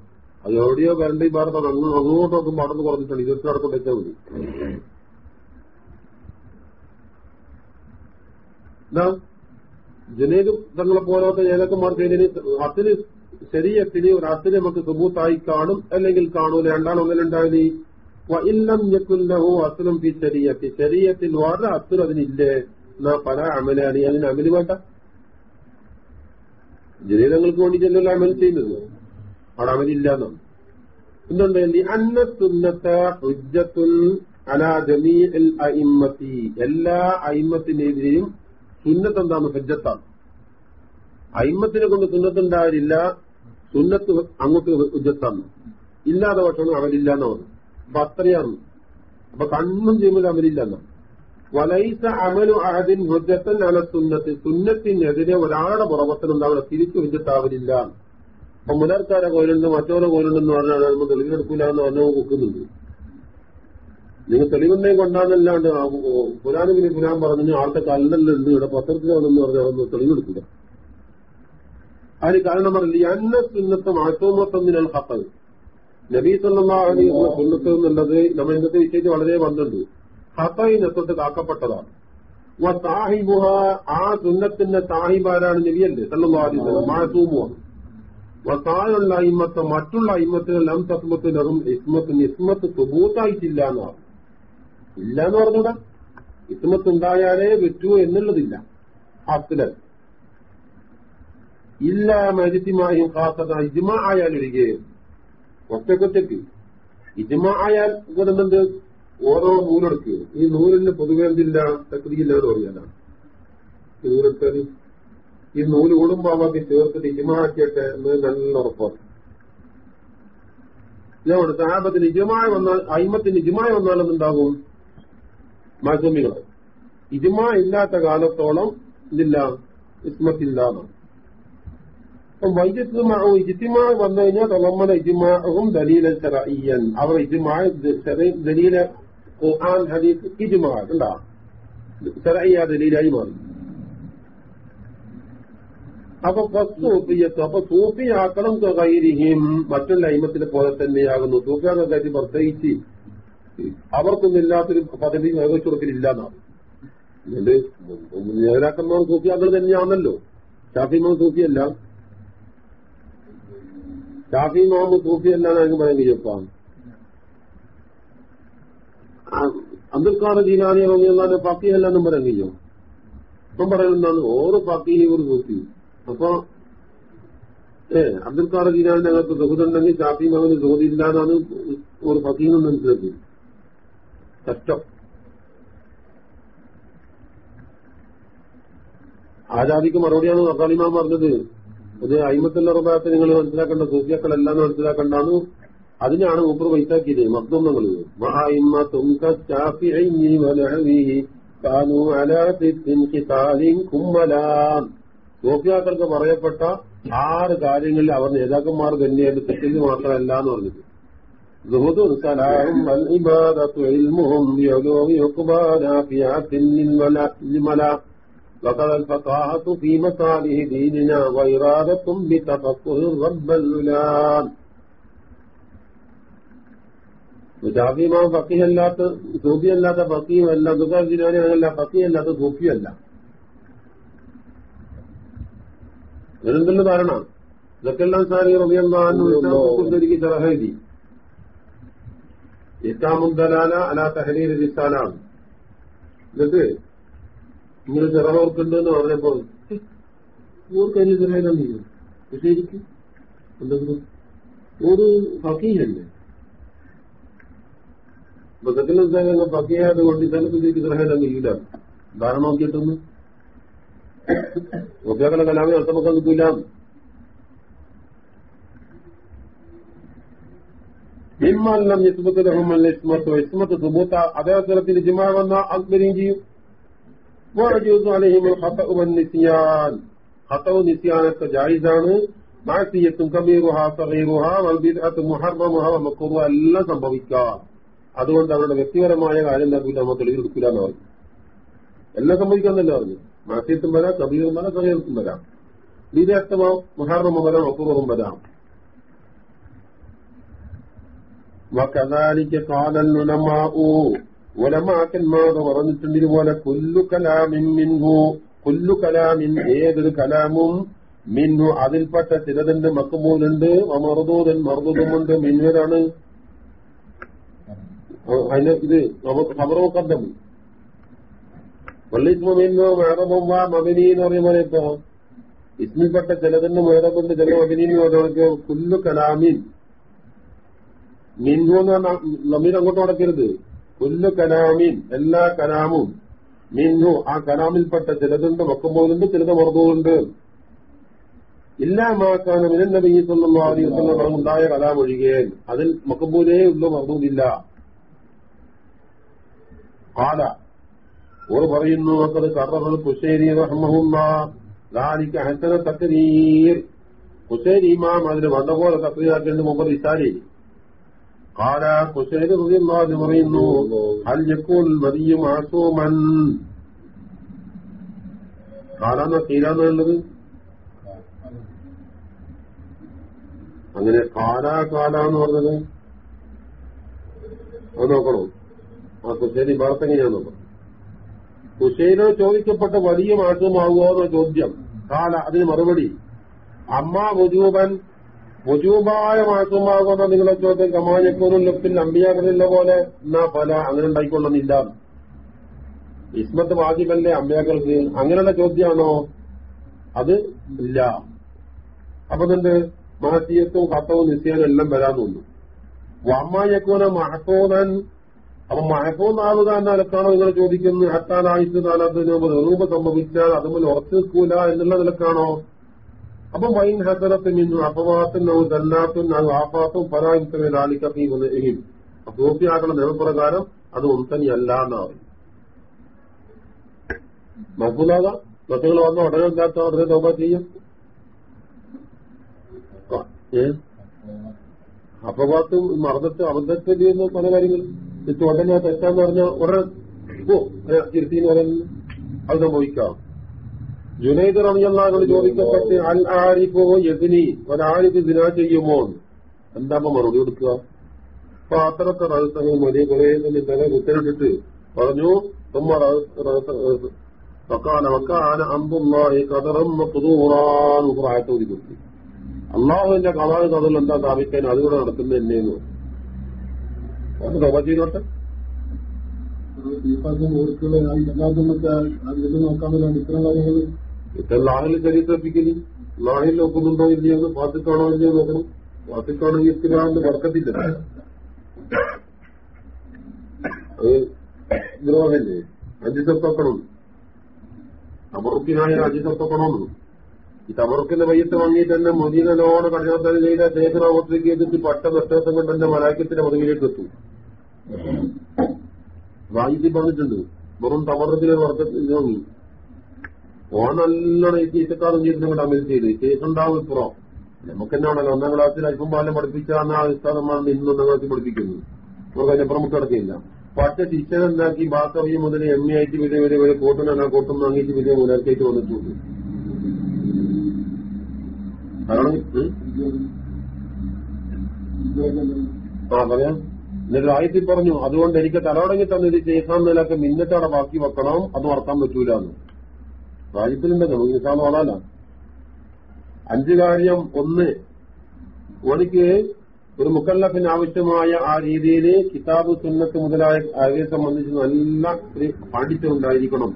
അത് എവിടെയോ ഈ ഭാഗത്ത് അങ്ങ് അങ്ങോട്ട് നോക്കുമ്പോൾ അവിടെ നിന്ന് കുറഞ്ഞിട്ടുണ്ട് ഇരുപത്തി നടക്കൊണ്ടേച്ചാൽ മതി. ജനേത് തങ്ങളെ പോരാത്ത നേതാക്കന്മാർ ചെയ്തതിന് അത്തിന് ശരീരത്തിന് ഒരു അത്തിന് നമുക്ക് സുബൂത്തായി കാണും. അല്ലെങ്കിൽ കാണൂല രണ്ടാണ്? ഒന്നിലുണ്ടായത് ഇല്ലം ഞെക്കുന്നഹോ അസുലം ഫി ശരീരത്തിൽ ശരീരത്തിൽ വളരെ അസുരം അതിനില്ലേ. എന്നാ പല അമലാണ്. അതിന് അമൽ വേണ്ട. ജനീതങ്ങൾക്ക് വേണ്ടിയിട്ടല്ലോ അമൽ ചെയ്യുന്നത്. അവിടെ അമലില്ല എന്നാണ് എന്തുണ്ട് അന്ന സുന്നത്ത ഹുജ്ജത്തുൻ അലാ ജമീ അയിമ്മത്തി എല്ലാ അയിമ്മത്തിനെതിരെയും സുന്നത്ത് എന്താണ്? ഹജ്ജത്താണ്. അയിമ്മത്തിനെ കൊണ്ട് സുന്നത്തുണ്ടാവില്ല സുന്നത്ത് അങ്ങോട്ട് ഹുജ്ജത്താണ്. ഇല്ലാതെ പക്ഷം അവരില്ല എന്നാണ് അപ്പൊ അത്രയാണ് അപ്പൊ കണ്ണും ചെയ്യുമ്പോൾ അവരില്ല എന്നാണ് വലൈസ അമലു അഹദിൻ ഹുജത്തൻ അല സുന്നത്ത്. സുന്നത്തിനെതിരെ ഒരാളുടെ പുറമത്തിൽ ഉണ്ടാവില്ല തിരിച്ചു ഹുജ്ജത്താവലില്ല അപ്പൊ മുലർക്കാരെ മറ്റോരെ കോയിലുണ്ടെന്ന് പറഞ്ഞാൽ നമ്മൾ തെളിവെടുക്കില്ല എന്ന് പറഞ്ഞു വെക്കുന്നുണ്ട്. നിങ്ങൾ തെളിവുണ്ടെങ്കിൽ കൊണ്ടാന്നല്ലാണ്ട് പുരാനുവിന് പുരാൻ പറഞ്ഞു ആൾക്ക് കല്ലല്ലുണ്ട് ഇവിടെ പത്രത്തിലാണെന്ന് പറഞ്ഞാൽ ഒന്ന് തെളിവെടുക്കില്ല അതിന് കാരണം പറഞ്ഞില്ല അന്ന സുന്നത്ത് മാറ്റോമത്തൊന്നിനാണ് ഹത്തത് നബീസ് സുന്നത്ത് എന്നുള്ളത് നമ്മൾ ഇന്നത്തെ വിഷയത്തിൽ വളരെ വന്നിട്ടുണ്ട് തൊട്ട് കാക്കപ്പെട്ടതാണ്. സാഹിബുഹ ആ സുന്നത്തിന്റെ സാഹിബാരാണ് നബിയല്ലേ സല്ലാഹി മാസൂമുമാണ് വസാലുള്ള അയിമത്ത് മറ്റുള്ള അയിമത്തിന് ലം തസ്മത്തിനും ഇസ്മത്തിന് ഇസ്മത്ത് സുബൂത്തായിട്ടില്ല എന്നാണ് ഇല്ല എന്ന് പറഞ്ഞൂടാ. ഇസ്മത്ത് ഉണ്ടായാലേ പറ്റൂ എന്നുള്ളതില്ല. അസ്ലൻ ഇല്ല മരിത്തിമായും കാസത ഇജ്മ ആയാൽ ഒഴികെ. ഒറ്റക്കൊറ്റക്ക്. ഇജ്മ ആയാൽ ഇവരെന്തുണ്ട് ഓരോ നൂലെടുക്കുക ഈ നൂലിന് പൊതുവെ എന്തില്ല തക്തിയില്ലാതെ പറയാനാണ് ഈ ഈ നൂൽ കൂടുമ്പോ അവർക്ക് ചേർത്തിട്ട് ഇജ്മാക്കിയിട്ട് എന്ന് നല്ല ഉറപ്പാണ്. ഇതുകൊണ്ട് ആപത്തിന് ഇജമായ വന്നാൽ അയിമത്തിന് ഇജമായ വന്നാലെന്നുണ്ടാകും മാസൂമികൾ ഇജമ ഇല്ലാത്ത കാലത്തോളം ഇതില്ല ഇസ്മത്തില്ല അപ്പം വൈദ്യത്തിമാവും ഇജിത്തിമാ വന്നു കഴിഞ്ഞാൽ തലമ്മല ഇജിമാവും ദലീല ചെറിയൻ അവർ ഇജിമായ ദലീല ഖുർആൻ ഹദീസ് ഇജ്മാ കണ്ടാ? ചെറയ്യ ദലീലായി മാറി. അപ്പൊ സൂഫിയത്ത് അപ്പൊ സൂഫിയാക്കണം കൈരിഹിം മറ്റുള്ള അയിമത്തിനെ പോലെ തന്നെയാകുന്നു. സൂഫിയാക്കുന്ന കാര്യം പ്രത്യേകിച്ച് അവർക്കൊന്നും ഇല്ലാത്തൊരു പദവി നിർവഹിച്ചു കൊടുക്കലില്ല എന്നാണ് നേതാക്കന്മാർ സൂഫിയാക്കൾ തന്നെയാണല്ലോ. ഷാഫി മാം സൂഫിയല്ല. ഷാഫി മാമ് സൂഫിയല്ല എന്ന് കഴിയപ്പാ അബ്ദുൽ ഖാദർ ജീലാനി ഇറങ്ങിയെന്നാലും ഫക്കീഹല്ല എന്നും പറയാൻ കഴിയോ ഇപ്പം പറയുന്നതാണ് ഓരോ ഫക്കീഹി ഒരു സൂഫി. അപ്പൊ ഏ അബ്ദുൽ ഖാദർ ജീലാനിന്റെ അകത്ത് സുഹൃത്തുണ്ടെങ്കിൽ ഷാഫി മകന് സുഹൃത്തില്ല എന്നാണ് ഒരു ഫക്കീഹ് മനസ്സിലാക്കി. കഷ്ടം. ആ ജാതിക്ക് മറുപടിയാണ് അക്കാലിമാൻ പറഞ്ഞത്. അത് അയിമത്തുള്ള റുബായത്തെ നിങ്ങൾ മനസ്സിലാക്കേണ്ട സൂഫിയാക്കളെല്ലാം മനസ്സിലാക്കേണ്ടാണ് അതിനാണ് ഊപ്പർ വൈസാക്കിയത് മക്തങ്ങൾ സൂഫിയാക്കൾക്ക് പറയപ്പെട്ട ആറ് കാര്യങ്ങളിൽ അവർ നേതാക്കന്മാർ തന്നെയായിട്ട് തെറ്റിന് മാത്രമല്ല എന്ന് പറഞ്ഞത് زهد سلام والعبادة علمهم بعلوم عقبانا في عبد للملا وقد الفقاهة في مصالح ديننا وإرادة بتفقه الرب الولان മുജാബിമാ ഫക്കീഹല്ലാത്ത സൂഫിയല്ലാത്ത ഫക്കീഹല്ല ദുഃഖിനാനി അങ്ങനല്ല ഫക്കീഹല്ലാത്ത സൂഫിയല്ല. ഇതിനെന്തുള്ള ധാരണ? ഇതൊക്കെല്ലാം സാരി റബിയല്ലാന്ന് ചെറഹെഴുതി ഇസ്ലാമുദ്ദലാല അലാ തഹരീർ റിസാലാണ് എന്നിട്ട് ഇങ്ങനെ ചെറഹോർക്കുണ്ടെന്ന് പറഞ്ഞപ്പോ ഓർക്ക് അതിന് ചെറഹയിലെന്ന് ശരിക്കും എന്തെങ്കിലും? ഒരു ഫക്കീഹല്ലേ. ബദക്കിലെന്താ പക്കയായത് കൊണ്ട് ഇതനുസരിച്ച് ഗ്രഹണം ഇല്ല ധാരണ നോക്കിയിട്ടൊന്ന്. ഒപ്പിയാക്കളെ കലാമി അർത്ഥമൊക്കെ കിട്ടില്ല മിമ്മെല്ലാം ഇസ്മത്ത് റഹ്മല്ല ഇസ്മത്ത് ഇസ്മത്ത് സുബൂത്ത. അതേ തരത്തിൽ ജിമാ വന്ന അക്ബരിയും ചെയ്യും. ഹത്തവ് നിസ്യാനൊക്കെ ജായിസാണ്. മാസിയത്തും കബീറുഹ സഹീറുഹ മുഹറമുഹ മക്കുറുഹ എല്ലാം സംഭവിക്കാം. അതുകൊണ്ട് അവരുടെ വ്യക്തിപരമായ കാര്യം എന്താക്കില്ല നമ്മൾ തെളിവെടുക്കില്ല എന്ന് പറഞ്ഞു എല്ലാം സംഭവിക്കാന്നല്ല പറഞ്ഞു മാസ്യത്തും വരാം കബീറും വരാം സഹീർത്തും വരാം വിദഗ്ധമോ മുഹറമോ വരാം അപ്പുറവും വരാം وكذلك قال العلماء ഉലമാക്കന്മാർ പറഞ്ഞിട്ടുണ്ട് ഇതുപോലെ കൊല്ലു കലാമിൻ മിൻഹു കൊല്ലു കലാമിൻ ഏതൊരു കലാമും മിന്നു അതിൽപ്പെട്ട ചിലതുണ്ട് മക്കുമൂലുണ്ട് മറുതൂതൻ മറുതൂതുമുണ്ട് മിന്നുവരാണ് അതിന് ഇത് ഖബറോക്കന്തം വള്ളിസ്മിന്നോ മേറബും വാ മബിനി എന്ന് പറയുമ്പോൾ ഇപ്പോ ഇസ്മിൽപ്പെട്ട ചിലതിന് മേറബുണ്ട് ചില മബിനി എന്ന് കുല്ലു കലാമിൻ മിൻഹു എന്ന് പറഞ്ഞാൽ ലമീൻ അങ്ങോട്ട് നടക്കരുത്. കുല്ലു കലാമിൻ എല്ലാ കലാമും. മിൻഹു ആ കലാമിൽപ്പെട്ട ചിലതുണ്ട് മക്കുമ്പോലുണ്ട് ചിലത് മറുതുണ്ട് ഇല്ലാ മാക്കാന ഇതിന്റെ വസല്ലം ഉണ്ടായ കലാം ഒഴികെ അതിൽ മക്കുമ്പോലേ ഉള്ളു മറുതൂതില്ല കാല ഓർ പറയുന്നു അത് കറന്നത് കുശേരി റഹ്മുല്ലാലിക്ക് ഹസന തക്രീർ. കുശേരി ഇമാം അതിന് വന്ന പോലെ തക്രീറാക്കേണ്ട മുമ്പ് ഇസാരി കാല കുശേരി റബിയുള്ളാഹ് പറയുന്നു ഹൽ യക്കൂൽ മദിയും ആസൂമൻ കാലാന്ന തീരാന്നുള്ളത് അങ്ങനെ കാലാ കാല എന്ന് പറഞ്ഞത്. അത് നോക്കണോ? ആ കുശേരി ഭാഗത്തെങ്ങനെയാ നോക്കണം കുശേനോ ചോദിക്കപ്പെട്ട വലിയ മാറ്റമാകുമോ എന്ന ചോദ്യം. കാല അതിന് മറുപടി. അമ്മ മുജൂബൻ മുജൂബായ മാറ്റമാകുമെന്ന നിങ്ങളെ ചോദ്യം. കമാനക്കൂറും ലഫ്റ്റിൽ അമ്പിയാക്കലില്ല പോലെ എന്നാ പല അങ്ങനെ ഉണ്ടായിക്കൊള്ളുന്നില്ല. ഇസ്മത്ത് വാജിബല്ലേ അമ്പിയാക്കൾക്ക് അങ്ങനെയുള്ള ചോദ്യമാണോ അത് ഇല്ല. അപ്പൊ എന്ത് മാസിയത്തും കത്തവും നിശ്ചയനും എല്ലാം വരാൻ തോന്നുന്നു. വമ്മായക്കൂന മഹത്തോനൻ അപ്പൊ മഹഫൂന്നാവുക എന്ന നിങ്ങൾ ചോദിക്കുന്നത്? ഹത്താനായിട്ട് നാലാത്തിന് റൂപ സംഭവിച്ചാൽ അതുമ്പോൾ ഉറച്ചു നിൽക്കൂല എന്നുള്ള നിലക്കാണോ? അപ്പൊ വൈൻ ഹസനത്തിൽ നിന്നും അപവാത്തും ദന്നാത്തും ആഫാത്തും പരായുക്തമേ ലാലിക്കും സൂഫിയാക്കളുടെ നിയമപ്രകാരം അത് ഉന്തനിയല്ല എന്നാ പറയും. ബസ്സുകൾ വന്ന ഉടനെ എന്താത്ത ഉടനെ തോമ ചെയ്യും. അപവാത്തും മറന്നിട്ട് അബദ്ധത്തിൽ ചെയ്യുന്ന പല കാര്യങ്ങളും. എന്നിട്ട് ഉടനെ തെറ്റാന്ന് പറഞ്ഞാൽ ഉടനെ ഓ തിരുത്തി പറയുന്നത് അത് സംഭവിക്കാം. ജുനൈദ് റമിയല്ലാനോട് ചോദിക്കപ്പെട്ട് അൽ ആരിഫോ യദിനി ഒരാരിഫ് ദിനാ ചെയ്യുമോ എന്താ മറുപടി കൊടുക്കുക? അപ്പൊ അത്തരത്തെ റഹസ്യങ്ങൾ വലിയ കുറെ തന്നെ ഉത്തരവിട്ടിട്ട് പറഞ്ഞു അള്ളാഹുവിന്റെ കഥാവ് കഥകൾ എന്താ സ്ഥാപിക്കാൻ? അതുകൂടെ നടക്കുന്നത് തന്നെയെന്ന്. ഒന്ന് തോമ ചെയ്തോട്ടെ ഇത്ര ലാഹിൽ ചരിത്രപ്പിക്കൽ ലാഹിൽ നോക്കുന്നുണ്ടോ ഇല്ലയെന്ന് പാത്തിക്കാണോ ഇല്ലയോ നോക്കണം. പാത്തിക്കാണെങ്കിൽ ഇത്തിരാണ്ട് വർക്കത്തില്ല അത് ദ്രോഹല്ലേ അമറുക്കിനായ അഞ്ച് സെപ്തക്കണമെന്ന് ഈ തമറുക്കിന്റെ വയ്യത്ത് വാങ്ങിയിട്ട് തന്നെ മൊദീനലോടെ കഠിനാത്തരം ചെയ്ത ശേഖര എത്തിച്ച് പട്ട വ്യത്യാസം കൊണ്ട് തന്നെ മലാക്കത്തിന്റെ പദവിയിലേക്ക് എത്തും. വാങ്ങിച്ച് പറഞ്ഞിട്ടുണ്ട്. വെറും തവറത്തിലെ വർക്കത്തിൽ ഓ നല്ലോണം ഈ ചീത്തക്കാരും ചെയ്തിട്ട് അങ്ങോട്ട് അമൽ ചെയ്ത്. കേസുണ്ടാവും ഇപ്പുറം. നമുക്ക് എന്നാണല്ലോ ഒന്നാം ക്ലാസ്സിൽ അല്പം പാലം പഠിപ്പിച്ചാന്ന് ആ ഉസ്താദന്മാർ ഇന്ന് ഒന്നാം ക്ലാസ്സിൽ പഠിപ്പിക്കുന്നു നമുക്ക് അതിനപ്പുറം നമുക്ക് കിടക്കില്ല. പക്ഷെ ടീച്ചർ എന്താക്കി? ബാക്കറിയ മുതൽ എം എ ആയിട്ട് വലിയ വലിയ വലിയ കോട്ടും കോട്ടും വാങ്ങിയിട്ട് വലിയ മുതലാക്കിയിട്ട് വന്നിട്ടുണ്ട്. കാരണം ആ പറയാം. എന്നിട്ട് ആയത്തിൽ പറഞ്ഞു അതുകൊണ്ട് എനിക്ക് തലോടങ്ങി തന്നത് ചെയ്താൻ നിലയ്ക്ക് മിന്നത്തോടെ ബാക്കി വെക്കണം അത് മറക്കാൻ പറ്റൂല എന്ന് രാജ്യത്തിലുണ്ട് നമുക്ക് നിസാന്ന് അഞ്ചു കാര്യം. ഒന്ന് ഓനിക്ക് ഒരു മുക്കല്ലഫിന് ആവശ്യമായ ആ രീതിയിൽ കിതാബ് സുന്നത്ത് മുതലായ അവയെ സംബന്ധിച്ച് നല്ല പാണ്ഡിത്യം ഉണ്ടായിരിക്കണം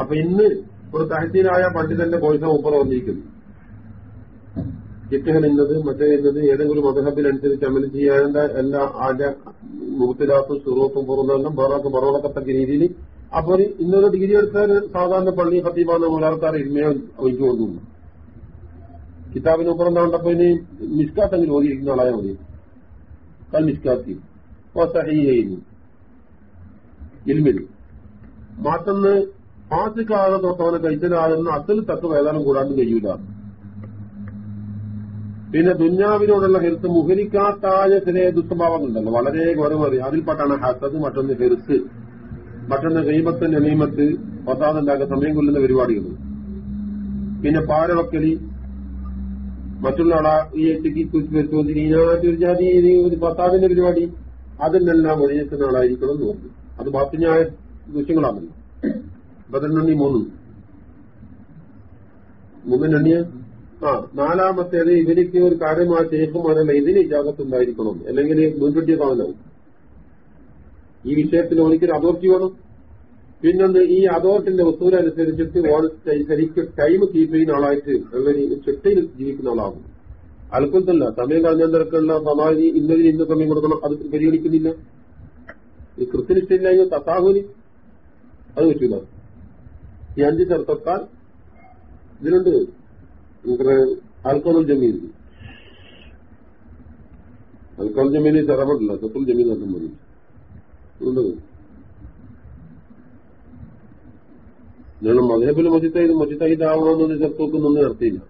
അപ്പൊ ഇന്ന് ഒരു തഹസീലായ പണ്ഡിതന്റെ കോഴ്സ് ഉപ്പറ വന്നിരിക്കുന്നു. ചിറ്റഹൻ എന്നത് മറ്റേ എന്നത് ഏതെങ്കിലും മതഹബിനനുസരിച്ച് അമൽ ചെയ്യാനുള്ള എല്ലാ ആദ്യ മുഹത്തിലാത്തും സുറൂപ്പും പുറന്നെല്ലാം ബറാക്ക് ബറോളക്കത്തക്ക രീതിയിൽ അപ്പോൾ ഇന്നൊരു ഡിഗ്രി എടുത്താൽ സാധാരണ പള്ളി ഹത്തീബാന്ന മൂലാൾക്കാർ ഇരുമയോ ഒഴിച്ചു കൊണ്ടുവന്നു കിതാബിന് ഉപ്പുറം കണ്ടപ്പോ ഇനി മിസ്കാത്തെങ്കിലും ഓതിയിരിക്കുന്ന ആളായ മതി. കൽ മിസ്കാത്തി. സഹീഹയിന് ഇൽമിൽ. മാറ്റന്ന് പാസിക്കാതെ തൊട്ടവനെ കഴിച്ചതാകുന്ന അസൽ തത്വം ഏതാനും കൂടാണ്ട് കഴിയൂല. പിന്നെ ദുഞ്ഞാവിനോടുള്ള ഹെൽത്ത് മുഹരിക്കാത്തായ ചില ദുസ്വഭാവങ്ങളുണ്ടല്ലോ. വളരെ കുറവേറി അതിൽപ്പെട്ടാണ് ഹസത് മറ്റൊന്ന് ഹെർത്ത് മറ്റൊന്ന് ഗൈബത്ത് നമീമത്ത് ഫസാദുണ്ടാക്കുക സമയം കൊല്ലുന്ന പരിപാടികൾ. പിന്നെ പാരവക്കലി മറ്റുള്ള ആളാ ഈ ഒരു ഫസാദിന്റെ പരിപാടി അതിനെല്ലാം ഒഴിഞ്ഞെത്തുന്ന ആളായിരിക്കണം എന്ന് പറഞ്ഞു. അത് ബാത്തിഞ്ഞായ ദൃശ്യങ്ങളാണല്ലോ പതിനെണ്ണി മൂന്ന്. മൂന്നിനെണ്ണിയ ആ നാലാമത്തേത് ഇവർക്ക് ഒരു കാര്യമായ ശേഷമാനല്ല ഇതിന് ഇജാഗത്ത് ഉണ്ടായിരിക്കണം അല്ലെങ്കിൽ മുൻപറ്റിയ സാധനവും ഈ വിഷയത്തിൽ ഒരിക്കലും അതോറിറ്റി വേണം. പിന്നൊന്ന് ഈ അതോറിറ്റിന്റെ വസ്തുവിനനുസരിച്ചിട്ട് ഓൾ ശരിക്കും ടൈം കീപ്പ് ചെയ്യുന്ന ആളായിട്ട് അല്ലെങ്കിൽ ചിട്ടയിൽ ജീവിക്കുന്ന ആളാകും. അൽക്കുത്തല്ല സമയം കളഞ്ഞെന്തൊക്കെയുള്ള സമാധി ഇന്നതിന് ഇന്ന സമയം കൊടുക്കണം അത് പരിഗണിക്കുന്നില്ല. ഈ കൃത്യനിഷ്ഠയില്ലായ്മ തത്താഹുലി അത് പറ്റൂല. ഈ അഞ്ച് ചെറുത്തത്താൽ ഇതിലുണ്ട് നമുക്കറിയാം ആൽക്കോണൽ ജമീൻ. അൽക്കോൾ ജമീനിൽ തരപ്പെട്ടില്ല സത്തുൽ ജമീൻ തന്നെ മതി. ഞങ്ങൾ മധുരബിൽ മജിത്തായത് മജിത്തായത് ആവണമെന്ന് ചെറുത്തോക്ക് നിന്ന് നടത്തിയില്ല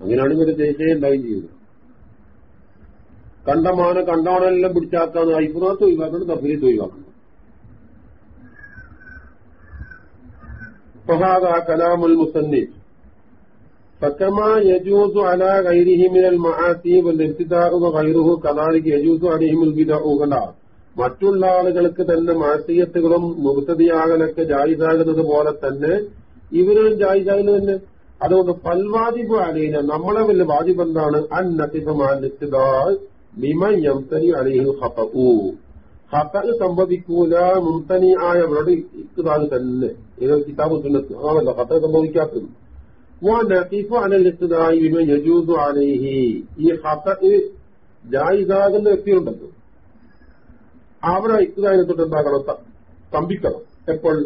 അങ്ങനെയാണ് ഇവരെ ദേശീയ ഉണ്ടാവുകയും ചെയ്യുന്നത് കണ്ട മാന കണ്ടമാനെല്ലാം പിടിച്ചാക്കാന്ന് ഐഫുനാത്ത് ഒഴിവാക്കണം തഫീലത്ത് ഒഴിവാക്കണം ഫഹാദ കലാമുൽ മുസന്നിഫ്. فكما يجوز على غيره من المعاصي والابتداء وغيره كذلك يجوز عليهم البدع കണ്ട മറ്റുള്ള ആളുകൾക്ക് തന്നെ മാസിയത്തുകളും മുക്തതിയാകലൊക്കെ ജായിസാകുന്നത് പോലെ തന്നെ ഇവരും ജായിസാകുന്നത് തന്നെ അതുകൊണ്ട് ഫൽവാദിബ് അലീന നമ്മളെ വലിയ വാജിബ് എന്താണ് അന്നത്തിഫമാലിം തനി അലിഹിൽ ഹത്തൂ ഹത്ത സംഭവിക്കൂല മുംതനി ആയവരുടെ ഇക്കുതാൽ തന്നെ ഇത് കിതാബ് സുന്നത്ത് ആണല്ലോ ഹത്ത സംഭവിക്കാത്തത് ഈ ജായിസാകുന്ന വ്യക്തിയുണ്ടല്ലോ. അവരെ ഇഖ്തിദാഇനെ തൊട്ട് എന്താകണം സ്തംഭിക്കണം എപ്പോൾ?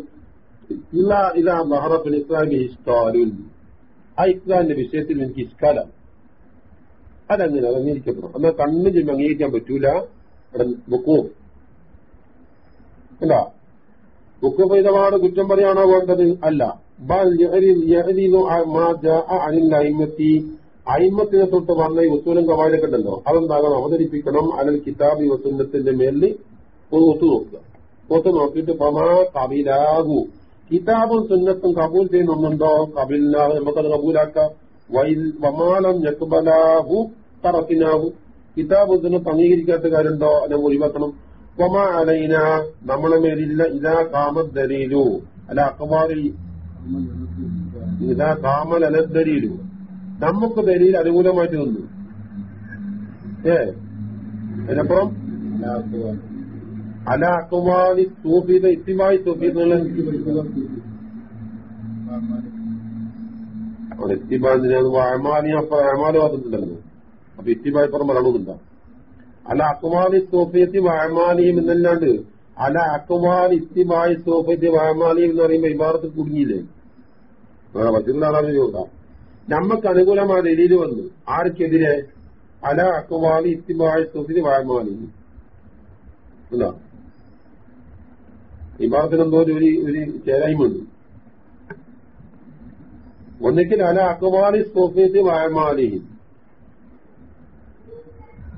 ഇല്ല ഇതാ മഹറബിൻ ഇസ്ലാമി ഇഷ്കാലുൽ ആ ഇസ്ലാമിന്റെ വിഷയത്തിൽ എനിക്ക് ഇഷ്കാലാണ്. അതങ്ങനെ അത് അംഗീകരിക്കപ്പെടണം എന്നാൽ കണ്ണു ചെമ്പ് അംഗീകരിക്കാൻ പറ്റൂല. ബുക്കൂഫ് അല്ല ബുക്കൂഫ് ഇതമാണ് കുറ്റം പറയാണോ വേണ്ടത്? അല്ല. അയിമത്തിനെ തൊട്ട് വന്ന ഈ ഉസൂലും കവാലൊക്കെ ഉണ്ടല്ലോ. അതെന്താകണം? അവതരിപ്പിക്കണം. അനൽ കിതാബി വസുന്നത്തിന്റെ മേലിൽ ഒരു ഒത്തു നോക്കുക. ഒത്തു നോക്കിയിട്ട് പമാ കബിലാകൂ കിതാബും സുന്നത്തും കബൂൽ ചെയ്യുന്നുണ്ടോ? കബിലാ നമുക്കത് കബൂലാക്കാം. വൈൽ വമാലം കിതാബും സുന്നത്ത് അംഗീകരിക്കാത്ത കാര്യമുണ്ടോ? അതിനെ ഒഴിവാക്കണം. വമാ അലൈന. നമ്മളെ മേലില്ല. ഇതാ കാമദലീലു അല്ല അക്കബാറിൽ ഇതാ കാമൽ അലദലീലു നമുക്ക് ദരീൽ അനുകൂലമായിട്ട് നിന്നു. ഏ? അതിനപ്പുറം അല അക്കുമാലി സൂഫീത ഇത്തിമായി സൂഫി അവിടെ ഇത്തിബാദിനെ അമാലി വന്നിട്ടുണ്ടല്ലോ അപ്പൊ ഇത്തിബായി പുറം പറയണമെന്നുണ്ടോ അല അക്കുമാലി സൂഫിയത്തി വഴമാലിയും എന്നല്ലാണ്ട് അല അക്കുമാലി ഇത്തിമായി സൂഫിയത്തി വഴമാലിയും എന്ന് പറയുമ്പോ ഇബാറത്ത് കുടുങ്ങിയില്ലേ? ആളാണ് ചോദിക്കാം. നമ്മക്ക് അനുകൂലമായ രീതിയിൽ വന്നു. ആർക്കെതിരെ അല അക്വാലി ഇത്തിബായി സോഫിയത്തി വായമാലി. എന്താ എന്തോ ഒരു ഒരു ചേരായ്മയുണ്ട്. ഒന്നിക്കിൽ അല അക്വാലി സോഫിയത്തി വായ്മാലി.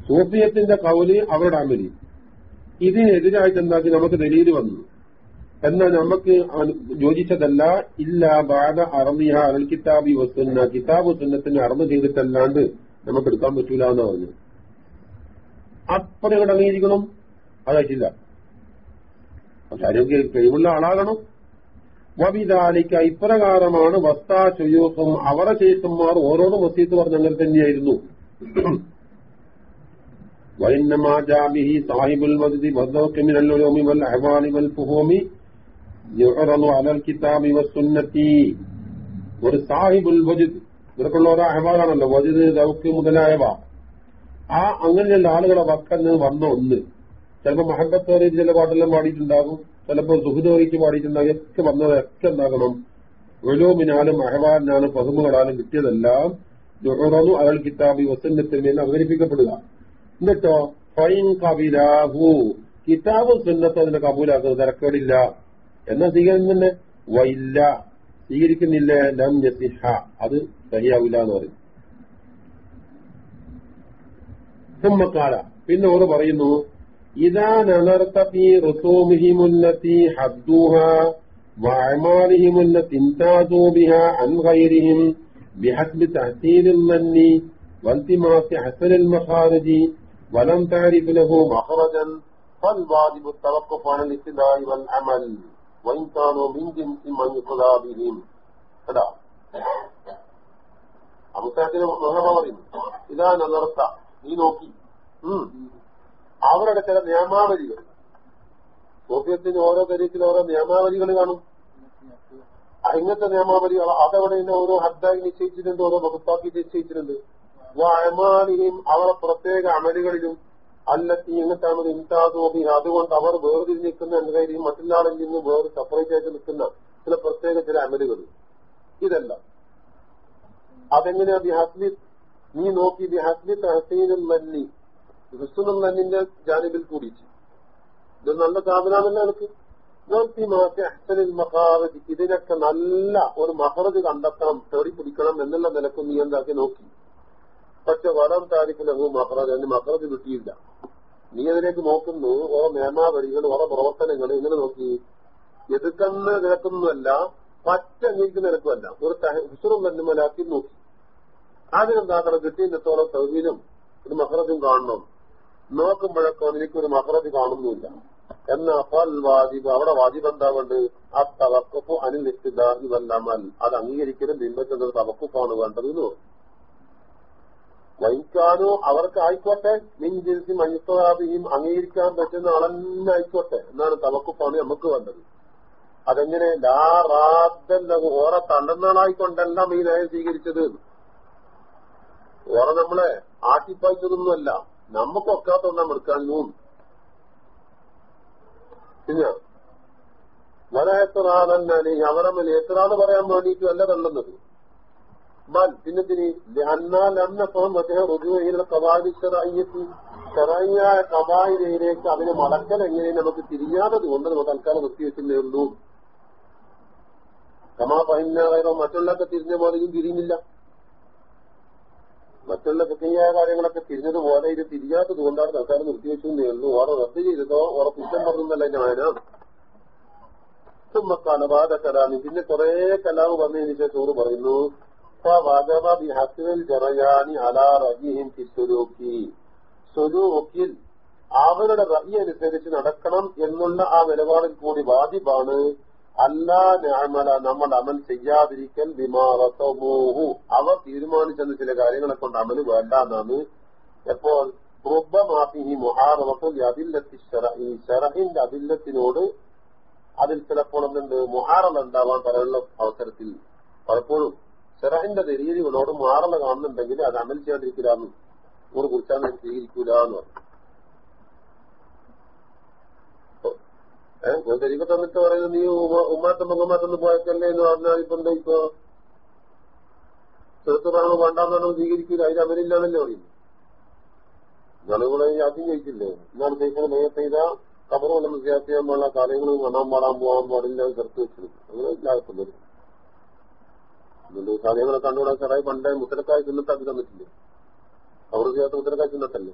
സൂഫിയത്തിന്റെ കൗലി അവരുടെ അമലി. ഇതിനെതിരായിട്ട് എന്താക്കി നമുക്ക് ദലീൽ വന്നു എന്നാൽ നമുക്ക് യോജിച്ചതല്ല ഇല്ല ബാധ അറമിഹ അൽ കിതാബി വസുന്ന കിതാബ് സുന്നത്തിന് അറന്ന് ചെയ്തിട്ടല്ലാണ്ട് നമുക്ക് എടുക്കാൻ പറ്റൂല എന്ന് പറഞ്ഞു അപ്പനെ ഇവിടെ അംഗീകരിക്കണം അതായിട്ടില്ല പക്ഷെ ആരോഗ്യ കഴിവുള്ള ആളാകണം വബിദാലിക്ക ഇപ്രകാരമാണ് വസ്താ ചുയൂസും അവരെ ശേഷന്മാർ ഓരോന്നും വസീത്ത് പറഞ്ഞ അങ്ങനെ തന്നെയായിരുന്നു وإنما جاء به صاحب المجد والذوق من العلوم والأحوال والفهوم يعرض على الكتاب والسنة ഒരു സാഹിബുൽ വജിദ് ഇവർക്കുള്ള ഓരോ അഹവാലാണല്ലോ വജിദ് ദൗക്ക് മുതലായവ ആ അങ്ങനെയുള്ള ആളുകളെ വക്കന്ന് വന്ന ഒന്ന് ചിലപ്പോ മഹബത്തോറി ചില പാട്ടെല്ലാം പാടിയിട്ടുണ്ടാകും ചിലപ്പോ സുഹൃതോറിക്ക് പാടിയിട്ടുണ്ടാകും ഒക്കെ വന്നതൊക്കെ എന്താകണം ഒലോമിനാലും അഹവാലിനാലും പകുമുകളാലും കിട്ടിയതെല്ലാം ജുഹറു അയൽ കിതാബി വസന്നത്തിൽ മേൽ അവതരിപ്പിക്കപ്പെടുക എന്നിട്ടോ ഫൈൻ കബിലാഹു കിതാബും സുന്നത്തും അതിനെ കബൂലാക്കുന്നത് തിരക്കേടില്ല എന്നാ സ്വീകരിക്കുന്നെ വൈല്ല സ്വീകരിക്കുന്നില്ല ലം യസിഹ അത് ശരിയാവില്ല എന്ന് പറയും സുമ്മക്കാല പിന്നെ ഓർ പറയുന്നു ഇതാ നനർത്ത ഫീ റുസൂമിഹിമുല്ലത്തി ഹദ്ദൂഹ വഅമാലിഹിമുല്ലത്തി ഇംതാദൂ ബിഹാ അൻ ഗൈരിഹിം بحسب تحسين المن والتماس حسن المخارج ولم تعرف له مخرجا فالواجب التوقف عن الابتداء والعمل വൈൻകാനോ മിഞ്ചിൻ സിമഞ്ഞുപതാബിഹീം കേടാ അവസരത്തിന് മഹമ പറയുന്നു. ഇതാ നർത്ത നീ നോക്കി. അവരുടെ ചില നിയമാവലികൾ. സോഫിയത്തിന് ഓരോ തരീക്കിൽ ഓരോ നിയമാവലികൾ കാണും. അങ്ങനത്തെ നിയമാവലികൾ അതവിടെ തന്നെ ഓരോ ഹദ്ദായി നിശ്ചയിച്ചിട്ടുണ്ട് ഓരോ വകുപ്പാക്കി നിശ്ചയിച്ചിട്ടുണ്ട്. അമാലിയും അവരുടെ പ്രത്യേക അമലുകളിലും അല്ലത്തി എന്നിട്ടാണ് ഇൻസാദോബി അതുകൊണ്ട് അവർ വേർതിരി നിൽക്കുന്ന അനുകരിയും മറ്റൊരാളിൽ നിന്ന് വേറെ സെപ്പറേറ്റ് ആയിട്ട് നിൽക്കുന്ന ചില പ്രത്യേക ചില അമലുകൾ. ഇതല്ല. അതെങ്ങനെയാ ബിഹസ്ലി നീ നോക്കി ബിഹസ്ലി തഹസീനും നന്നി ഹുസ്സുനും നന്നിന്റെ ജാനിബിൽ കൂടിയിട്ട്. ഇത് നല്ല സാധനമല്ല എനിക്ക്. ഇതിനൊക്കെ നല്ല ഒരു മഹറജ് കണ്ടെത്തണം തേടി പിടിക്കണം എന്നുള്ള നിലയ്ക്ക് നീ എന്താക്കി നോക്കി. പക്ഷെ വരം താരിഖിലങ്ങ് മഹറജ് അതിന് മഹറജ് കിട്ടിയില്ല. നീ അതിലേക്ക് നോക്കുന്നു ഓ നിയമാവലികൾ ഓരോ പ്രവർത്തനങ്ങൾ ഇങ്ങനെ നോക്കി. എതുക്കുന്ന നിരക്കുന്നല്ല പറ്റ അംഗീകരിക്കുന്ന നിരക്കുമല്ല ഒരു ഹുസുറും തന്നുമലാക്കി നോക്കി. അതിനെന്താക്കണം? കിട്ടിയത്തോളം സൗകര്യം ഒരു മഹറജും കാണണം. നോക്കുമ്പോഴൊക്കെ എനിക്കൊരു മഹറജ് കാണുന്നില്ല എന്നാ പൽ വാജിബ് അവിടെ വാജിബ് എന്താ വേണ്ടത് ആ തവക്കുപ്പ് അനിൽ നിശ്ചിത ഇവല്ലമൽ. അത് അംഗീകരിക്കലും ബിംബത്തിന്റെ തവക്കുപ്പാണ് വേണ്ടത് എന്ന് പറഞ്ഞു. വഹിക്കാനോ അവർക്ക് ആയിക്കോട്ടെ. മിൻ ജിൻസി മനുഷ്യരാതിയും അംഗീകരിക്കാൻ പറ്റുന്ന ആളെന്നെ ആയിക്കോട്ടെ. എന്നാണ് തവക്കുപ്പാണ് നമുക്ക് വേണ്ടത്. അതെങ്ങനെ? ലാ റാദ്ദൻ ലഹു ഓറെ തണ്ടെന്നാളായിക്കൊണ്ടല്ല ഈ സ്വീകരിച്ചത്. ഓറെ നമ്മളെ ആട്ടിപ്പായിച്ചതൊന്നുമല്ല. നമുക്കൊക്കാത്തോണ്ടാണ് എടുക്കാൻ പിന്നെ വല എത്രാണെന്നാൽ അവരമ്മൽ എത്രാന്ന് പറയാൻ വേണ്ടിയിട്ടും അല്ല തള്ളുന്നത്. ബൽ കവായിലേക്ക് അതിനെ മടക്കൽ എങ്ങനെ നമുക്ക് തിരിയാതെ കൊണ്ട് നമുക്ക് തൽക്കാലം നിർത്തിവെക്കുന്നേ ഉള്ളൂ കമാ പഹിന്നാകാരോ മറ്റുള്ളൊക്കെ തിരിഞ്ഞ പോലെയും തിരിഞ്ഞില്ല മറ്റുള്ള കൃത്യമായ കാര്യങ്ങളൊക്കെ തിരിഞ്ഞതുപോലെ ഇത് തിരിയാത്തത് കൊണ്ടാണ് തൽക്കാലം നിർത്തിവെച്ചെന്നേ ഉള്ളൂ ഓരോ റദ്ദ് ചെയ്തതോ ഓരോ കുറ്റം പറഞ്ഞതല്ല വായന സുമ്മക്കാണ് വാദക്കലാമി പിന്നെ കുറെ കലാവ് വന്നതിന് ശേഷം ചോറ് പറയുന്നു فوجب بحسب الجريان على رأيهم في السلوك സുലൂക്കിൽ അവരുടെ റബി അനുസരിച്ച് നടക്കണം എന്നുള്ള ആ നിലപാടിൽ കൂടി വാജിബാണ് അല്ലാ ഞാമല നമ്മൾ അമൽ ചെയ്യാതിരിക്കൽ വിമാറത്തമോഹു അവർ തീരുമാനിച്ചെന്ന ചില കാര്യങ്ങളെ കൊണ്ട് അമൽ വേണ്ട എന്നാണ് എപ്പോൾ റുബമാഫിഹി മുഹാറമത്തുൽ അബില്ലത്തി ഈ ഷറഹിന്റെ അബില്ലത്തിനോട് അതിൽ ചിലപ്പോൾ എന്തുണ്ട് മുഹാറം ഉണ്ടാവാൻ പറയാനുള്ള അവസരത്തിൽ പലപ്പോഴും ഷെറഹിന്റെ ദരീതികളോട് മാറല കാണുന്നുണ്ടെങ്കിൽ അത് അമൽ ചെയ്യാതിരിക്കില്ലാന്ന് ഒരു കുറിച്ചാൽ സ്വീകരിക്കൂല എന്ന് പറഞ്ഞു. ഏഹ് തന്നിട്ട് പറയുന്നത് നീ ഉമ്മാത്ത മുഖമാറ്റൊന്ന് പോയക്കല്ലേ എന്ന് പറഞ്ഞാൽ ഇപ്പൊ എന്താ ഇപ്പൊ? ചെറുത്തുറാണ് വേണ്ടാന്നാണോ സ്വീകരിക്കൂല അതിന് അമലില്ലാന്നല്ലേ പറയുന്നു നിങ്ങളിവിടെ ആദ്യം ചോദിച്ചില്ലേ? എന്നാൽ ചോദിക്കുന്നത് നേരത്തെ ചെയ്ത കബറ് വല്ല വിദ്യാർത്ഥി ചെയ്യാൻ പാടില്ല കാര്യങ്ങൾ കാണാൻ പാടാൻ പോകാൻ പാടില്ല ചെറുത്ത് വെച്ചിരുന്നു. അങ്ങനെ ഇല്ലാത്തത് അതുകൊണ്ട് കാര്യങ്ങളെ കണ്ടുകൂടാൻ സാറായി പണ്ടേ മുത്തലക്കായി ചിന്നത്താക്കി തന്നിട്ടില്ലേ അവർ ചെയ്യാത്ത മുത്തലക്കായി ചിന്നത്തല്ലേ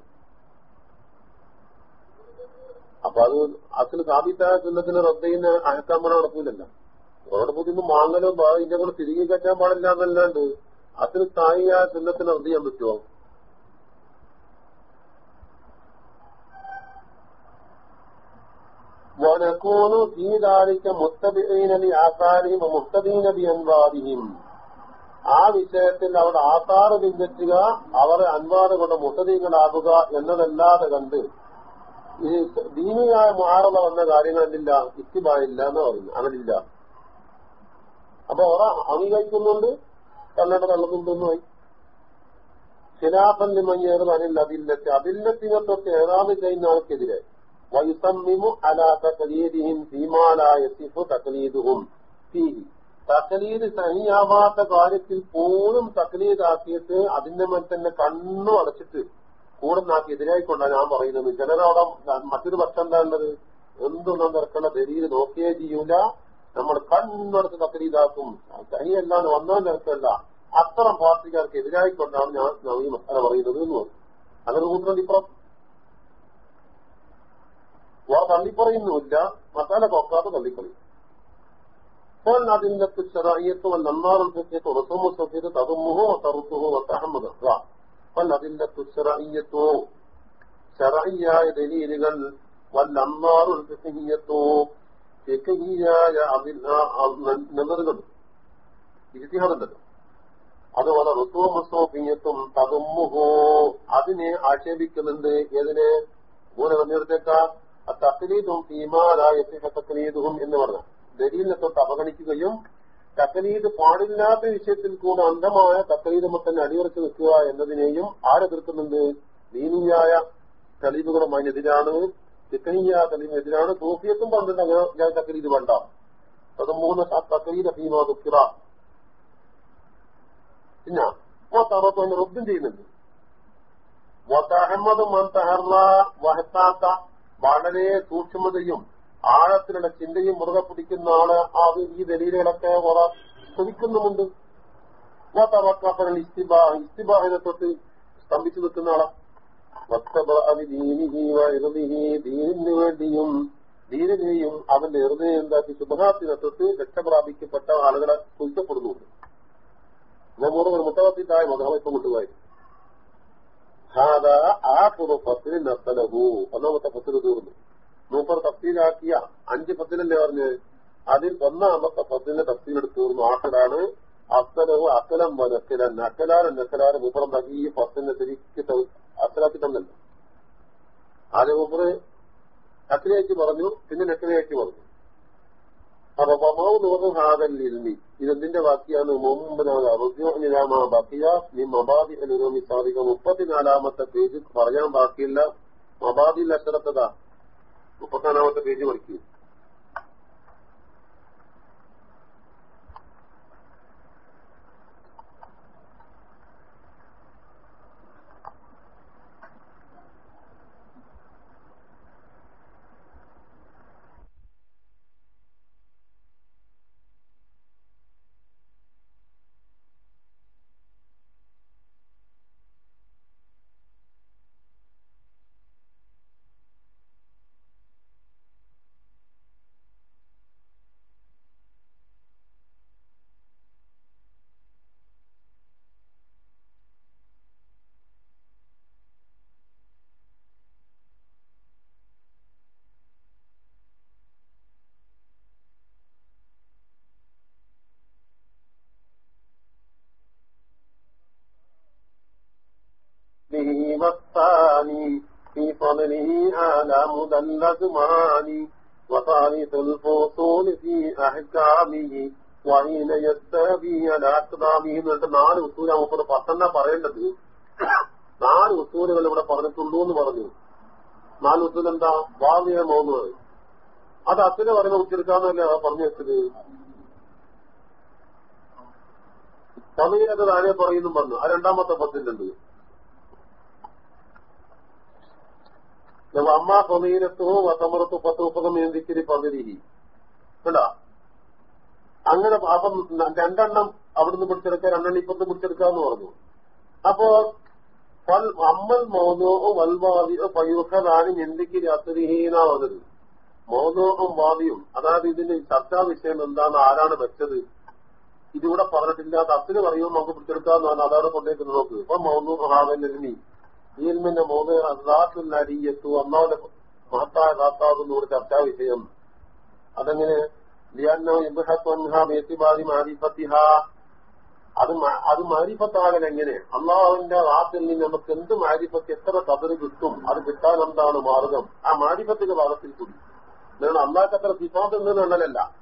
അപ്പൊ അത് അസൽ സാബിത്തായ സുന്നത്തിന് റദ്ദയിന് അയക്കാൻ പോണ നടക്കൂലല്ലോ അവരോട് പുതിയ മാങ്ങലോ ഇതിന്റെ കൂടെ തിരികെ കറ്റാൻ പാടില്ല എന്നല്ലാണ്ട് അസൽ സ്ഥായിയായ സുന്നത്തിന് റദ്ദ് ചെയ്യാൻ പറ്റുമോ ونكون في ذلك متبعين لآثارهم ومهتدين بأنوارهم ആ വിഷയത്തിൽ അവിടെ ആസാറ് പിൻപറ്റുക അവരെ അൻവാറ് കൊണ്ട് മുട്ടതീങ്ങളാകുക എന്നതല്ലാതെ കണ്ട് ഈ ദീനിയായ മാറുന്ന വന്ന കാര്യങ്ങളില്ല ഇത്തിബായില്ല എന്ന് പറഞ്ഞു. അവരില്ല അപ്പൊ അവറ അംഗീകരിക്കുന്നുണ്ട് കണ്ണട തള്ളുന്നുണ്ടെന്നുമായി ശിലാസന്റെ മഞ്ഞേറും അനിൽ അതില്ലത്തെ അതില്ലത്തിനെ തൊട്ട് ചെയ്യുന്ന ആൾക്കെതിരെ. വൈസമ്മിമു അലാ തക്ലീദിഹിം ഫീമാലായ സിഫു തക്ലീദുഹും തക്ലീദ് സഹിയാവാത്ത കാര്യത്തിൽ പോലും തക്ലീദാക്കിയിട്ട് അതിന്റെ മേൽ തന്നെ കണ്ണു അടച്ചിട്ട് കൂടെ നാക്കി എതിരായിക്കൊണ്ടാണ് ഞാൻ പറയുന്നത്. ചിലരവിടെ മറ്റൊരു പക്ഷം എന്താ ഉള്ളത്? എന്തൊന്നും നിരക്കുള്ള ദരിയിൽ നോക്കിയേ ചെയ്യൂല. നമ്മൾ കണ്ണടച്ച് തക്ലീദാക്കും. സഹിയല്ലാണ്ട് വന്നാൽ നിരക്കല്ല അത്തരം പാർട്ടിക്കാർക്ക് എതിരായിക്കൊണ്ടാണ് ഞാൻ ഈ മസാല പറയുന്നത് എന്ന് പറഞ്ഞു അങ്ങനെ കൂട്ടുകണ്ടിപ്പുറം തള്ളിപ്പറയുന്നുമില്ല. മസാല കൊക്കാതെ തള്ളിപ്പറയും. فالأدلة الشرعية والأنوار الفقهية ورسوم الصفية تضمه وترده وتحمد فالأدلة الشرعية ശറയ്യായ ദലീലുകൾ വല്ലമ്മാറുൽ ഫിഖിയ്യത്തോ ഫിഖിയായ നെതറുകൾ ഇരിത്തിഹാറുണ്ടല്ലോ അതുപോലെ റുസൂമസോഫിയത്തും തതുമ്മുഹോ അതിനെ ആക്ഷേപിക്കുന്നുണ്ട് ഏതിനെ മൂലനിർത്തേക്ക തക്ലീദും തീമാലായ തക്ലീദും എന്ന് പറഞ്ഞു ദലീലിനെ തൊട്ട് അവഗണിക്കുകയും തക്കലീദ് പാടില്ലാത്ത വിഷയത്തിൽ കൂടെ അന്ധമായ തക്ലീദുമ്പോൾ തന്നെ അടിയുറച്ചു നിൽക്കുക എന്നതിനെയും ആരെതിർക്കുന്നുണ്ട് ദീനിയായ തെളിവുകളും അതിനെതിരാണ്. ചിക്കനിയ തെളിവിനെതിരാണ് സൂഫിയത്തും അങ്ങനെ ഞാൻ തക്കലീദ് വേണ്ട. അത് മൂന്ന് തക്കലീദ് ഭീമ ദുഃഖിറ. പിന്നെ മൊത്തറത്ത് തന്നെ റുദ്ദും ചെയ്യുന്നുണ്ട്. അഹമ്മദ് തഹർല വഹത്താത്ത വളരെ സൂക്ഷ്മതയും ആഴത്തിലുള്ള ചിന്തയും മുറുകെ പിടിക്കുന്ന ആൾ അത് ഈ ദലീലുകളൊക്കെ ശ്രമിക്കുന്നുമുണ്ട്. ഇസ്തിബാഹ്. ഇസ്തിബാഹിനെ തൊട്ട് സ്തംഭിച്ചു നിൽക്കുന്ന ആളാ. ദീനിന് ദീനിനെയും അവന്റെ ഹൃദയം എന്താക്കി സുബഹാത്തിനെ തൊട്ട് രക്ഷപ്രാപിക്കപ്പെട്ട ആളുകളെ കുറിക്കപ്പെടുന്നുണ്ട് നമ്മുടെ മതവൈപ്പം കൊണ്ടുപോയി. ഹാദാ ആ പുറ പത്തിന് നത്തലഹു ഒന്നാമത്തെ പത്തിന് തീർന്നു. മൂപ്പർ തഫ്സീലാക്കിയ അഞ്ച് പത്തിലല്ലേ പറഞ്ഞ്? അതിൽ ഒന്നാമത്തെ പത്തിന്റെ തഫ്സീലെടുത്ത് തീർന്നു ആക്കലാണ് അക്കലഹു അക്കലം വനക്കലൻ അക്കലാൻ നക്കലാൻ മൂപ്പറം നൽകി ഈ പത്തിന് ശരിക്ക് അക്കലാക്കി തന്നല്ല. ആദ്യം മൂപ്പറ് അക്കലയായിട്ട് പറഞ്ഞു പിന്നെ നക്കലയായിട്ട് പറഞ്ഞു. അപ്പൊ പമാവ് നോക്കും ഹാദൽ ഇതെന്തിന്റെ ബാക്കിയാണ് മുമ്പനാമ ബക്കിയ നീ മബാദി അനുരോമി സാധിക മുപ്പത്തിനാലാമത്തെ പേജ് പറയാൻ ബാക്കിയില്ല. മബാദിൽ അശ്രദ്ധത മുപ്പത്തിനാലാമത്തെ പേജ് പഠിക്കും على مدى الأزمان وثالث الفصول في أحكامه وحين يستبي على أقدامه എന്നിട്ട് നാല് ഉസൂല മുപ്പത് പത്തെണ്ണ പറയേണ്ടത് നാല് ഉസൂലുകൾ ഇവിടെ പറഞ്ഞിട്ടുള്ളൂ എന്ന് പറഞ്ഞു നാല് ഉസൂൽ എന്താ വാദിയ മൂന്ന് അത് അച്ഛനെ പറയുന്ന ഉച്ചെടുക്കാന്നല്ലേ പറഞ്ഞു വെച്ചത് സമീരത് താഴെ പറയുന്നു പറഞ്ഞു ആ രണ്ടാമത്തെ പത്തിലുണ്ട് അമ്മ സമീരത്തോ വസമറത്തു പത്ത് മുപ്പതും എന്തിച്ചിരി പകുതി കേട്ടാ അങ്ങനെ അപ്പം രണ്ടെണ്ണം അവിടുന്ന് പിടിച്ചെടുക്കുക രണ്ടെണ്ണം ഇപ്പത്ത് പിടിച്ചെടുക്കാന്ന് പറഞ്ഞു. അപ്പോ അമ്മൽ മൗനവും വൽവാദിയോ പയുഖനാനും എന്തിക്ക് രാത്രിഹീന വന്നത് വാദിയും അതായത് ഇതിന് ചർച്ചാ വിഷയം എന്താണ് ആരാണ് വെച്ചത്? ഇതിവിടെ പറഞ്ഞിട്ടില്ല. അത് അത്തിന് പറയുമ്പോൾ നമുക്ക് പിടിച്ചെടുക്കാന്ന് പറഞ്ഞാൽ അതാണ് കൊണ്ടേക്കുന്നത് നോക്ക്. ഇപ്പൊ മൗനു ഹാവല്ലി ഈൽമിന്റെ മൗന അള്ളാഹുല്ലരിയത്തു അന്നാവിന്റെ മഹത്തായ ദാത്താവുന്നൂടെ ചർച്ചാ വിഷയം. അതെങ്ങനെ? അത് അത് മാരിഫത്താകൽ എങ്ങനെ? അള്ളാഹുവിന്റെ വാക്കിൽ നിന്ന് നമുക്ക് എന്ത് മാരിഫത്ത് എത്ര തതിര് കിട്ടും അത് കിട്ടാൻ എന്താണ് മാർഗം? ആ മാരിഫത്തിന്റെ ഭാഗത്തിൽ കൂടി. എന്താണ് അള്ളാഹ് അത്ര സിഫാത്ത് എന്നുള്ളതല്ല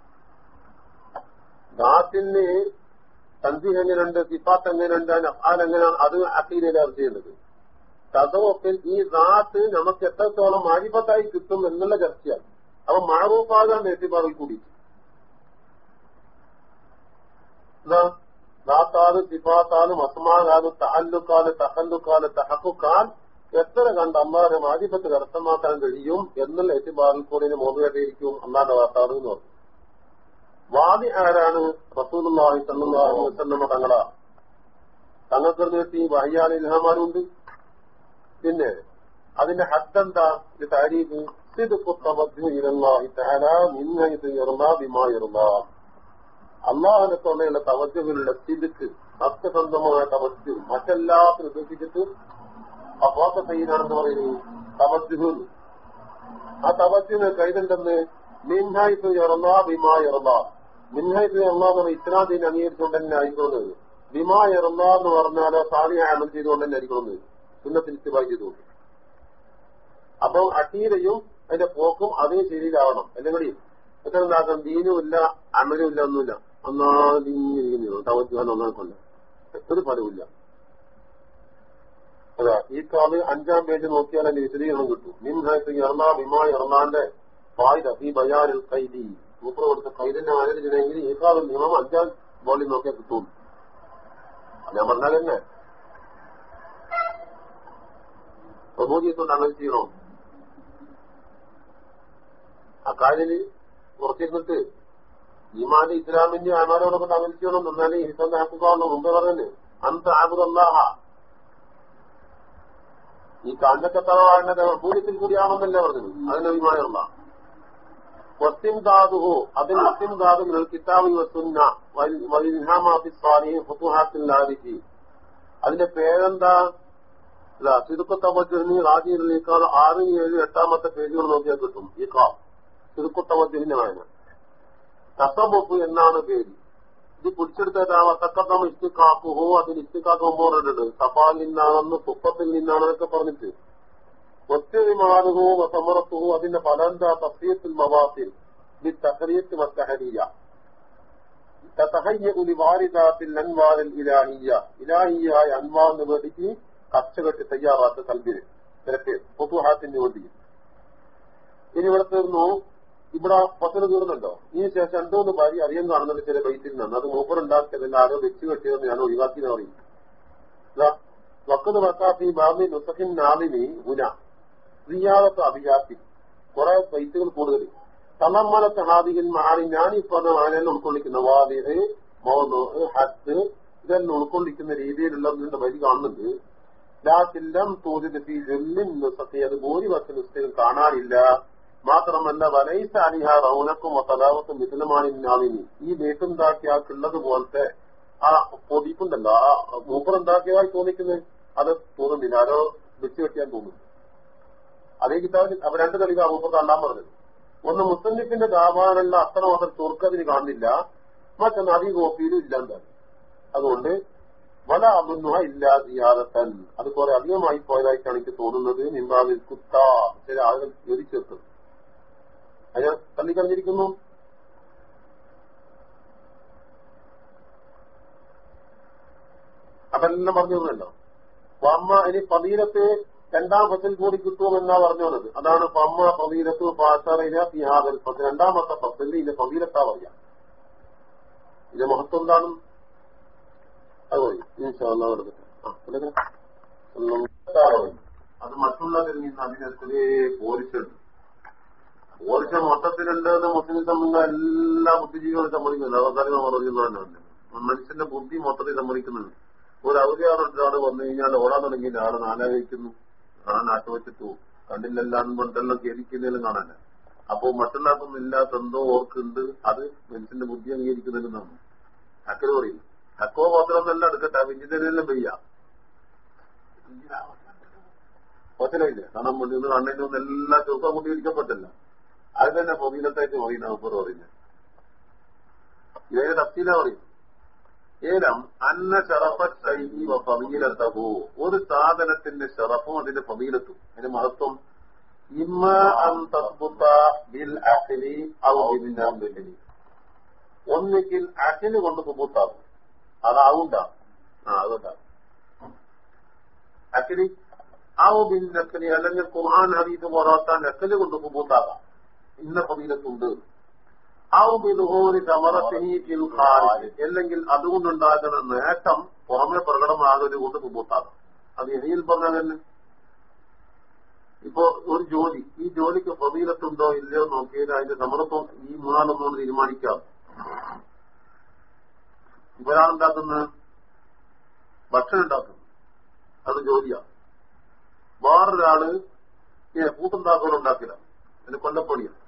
ദാത്തിന് തന്തി എങ്ങനെയുണ്ട് സിഫാത്ത് എങ്ങനെയുണ്ട് അഫാൽ എങ്ങനെയാണ് അത് അക്കീലയിൽ ചർച്ച ചെയ്യുന്നത്. തതവപ്പിൽ ഈ ദാത്ത് നമുക്ക് എത്രത്തോളം മാരിഫത്തായി കിട്ടും എന്നുള്ള ചർച്ചയാണ്. അപ്പൊ മാറൂപ്പാകാൻ എത്തിപ്പാറിൽ കൂടി. ദാത്താൽ സിഫാത്താൽ അസ്മാകാലും തഹല്ലുക്കാൽ തഹല്ലുക്കാൽ തഹക്കുക്കാൻ എത്ര കണ്ട് അമ്മാരെ ആധിപത്യ കരസ്ഥമാക്കാൻ കഴിയും എന്നുള്ള എത്തിബാറിൽ കൂടി മോദുകേട്ടിരിക്കും അന്നാന്റെ വാർത്താവ് എന്ന് പറഞ്ഞു. വാദി ആരാണ്? റസൂലുള്ളാഹി സല്ലല്ലാഹു അലൈഹി വസല്ലമ തങ്ങളാ. തങ്ങൾക്ക് നിർത്തി വഹിയാൽ ഇൽഹാമാരുണ്ട്. പിന്നെ അതിന്റെ ഹദ്ദെന്താ? ഇത് താരീഖ് അള്ളാഹിനെ തൊള്ളയുള്ള തവജ്ജുകളുടെ സ്ഥിതിക്ക് സത്യസന്ധമായ തവജ്ജു മറ്റെല്ലാത്തിനും ഉപേക്ഷിച്ചിട്ട് അപ്പാത്ത സൈനാണെന്ന് പറയുന്നു. തവജ്ജുഹു ആ തവജ്ജുന് കൈതണ്ടെന്ന് മിൻഹായിത്ത് ഇറന്നാ ബിമാ ഇറന്നാ മിൻഹായിത്ത് ഇറന്നാ എന്ന് പറഞ്ഞാൽ അംഗീകരിച്ചുകൊണ്ട് തന്നെ ആയിക്കോളുന്നത്. ബിമാ ഇറന്നാ എന്ന് പറഞ്ഞാൽ സാലിയ അമൽ ചെയ്തുകൊണ്ട് തന്നെ ആയിക്കൊള്ളുന്നത് സുന്നത്തിൽ ചെയ്തു ചെയ്തുകൊണ്ട് അപ്പോൾ അട്ടീരയും അതിന്റെ പോക്കും അതേ ശരിയിലാവണം അല്ലെങ്കിൽ എന്താക്കാം ദീനും ഇല്ല അമലും ഇല്ല ഒന്നുമില്ല. ഒന്നാതിരിക്കുന്നു തവജുഹാൻ ഒന്നാൾക്കൊണ്ട് ഒരു ഫലവുമില്ല അതാ ഈ കാവ് അഞ്ചാം പേജ് നോക്കിയാൽ അതിന്റെ വിശദീകരണം കിട്ടും. മിൻഹായിട്ട് ഇറണ വിമാ ഇറന്നാന്റെ ഫായിദ ഈ ബയാനിൽ കൈദി മൂപ്പർ കൊടുത്ത കൈദിന്റെ മാനേജ് ചെയ്യണമെങ്കിൽ ഈ കാവ് നിയമം അഞ്ചാം ബോളിൽ നോക്കിയാൽ കിട്ടും. ഞാൻ പറഞ്ഞാൽ തന്നെ. പ്രമോദിയത്തോണ്ട് അങ്ങനെ ചെയ്യണോ അക്കാര്യത്തിൽ കുറച്ചിരുന്നിട്ട് ഈമാന്റെ ഇസ്ലാമിന്റെ ആമാരോടെ കൊണ്ട് അമൽ ചെയ്യണം എന്നാലേ ഈസന്റെ ആക്കുകാണോ മുമ്പേ പറഞ്ഞു അന്ത ആബുദല്ലാഹ ഈ കാഞ്ഞക്കത്തറവാടിന്റെ ഭൂരിത്തിൽ കൂടിയാണെന്നല്ലേ പറഞ്ഞത്. അതിന് അഭിമാനമുള്ള. വസ്തിം ധാതുഹോ അതിൽ വസ്തിം ധാതു കിതാബി വസുന്ന ഫുഹാത്തിൽ അതിന്റെ പേരെന്താ? അല്ല ചുരുക്കത്തവജുഹിന് റാജിയിലേക്കാൾ ആറ് ഏഴ് എട്ടാമത്തെ പേജുകൾ നോക്കിയാൽ കിട്ടും. ഈ കാ ചുരുക്കത്തവജുഹിന്റെ വായന തസബുഫ് എന്നാണ് പേര്. ഇത് പിടിച്ചെടുത്തതാവാ തക്കത്തം ഇസ്തിക്കാക്കുഹോ അതിന് ഇസ്തിക്കാക്കുമ്പോറുണ്ട് സഫാൽ നിന്നാണെന്ന് സുപ്പത്തിൽ നിന്നാണെന്നൊക്കെ പറഞ്ഞിട്ട്. ഒത്തിരിമാനുഹോ സമറത്തുഹോ അതിന്റെ ഫലന്ത തസ്യത്തിൽ മവാത്തിൽ തഹരിയത്ത് മത്തഹരിയ തഹയ്യ ഉലി വാരിദാത്തിൽ അൻവാറിൽ ഇലാഹിയ ഇലാഹിയായ അൻവാറിന് കച്ചകെട്ടി തയ്യാറാത്ത കൽബിന് നിരക്ക് പൊതുഹാത്തിന് വേണ്ടി ഇനി ഇവിടെ തീർന്നു. ഇവിടെ പത്തിന് തീർന്നല്ലോ ഇനി ശേഷം രണ്ടൂന്ന് ഭാര്യ അറിയാൻ കാണുന്നുണ്ട് ചില ബൈത്തിൽ നിന്ന്. അത് മൂപ്പറുണ്ടാക്കിയതല്ല ആരോ വെച്ച് കെട്ടിയതെന്ന് ഞാൻ ഒഴിവാക്കി പറയും. വക്കത് വക്കാഫി ബാമി നുസഹിൻ നാളിനി ഗുന റിയാദത്ത് അഭിജാത്തി കുറെ ബൈത്തുകൾ കൂടുതൽ. തളമ്മല ഹാദികൾ മാറി ഞാൻ ഈ പറഞ്ഞ ആനയിൽ ഉൾക്കൊള്ളിക്കുന്ന വാദിഹ് മൗനു ഹത്ത് ഇതെല്ലാം ഉൾക്കൊള്ളിക്കുന്ന രീതിയിലുള്ള വഴി കാണുന്നുണ്ട്. ലാത്തില്ലം തോതിലെത്തി ജൊല്ലിൻ നുസഖി അത് ഭൂരിപക്ഷ നുസ്തകൾ കാണാനില്ല മാത്രമല്ല വലൈസ അലിഹ റൗനക്കും തലാവത്തും മിഥുലമാനിന്നാവിനി ഈ ബേട്ടുണ്ടാക്കിയാക്കുള്ളത് പോലത്തെ ആ പൊതിക്കുണ്ടല്ലോ ആ മൂപ്പർ ഉണ്ടാക്കിയതായി തോന്നിക്കുന്നത് അത് തോന്നുന്നില്ല. ആരോ വെച്ച് കെട്ടിയാൻ തോന്നുന്നു. അതേ കിതാബിൽ അവ രണ്ട് തെളിവ് മൂപ്പർ കാണാൻ പറഞ്ഞത്. ഒന്ന് മുസ്ലിഫിന്റെ ദാവാനുള്ള അത്ര മാത്രം തുർക്കതിന് കാണുന്നില്ല. മറ്റൊന്ന് അതി കോപ്പിയിലും ഇല്ലാണ്ടാണ്. അതുകൊണ്ട് വല അതൊന്നുമ ഇല്ല സിയാറത്തൻ. അത് കുറെ അധികമായി പോയതായിട്ടാണ് എനിക്ക് തോന്നുന്നത്. നിമ്പാവിൽ കുത്ത. ചില ആളുകൾ ജ്വലിച്ചെത്തും അയാൾ തള്ളിക്കളഞ്ഞിരിക്കുന്നു. അതെല്ലാം പറഞ്ഞു തന്നല്ലോ. അമ്മ ഇനി പതീരത്തെ രണ്ടാം ഫസൽ കൂടി കിട്ടുമെന്നാ പറഞ്ഞു വന്നത് അതാണ് പമ്മ പതീരത്ത് പാഷറയില ഫസിൽ. രണ്ടാമത്തെ ഫസലിൽ ഇതിന്റെ പതീരത്താ പറയാം. ഇതിന്റെ മഹത്വം എന്താണ്? അത് മറ്റുള്ളവരിൽ നിന്ന് അതിനെത്തിരെ പോലിച്ചുണ്ട് പോലിച്ച മൊത്തത്തിലുണ്ടെന്ന് മുസ്ലിം സംബന്ധ എല്ലാ ബുദ്ധിജീവികളും സമ്മതിക്കുന്നുണ്ട് അവസാനം പറയുന്നതന്നെ മനുഷ്യന്റെ ബുദ്ധി മൊത്തത്തിൽ സമ്മതിക്കുന്നുണ്ട് ഒരു ഔദ്യാറുണ്ടാണ് വന്നു കഴിഞ്ഞാൽ ഓടാൻ തുടങ്ങി ആൾ നാലാലോചിക്കുന്നു ആ നാട്ടു വെച്ചിട്ടു കണ്ടില്ലെല്ലാം കൊണ്ടെല്ലാം ഖേദിക്കുന്നതിലും കാണാനാ അപ്പോ മറ്റുള്ളവർക്കൊന്നും ഇല്ലാത്ത എന്തോ ഓർക്കുണ്ട് അത് മനുഷ്യന്റെ ബുദ്ധി അംഗീകരിക്കുന്നതിലെന്നാണ് അക്കരെ പറയും അക്കോ മാത്രമൊന്നല്ല എടുക്കട്ടെ. വിഞ്ചിതനെല്ലാം പെയ്യാം. ഒറ്റയില്ലേ കാരണം മുന്നിൽ കണ്ണിന്റെ ഒന്നും എല്ലാ ചെറുപ്പം കൂട്ടി ഇരിക്കപ്പെട്ടില്ല. അത് തന്നെ പൊതിയിലത്തേക്ക് പറയുന്ന അപ്പുറം പറയുന്നത് ഏത് തഫ്സീല പറയും? ഏലം അന്ന ഷറഫി ഫമീലത്തഹു ഒരു സാധനത്തിന്റെ ഷറഫും അതിന്റെ ഫമീലത്തും അതിന്റെ മഹത്വം ഒന്നുകിൽ അഖിൽ കൊണ്ട് സുബൂത്താകും അതാവുണ്ട ആ അതുണ്ടാവും. അക്കലി ആ ബിൽ നഖലി അല്ലെങ്കിൽ ഖുർആൻ ഹദീസ് പോരാത്ത നക്കൽ കൊണ്ട് സുബൂത്താകാം ഇന്ന ഫമീലത്തുണ്ട് അല്ലെങ്കിൽ അതുകൊണ്ടുണ്ടാകുന്ന നേട്ടം പുറമെ പ്രകടമാകരു കൊണ്ട് സുബൂത്താകാം അത് എനിയിൽ പറഞ്ഞാൽ തന്നെ. ഇപ്പോ ഒരു ജോലി. ഈ ജോലിക്ക് ഫതീലത്തുണ്ടോ ഇല്ലയോ നോക്കിയാൽ അതിന്റെ സമർപ്പം ഈ മൂന്നാലൊന്നുകൊണ്ട് തീരുമാനിക്കാം. ഇവരാളുണ്ടാക്കുന്ന ഭക്ഷണം ഉണ്ടാക്കുന്നു അത് ജോലിയാണ്. വേറൊരാൾ കൂട്ടുണ്ടാക്കലുണ്ടാക്കില്ല അതിന് കൊല്ലപ്പണിയാണ്.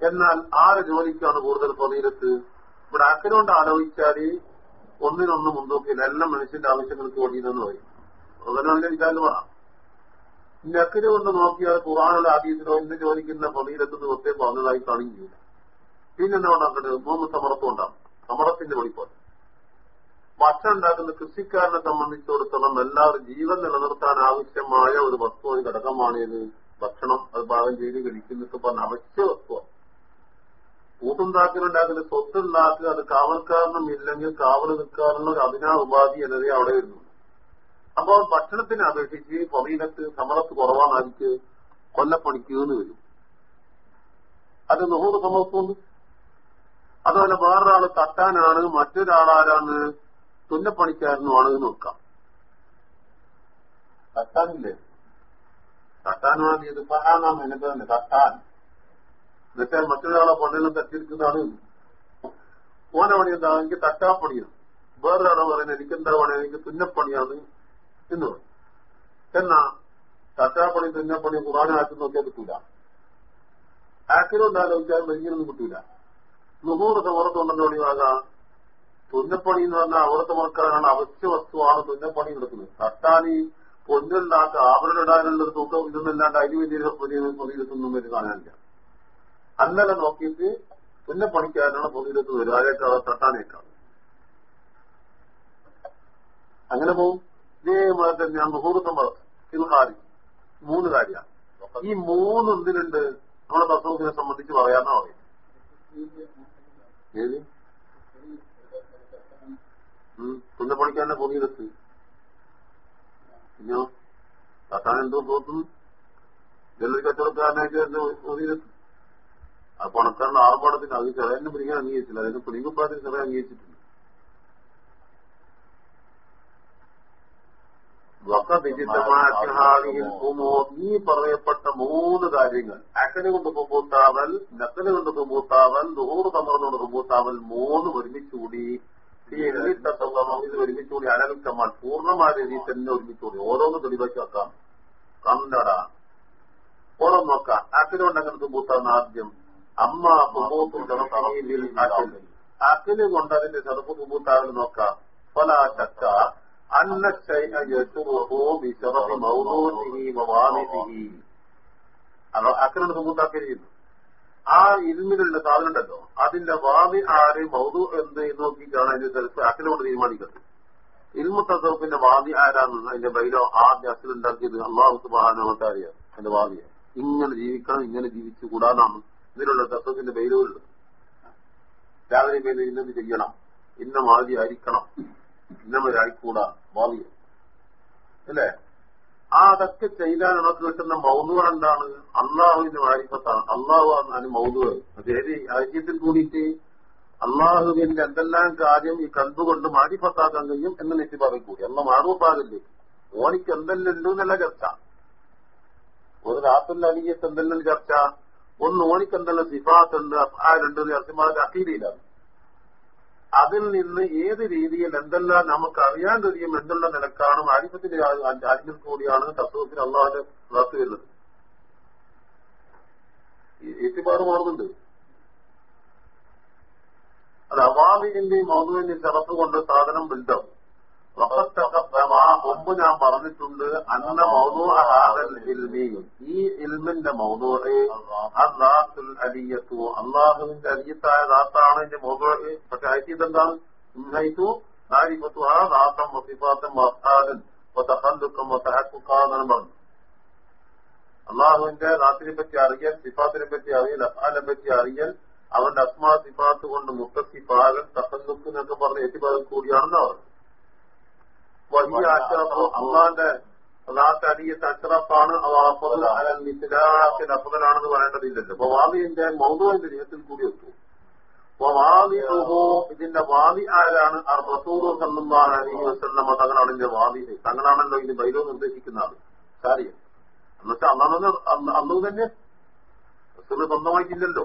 എന്നാൽ ആരെ ജോലിക്കാണ് കൂടുതൽ ഫതീലത്ത് ഇവിടെ അക്കരോണ്ട് ആലോചിച്ചാൽ ഒന്നിനൊന്ന് മുൻതൂക്കില്ല എല്ലാം മനുഷ്യന്റെ ആവശ്യങ്ങൾക്ക് വേണ്ടിയിരുന്നു പറയും. അതിനെ വിചാരം വേണം. നക്കര് കൊണ്ട് നോക്കിയാൽ ഖുറാനുള്ള ആദ്യത്തിലോ ഇന്ന് ജോലിക്കുന്ന ഫതീലത്ത് പ്രത്യേകം പറഞ്ഞതായി കാണിക്കില്ല പിന്നെ എന്താ ഉണ്ടാക്കേണ്ടത്? മൂന്ന് സമർത്ഥം ഉണ്ടാകും സമറത്തിന്റെ വെളിപ്പാട് ഭക്ഷണം ഉണ്ടാക്കുന്ന കൃഷിക്കാരനെ സംബന്ധിച്ചിടത്തോളം എല്ലാവരും ജീവൻ നിലനിർത്താൻ ആവശ്യമായ ഒരു വസ്തു ഒരു ഘടകമാണ് ഇത്. ഭക്ഷണം അത് പാകം ചെയ്ത് കഴിക്കുന്നൊക്കെ പറഞ്ഞ അവശ്യ വസ്തുവാണ് കൂട്ടുണ്ടാക്കലുണ്ടാക്കുന്ന സ്വത്ത് ഉണ്ടാക്കുക അത് കാവൽക്കാരനും ഇല്ലെങ്കിൽ കാവൽ നിൽക്കാനുള്ള ഒരു അഭിനാ ഉപാധി എന്നതേ അവിടെ വരുന്നു അപ്പോൾ ഭക്ഷണത്തിനെ അപേക്ഷിച്ച് പൊറീനത്ത് സമറത്ത് കുറവാണെങ്കിൽ കൊല്ലപ്പണിക്ക് എന്ന് വരും. അത് നൂറ് സമത്വമുണ്ട് അതുപോലെ വേറൊരാൾ തട്ടാനാണ് മറ്റൊരാളാരാണ്? തുന്നപ്പണിക്കാരനുമാണ് എന്ന് നോക്കാം തട്ടാനില്ലേ? തട്ടാനാണ് ഇത് പഹാനാണ് എനിക്ക് തന്നെ? തട്ടാൻ. എന്നിട്ട് മറ്റൊരാളെ പണിയെല്ലാം തട്ടിയിരിക്കുന്നതാണ് ഓനെ പണി എന്താ? എനിക്ക് തട്ടാപ്പണിയാണ് വേറൊരാളെ പറയുന്നത് എനിക്ക് എന്താ പണി? എനിക്ക് തുന്നപ്പണിയാണ് എന്ന് പറയും. എന്നാ തട്ടാ പണി തുന്നപ്പണി ഖുറാനാക്കി നോക്കിയാൽ കിട്ടൂല. ആക്കിലോണ്ട് ആലോചിച്ചാൽ വലിയൊന്നും കിട്ടൂല. നുഹൂറ് സമർത്ഥമുണ്ടെന്ന് ഒഴിവാകാം തുന്നപ്പണി എന്ന് പറഞ്ഞാൽ അവിടുത്തെ മക്കളാണ് അവശ്യ വസ്തുവാണ് തുന്നപ്പണി നടക്കുന്നത് തട്ടാനി പൊന്നുണ്ടാക്കുക ആഭരണിടാനുള്ള തൂക്കം ഇതൊന്നല്ലാണ്ട് അതിന് വലിയ പൊതിയിലത്തൊന്നും വരും കാണാനില്ല. അന്നലെ നോക്കിയിട്ട് തുന്നപ്പണിക്കാരനാണ് പൊതിയിലത്ത് വരും ആരേക്കാളും തട്ടാനേക്കാളും അങ്ങനെ പോവും. ഇതേമാതിരി തന്നെ ഞാൻ മുഹൂർത്തം ഫിൽഹാരി മൂന്ന് കാര്യമാണ്. ഈ മൂന്ന് എന്തിനുണ്ട്? നമ്മുടെ തത്വത്തിനെ സംബന്ധിച്ച് പറയാന്നാ പറയും ഏത്? തുന്നപ്പണിക്കാരന്റെ പൊതിയിലെത്ത് അയ്യോ തട്ടാൻ എന്തോ തോന്നുന്നു ജനറൽ കച്ചവടക്കാരനായിട്ട് പൊതിയിലെത്ത് ആ പണക്കാരന്റെ ആർഭാടത്തിന് അത് ചെറിയ പിടിക്കാൻ അംഗീകരിച്ചില്ല. അതിന് പിടികുപ്പാത്തിന് ചെറിയ അംഗീകരിച്ചിട്ടുണ്ട് പറയപ്പെട്ട മൂന്ന് കാര്യങ്ങൾ. അക്കന് കൊണ്ട് കുമ്പൂത്താവൽ നക്കന് കൊണ്ട് കുമ്പൂത്താവൽ നൂറ് തമറിനോട് കുമ്പൂത്താവൽ മൂന്ന് ഒരുമിച്ചുകൂടി ഈ ഇത് ഒരുമിച്ചുകൂടി അനൽക്കമാൽ പൂർണമായ രീതിയിൽ തന്നെ ഒരുമിച്ചുകൂടി. ഓരോന്ന് തെളിവാക്കി വെക്കാം. കന്നടാ ഓരോന്ന് നോക്കാം. അക്കലുകൊണ്ട് അങ്ങനെ സുബൂത്താവുന്ന ആദ്യം. അമ്മ അക്കിൽ കൊണ്ട് അതിന്റെ ചെറുപ്പ് സുബൂത്താവൽ നോക്കാം. പല ചക്ക. അന്ന അക്കലുണ്ട് സുബൂത്താക്കിയിരിക്കുന്നു. ആ ഇരുമിലുള്ള സാധനം ഉണ്ടല്ലോ അതിന്റെ വാവി ആര് മൗതു എന്ത് നോക്കിയിട്ടാണ് അതിന്റെ സ്ഥലത്ത് അച്ഛനോട് തീരുമാനിക്കുന്നത്. ഇൽമു തസവപ്പിന്റെ വാദി ആരാന്ന് അതിന്റെ ബൈലോ ആദ്യ ഉണ്ടാക്കിയത് അള്ളാഹു സുബാനവത്താരിയാണ് അതിന്റെ വാദിയെ ഇങ്ങനെ ജീവിക്കണം ഇങ്ങനെ ജീവിച്ചു കൂടാനാണ് ഇതിലുള്ള തത്വത്തിന്റെ ബൈലോയിലുള്ളത് രാവിലെ മേലെ ഇന്നത് ചെയ്യണം. ഇന്ന മാതി ആയിരിക്കണം. ഇന്നവരായിക്കൂടാ വാദിയ അല്ലേ? ആ അതൊക്കെ ചെയ്താൽ നമുക്ക് കിട്ടുന്ന മൗതുവ എന്താണ്? അള്ളാഹുവിന്റെ മാരിഫത്താണ് അള്ളാഹു ആണ്. മൗതുകൾ അതായത് ഐക്യത്തിൽ കൂടിയിട്ട് അള്ളാഹുവിന്റെ എന്തെല്ലാം കാര്യം ഈ കണ്ടുകൊണ്ട് മാരിഫത്താക്കാൻ കഴിയും എന്ന് നെറ്റിപ്പാറിൽ കൂടി. അന്ന് മാറൂപ്പാകില്ലേ ഓനിക്ക് എന്തെല്ലാം ഉണ്ട് എന്നല്ല ചർച്ച. ഒരു രാത്രി അലിയത്ത് എന്തെല്ലാം ചർച്ച? ഒന്ന് ഓനിക്ക് എന്തെല്ലാം സിഫാത്ത് ഉണ്ട് അഫാലുണ്ട് ചർച്ചമാരുടെ അക്കീലയിലാണ് അതിൽ നിന്ന് ഏത് രീതിയിൽ എന്തെല്ലാം നമുക്ക് അറിയാൻ കഴിയും എന്നുള്ള നിലക്കാണ് ആരിഫത്തിന്റെ ആരിഫിൽ കൂടിയാണ് തത്വത്തിൽ അള്ളാഹുന്റെ വാക്ക് വരുന്നത് ഏറ്റുപാട് മാറുന്നുണ്ട്. അത് അവാമിന്റെയും മൗതുവിന്റെയും ചെറുപ്പ് കൊണ്ട് സാധനം ബിൽഡാവും മുമ്പ് ഞാൻ പറഞ്ഞിട്ടുണ്ട് അന്ന ഇൽമി ഈ ഇൽമിന്റെ മൗതു അള്ളാഹു അലിയത്തു. അള്ളാഹുവിന്റെ അലിയത്തായ ദാത്താണ് ഇതിന്റെ മൗതു പക്ഷെ അയച്ചത് എന്താണ് ഇന്നയിത്തു നാരിപ്പത്തു ദാത്തം വസിഫാത്തം വസ്താദൻ തഹല്ലുക്കം തഹക്കുക്കാന്നാണ് പറഞ്ഞു. അള്ളാഹുവിന്റെ നാത്തിനെ പറ്റി അറിയൽ സിഫാത്തിനെ പറ്റി അറിയൽ അഫാനെ പറ്റി അറിയൽ അവന്റെ അസ്മാ സിഫാത്ത് കൊണ്ട് മുത്തസിഫാകൻ തഹല്ലുക്ക് എന്നൊക്കെ പറഞ്ഞ് എത്തിപ്പാകൽ കൂടിയാണെന്ന് പറഞ്ഞു. വലിയ അച്ചറഫ് അള്ളാന്റെ റാത്ത് അടിയത്ത് അഫുദലാണെന്ന് പറയേണ്ടതില്ലല്ലോ അപ്പൊ വാദിന്റെ മൗതുവിന്റെ ജീവിതത്തിൽ കൂടി എത്തു. അപ്പൊ വാദി ഇതിന്റെ വാദി ആരാണ്? റസൂർ സല്ലാഹ് അലഹി വസ്ലമ തങ്ങളാണ് ഇതിന്റെ വാദി തങ്ങളാണല്ലോ ഇതിന് ബൈലോ നിർദ്ദേശിക്കുന്ന ആൾ കാര്യം എന്നുവെച്ചാൽ അന്നാണ് അന്ന് തന്നെ? റസൂർ സ്വന്തമായിട്ടില്ലല്ലോ.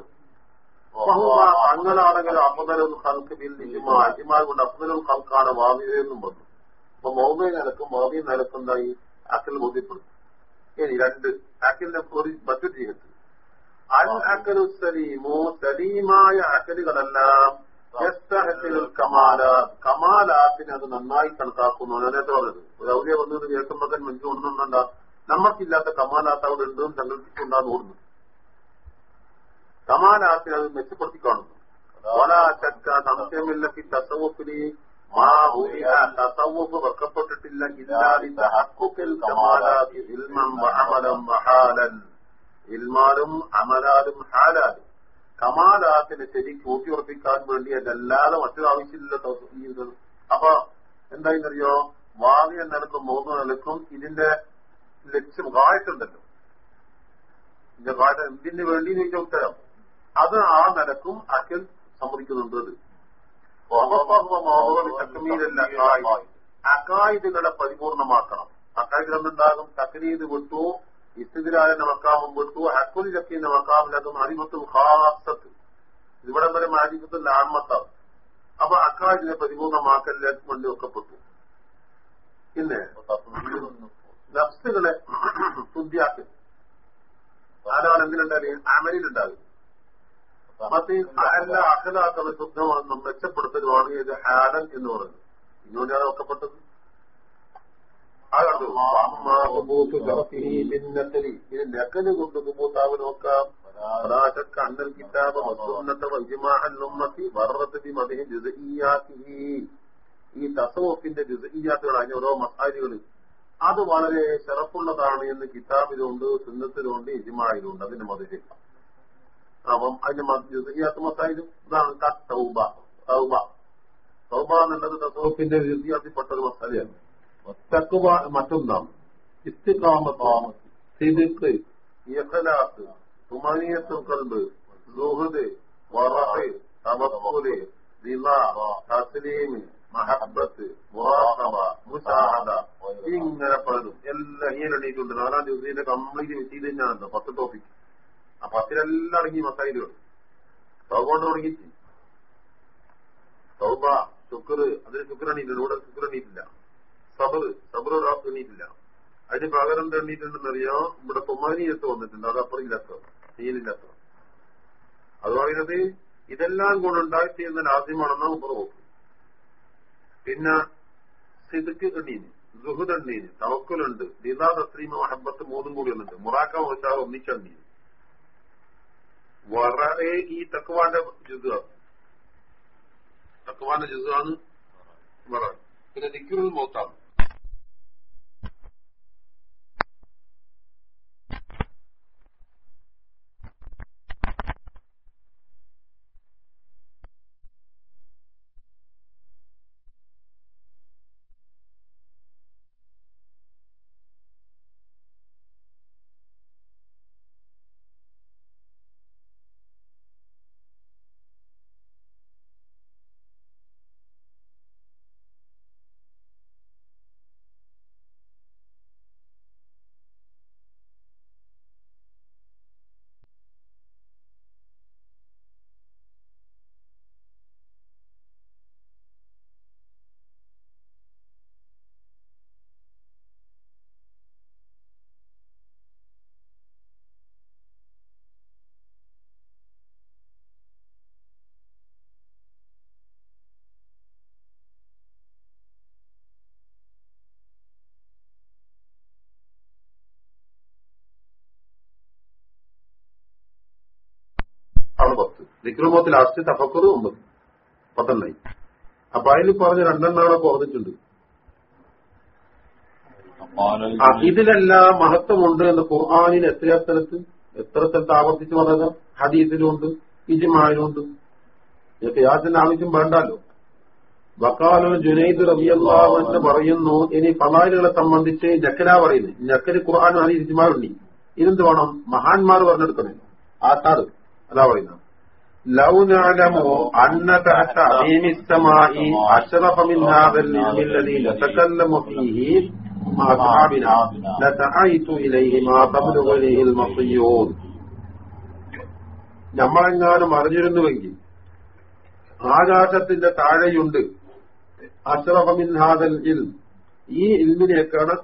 തങ്ങളാണെങ്കിലും അഫുദലുൽ ഹൽക്ക് ബിൽ ഇജ്മാ. ഇജ്മാ കൊണ്ട് അഫുദലുൽ ഹൽക്കാണ് വാദിയെന്നും പറഞ്ഞു. അപ്പൊ മൗമ നിലക്കും മൗമി നടക്കുന്നതായി അക്കൽ ബോധ്യപ്പെടും. ഇനി രണ്ട് അക്കലിന്റെ ഒരു മറ്റൊരു ജീവിതത്തിൽ. അൽ അക്കലു സലീമോ സലീമായ അക്കലുകളെല്ലാം കമാല കമാലാത്തിന് അത് നന്നായി കണക്കാക്കുന്നു. അതിനകത്ത് പറഞ്ഞത് ഒരു ഔലിയ വന്നത് കേൾക്കുമ്പോൾ തന്നെ മനുഷ്യ ഒന്നുണ്ടല്ല നമുക്കില്ലാത്ത കമാലാത്ത് അവിടെ ഉണ്ടെന്ന് സങ്കല്പിച്ചുകൊണ്ടാണ് ഓർന്നു കമാലാത്തിന് അത് മെച്ചപ്പെടുത്തി കാണുന്നു. ഓലാ ചക്ക സംശയമില്ല തസവപ്പിന് തസവുഫ് വെക്കപ്പെട്ടിട്ടില്ല. ഇല്ലാതി തഹക്കുക്കൽ കമാലാതി വഹാലൻ. ഇൽമാലും അമലാലും ഹാലാലും. കമാലാത്തിന് ശരി കൂട്ടിയുറപ്പിക്കാൻ വേണ്ടി അതല്ലാതെ മറ്റൊരു ആവശ്യമില്ല അപ്പൊ എന്തായിന്നറിയോ? വാങ്ങി നിലക്കും മൂന്ന് നിലക്കും ഇതിന്റെ ലക്ഷ്യം ഗായത്തുണ്ടല്ലോ ഇതിന്റെ ഗായത എന്തിനു വേണ്ടി ചോദിച്ച അത് ആ നിലക്കും അഖിൽ സമ്മതിക്കുന്നുണ്ട് അക്കായിദുകളെ പരിപൂർണമാക്കണം. അക്കായുധ എന്തുണ്ടാകും തക്രീത് വിട്ടു ഇസ്തിദിലാലിന്റെ മക്കാമും വിട്ടു ഹക്കുൽ ജക്കീന്റെ മക്കാമിലും അരിമത്തും ഹാസത്ത് ഇവിടെ വരെ അരിമത്തു ആത്മത്താണ് അപ്പൊ അക്കായിദിനെ പരിപൂർണമാക്കലിനെ കൊണ്ട് വെക്കപ്പെട്ടു പിന്നെ നഫ്സുകളെ ശുദ്ധിയാക്കി ആരാണ് എന്തിനുണ്ടാകും അമലിലുണ്ടാകും മറ്റേ എല്ലാ അഖലാക്കളെ മെച്ചപ്പെടുത്തലുമാണ് ഇത് ഹാലൻ എന്ന് പറയുന്നത്. ഇങ്ങോട്ടാണ് ഒക്കപ്പെട്ടത് കൊണ്ട്? ഈ തസവഫിന്റെ ജുസഇയാത്തുകൾ അതിന് ഓരോ മസാലുകൾ അത് വളരെ ചെറപ്പുള്ളതാണ് എന്ന് കിതാബിലുണ്ട് സുന്നത്തിലുണ്ട് ഇജ്മായിലുണ്ട് അതിന്റെ മതിഹി അപ്പം അതിന്റെ ജുസഇയാത്ത് മസായിലും ഇതാണ് തൗബ. തൗബ. തൗബ എന്നുള്ളത് തസോഫിന്റെ ജുസഇയാത്തിൽപ്പെട്ട ഒരു മസാലയാണ്. ഒറ്റക്കുവ മറ്റൊന്നാണ്. ഇസ്തിഖാമത്ത് സിദിഖ് യഹലാത്ത് തുമാനിയത്തുൽ ഖൽബ് സുഹദ് വറഹ് തവക്കുൽ റിള തസ്ലീം മഹബത്ത് മുറാഖബ മുസാഹദ ഇങ്ങനെ പലതും. എല്ലാം ഇങ്ങനെ എണ്ണീട്ടുണ്ട് നാലാം ദിവസത്തിന്റെ കംപ്ലീറ്റ് ചെയ്ത് തന്നെയാണല്ലോ. പത്ത് ടോപ്പിക് ആ പത്തിലെല്ലാം അടങ്ങി മസായിലുകൾ. അതുകൊണ്ട് തുടങ്ങിയിട്ട്. തൗബ ശുക്ർ അതിന് ശുക്ർ എണ്ണീറ്റില്ല ഇവിടെ ശുക്ർ എണ്ണീറ്റില്ല. സബർ സബർ ഒരാൾക്ക് എണ്ണീറ്റില്ല. അതിന് പകരം എണ്ണീട്ടുണ്ടെന്നറിയോ ഇവിടെ കൊമാനിയത്ത് വന്നിട്ടുണ്ട് അത് അപ്പുറം ഇല്ലാത്ത നീലില്ലാത്ത അത് പറയുന്നത് ഇതെല്ലാം ചെയ്യുന്ന എന്ന ലാസ്യമാണെന്ന് മുമ്പ് നോക്കും. പിന്നെ സിദുക്ക് എണ്ണീന് സുഹുദ് എണ്ണീന് തവക്കുലുണ്ട് ദിദാ തസ്ലീമ മഹബത്ത് മൂന്നും കൂടി ഉണ്ട് മുറാക്ക മോശാവ് ഒന്നിച്ചെണ്ണീന് വറേ ഈ തക്കുവാന്റെ ജുസ് തക്കുവാന്റെ ജുസാണ് വറ പിന്നെ ദിക്കുറുൽ മൗത്താണ് വിക്രമത്തിൽ ലാസ്റ്റ് തഫക്കറ് ഒമ്പത്. പത്തെണ്ണായി. അപ്പൊ അതിൽ പറഞ്ഞ രണ്ടെണ്ണാണ് പറഞ്ഞിട്ടുണ്ട് ഇതിലെല്ലാം മഹത്വമുണ്ട് എന്ന് ഖുർആാനിൽ എത്ര സ്ഥലത്ത്? എത്ര സ്ഥലത്ത് ആവർത്തിച്ച് പറഞ്ഞത്? ഹദീസിലുണ്ട് ഇജിമാനുണ്ട് ഇതൊക്കെ യാത്തിന്റെ ആവശ്യം വേണ്ടല്ലോ. ബക്കാലോ ജുനൈദ് റബിയല്ലാവെന്ന് പറയുന്നു ഇനി ഫലാലുകളെ സംബന്ധിച്ച് ജക്കല പറയുന്നു ജക്കൽ ഖുർആാനും ഹദീസ് ഇജ്മാലുണ്ട് ഇതെന്ത് വേണം? മഹാന്മാർ പറഞ്ഞെടുക്കണേ. ആത്താറ് അതാ പറയുന്നത്. ലൗ നഅലമു അന്ന തഅത അമീമി السماء أشرف من هذا العلم الذي نتكلم فيه مع أصحابنا لدعيت إليه ما تبلغ إليه المطيون നമ്മളെങ്ങാനും അറിഞ്ഞിരുന്നുവെങ്കിൽ ആകാശത്തിന്റെ താഴെയുണ്ട് അഷ്റഫമിൻ ഹാദൽ ഇൽ ഈ ഇൽമിനേക്കാണ്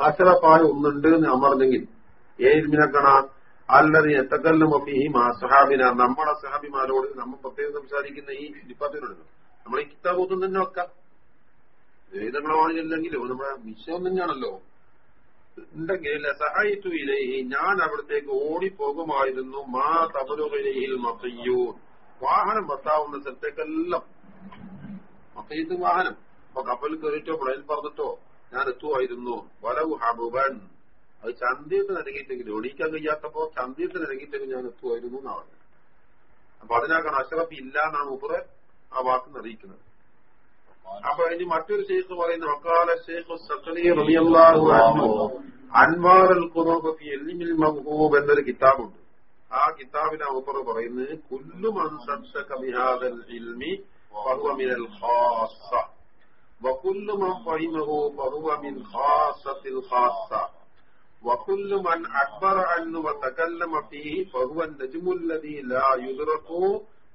അഷ്റഫായ ഒന്നുണ്ട് എന്ന് അമർന്നെങ്കിൽ ഏ ഇൽമിനേക്കാണ് അല്ലത് എത്തക്കല്ലും അഫീഹി മാ സഹാബിന നമ്മളെ സഹാബിമാരോട് നമ്മൾ പ്രത്യേകം സംസാരിക്കുന്ന ഈ ഡിപ്പാർട്ട്മെന്റ് നമ്മൾ ഈ കിതാബൊന്നും തന്നെ വെക്കാം. വേദങ്ങളാണില്ലെങ്കിലും നമ്മുടെ വിഷയം തന്നെയാണല്ലോ. ഉണ്ടെങ്കിൽ സഹായിച്ചു ഇലേഹി ഞാൻ അവിടത്തേക്ക് ഓടിപ്പോകുമായിരുന്നു. മാ തബലുകയിൽ മത്തയ്യൂർ വാഹനം ബത്താവുന്ന സ്ഥലത്തേക്കെല്ലാം. മത്തയ്യത്ത് വാഹനം. അപ്പൊ കപ്പൽ കയറിട്ടോ പ്ലെയിൻ പറഞ്ഞിട്ടോ ഞാൻ എത്തുമായിരുന്നു. വലവ് ഹബുബൻ. അത് ചന്ദ്രത്തിൽ ഇറങ്ങിയിട്ടെങ്കിൽ ഒണീക്കാൻ കഴിയാത്തപ്പോ ചന്ദ്രത്തിൽ ഇറങ്ങിയിട്ടെങ്കിൽ ഞാൻ എത്തുമായിരുന്നു എന്നാ പറഞ്ഞു അപ്പൊ അതിനാക്കാണ് അഷറഫ് ഇല്ല എന്നാണ് മുപ്പറെ ആ വാക്ക് അറിയിക്കുന്നത്. അപ്പൊ അതിന് മറ്റൊരു ഷെയ്ഖ് പറയുന്ന വക്കാല ഷെയ്ഖ് അൻവാർ അൽ ഖുനൂഖ് എല്ലിമിൽ എന്നൊരു കിതാബുണ്ട്. ആ കിതാബിന് ആ അപ്പുറം പറയുന്നത് കുല്ലു മൻസക്ക ബിഹാദൽ വകുല്ലു മൻ ഫഹിമഹു ഫഹുവ മിൻ وكل من أكبر عنه وتكلم فيه فهو النجم الذي لا يدرك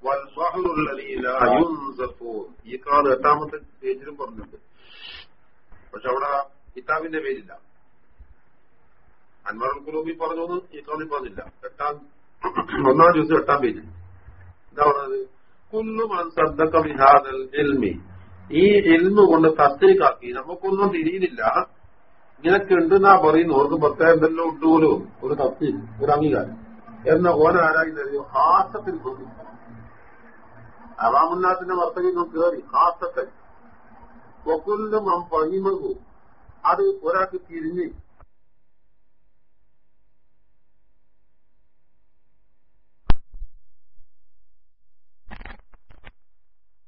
والبحر الذي لا ينزف ഈ കാലം എട്ടാമത്തെ പേജിലും പറഞ്ഞിട്ടുണ്ട് പക്ഷെ അവിടെ കിതാബിന്റെ പേരില്ല അൻവറുൽ കുലൂബി പറഞ്ഞു ഈ കാലിൽ പറഞ്ഞില്ല എട്ടാം ഒന്നാം ദിവസം എട്ടാം പേജിൽ എന്താ പറഞ്ഞത് കുല്ലു മൻ സദ്ദഖ ബിഹാദൽ ഇൽമി ഈ ഇൽമ കൊണ്ട് തസ്തിരിക്കാക്കി നമുക്കൊന്നും തിരിയുന്നില്ല ഇങ്ങനൊക്കെ ഉണ്ടെന്നാ പറയുന്നു. ഓർക്ക് പ്രത്യേകം എന്തെല്ലാം ഉണ്ട് പോലും. ഒരു തസ്തി ഒരു അംഗീകാരം. എന്ന ഓരോ ഹാസത്തിൽ തോന്നി അവാമുന്നാത്തിന്റെ വർത്തകം കയറി ഹാസത്തിൽ. വക്കുല്ലും പണിമകു. അത് ഒരാൾക്ക് തിരിഞ്ഞ്